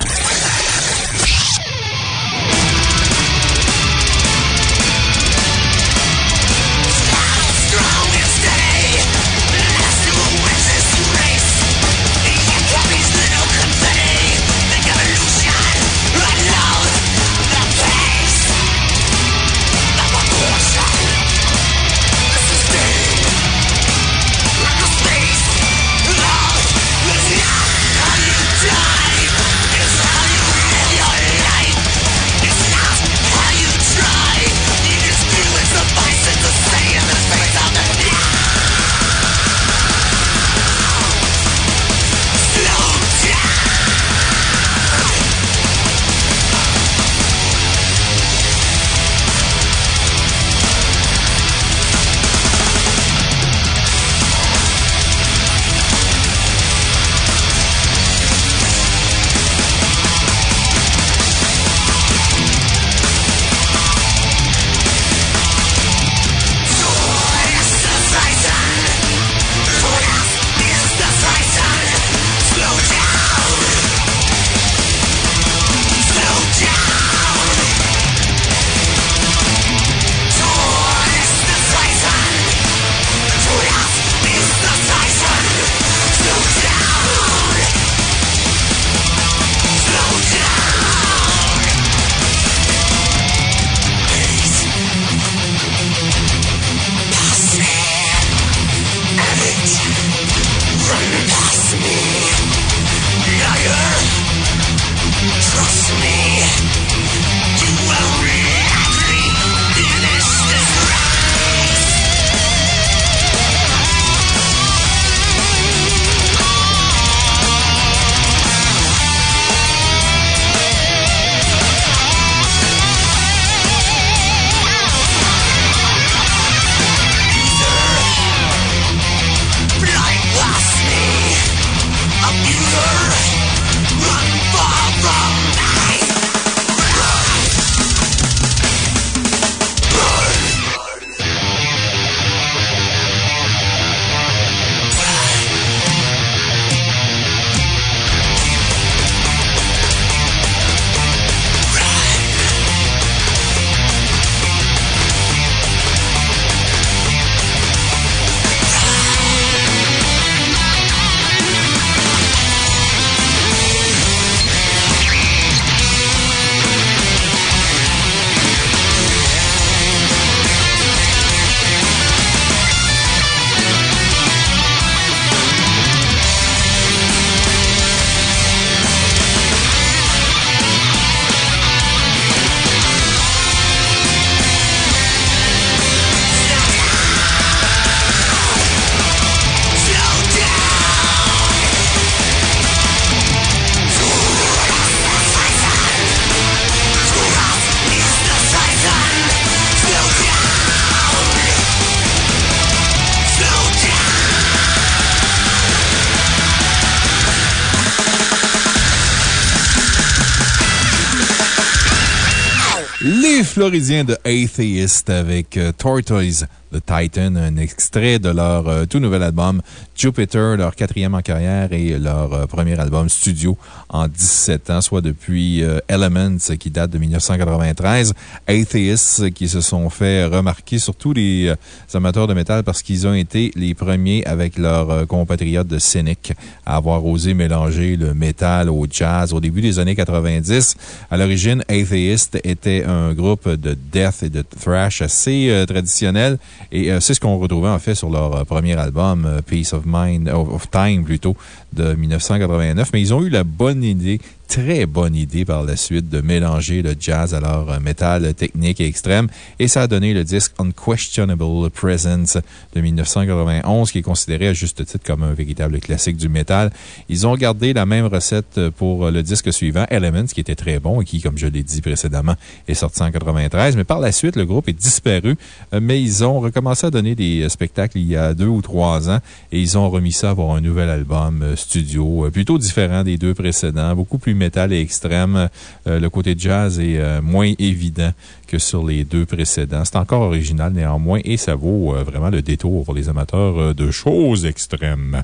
Floridiens de Atheist avec euh, Tortoise The Titan, un extrait de leur euh, tout nouvel album Jupiter, leur quatrième en carrière et leur euh, premier album studio en 17 ans, soit depuis euh, Elements qui date de 1993. Atheists qui se sont fait remarquer, surtout les amateurs de métal, parce qu'ils ont été les premiers avec leurs compatriotes de Cynic à avoir osé mélanger le métal au jazz au début des années 90. À l'origine, Atheist était un groupe de death et de thrash assez traditionnel et euh, c'est ce qu'on retrouvait en fait sur leur euh, premier album, euh, Peace of Mind, of of Time plutôt, de 1989. Mais ils ont eu la bonne idée très bonne idée par la suite de mélanger le jazz à leur euh, métal technique et extrême. Et ça a donné le disque Unquestionable Presence de 1991, qui est considéré à juste titre comme un véritable classique du métal. Ils ont gardé la même recette pour le disque suivant, Elements, qui était très bon et qui, comme je l'ai dit précédemment, est sorti en 93. Mais par la suite, le groupe est disparu, euh, mais ils ont recommencé à donner des spectacles il y a deux ou trois ans et ils ont remis ça pour un nouvel album euh, studio, euh, plutôt différent des deux précédents, beaucoup plus métal et extrême. Euh, le côté jazz est euh, moins évident que sur les deux précédents. C'est encore original néanmoins et ça vaut vraiment le détour pour les amateurs de choses extrêmes.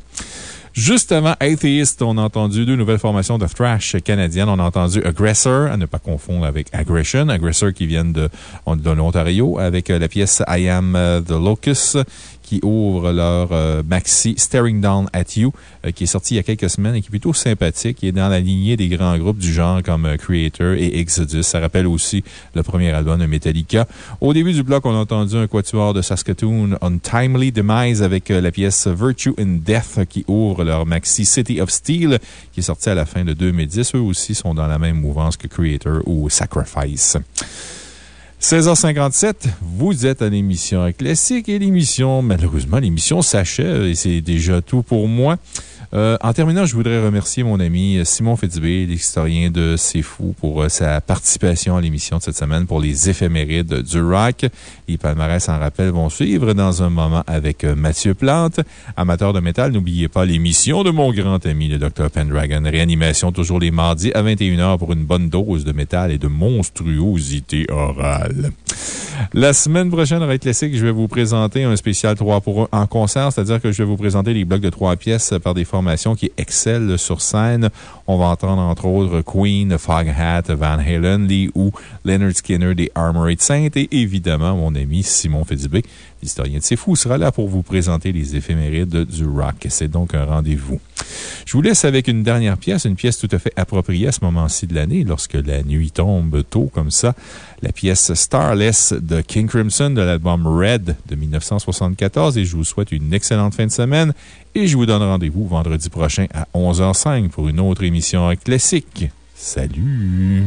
Juste avant Atheist, on a entendu deux nouvelles formations de thrash canadiennes. On a entendu Aggressor, à ne pas confondre avec Aggression. Aggressor qui viennent de, de l'Ontario avec la pièce I Am the Locust qui ouvre leur euh, maxi Staring Down at You, euh, qui est sorti il y a quelques semaines et qui est plutôt sympathique. qui est dans la lignée des grands groupes du genre comme euh, Creator et Exodus. Ça rappelle aussi le premier album de Metallica. Au début du bloc, on a entendu un quatuor de Saskatoon, Untimely Demise, avec la pièce Virtue in Death, qui ouvre leur maxi City of Steel, qui est sorti à la fin de 2010. Eux aussi sont dans la même mouvance que Creator ou Sacrifice. 16h57, vous êtes à l'émission Classique et l'émission, malheureusement, l'émission s'achève et c'est déjà tout pour moi. Euh, en terminant, je voudrais remercier mon ami Simon Fitzbé, l'historien de C'est Fou, pour euh, sa participation à l'émission de cette semaine pour les éphémérides du rock. Les palmarès en rappel vont suivre dans un moment avec euh, Mathieu Plante. Amateur de métal, n'oubliez pas l'émission de mon grand ami, le Dr. Pendragon. Réanimation toujours les mardis à 21h pour une bonne dose de métal et de monstruosité orale. La semaine prochaine, Raid Classique, je vais vous présenter un spécial 3 pour 1 en concert, c'est-à-dire que je vais vous présenter les blocs de 3 pièces par des qui excellent sur scène. On va entendre entre autres Queen, Foghat, Van Halen, Lee ou Leonard Skinner des Armored Saints et évidemment mon ami Simon Fitzbé, l'historien de C'est Fou, sera là pour vous présenter les éphémérides du rock. C'est donc un rendez-vous. Je vous laisse avec une dernière pièce, une pièce tout à fait appropriée à ce moment-ci de l'année, lorsque la nuit tombe tôt comme ça. La pièce Starless de King Crimson de l'album Red de 1974. Et je vous souhaite une excellente fin de semaine. Et je vous donne rendez-vous vendredi prochain à 11h05 pour une autre émission classique. Salut!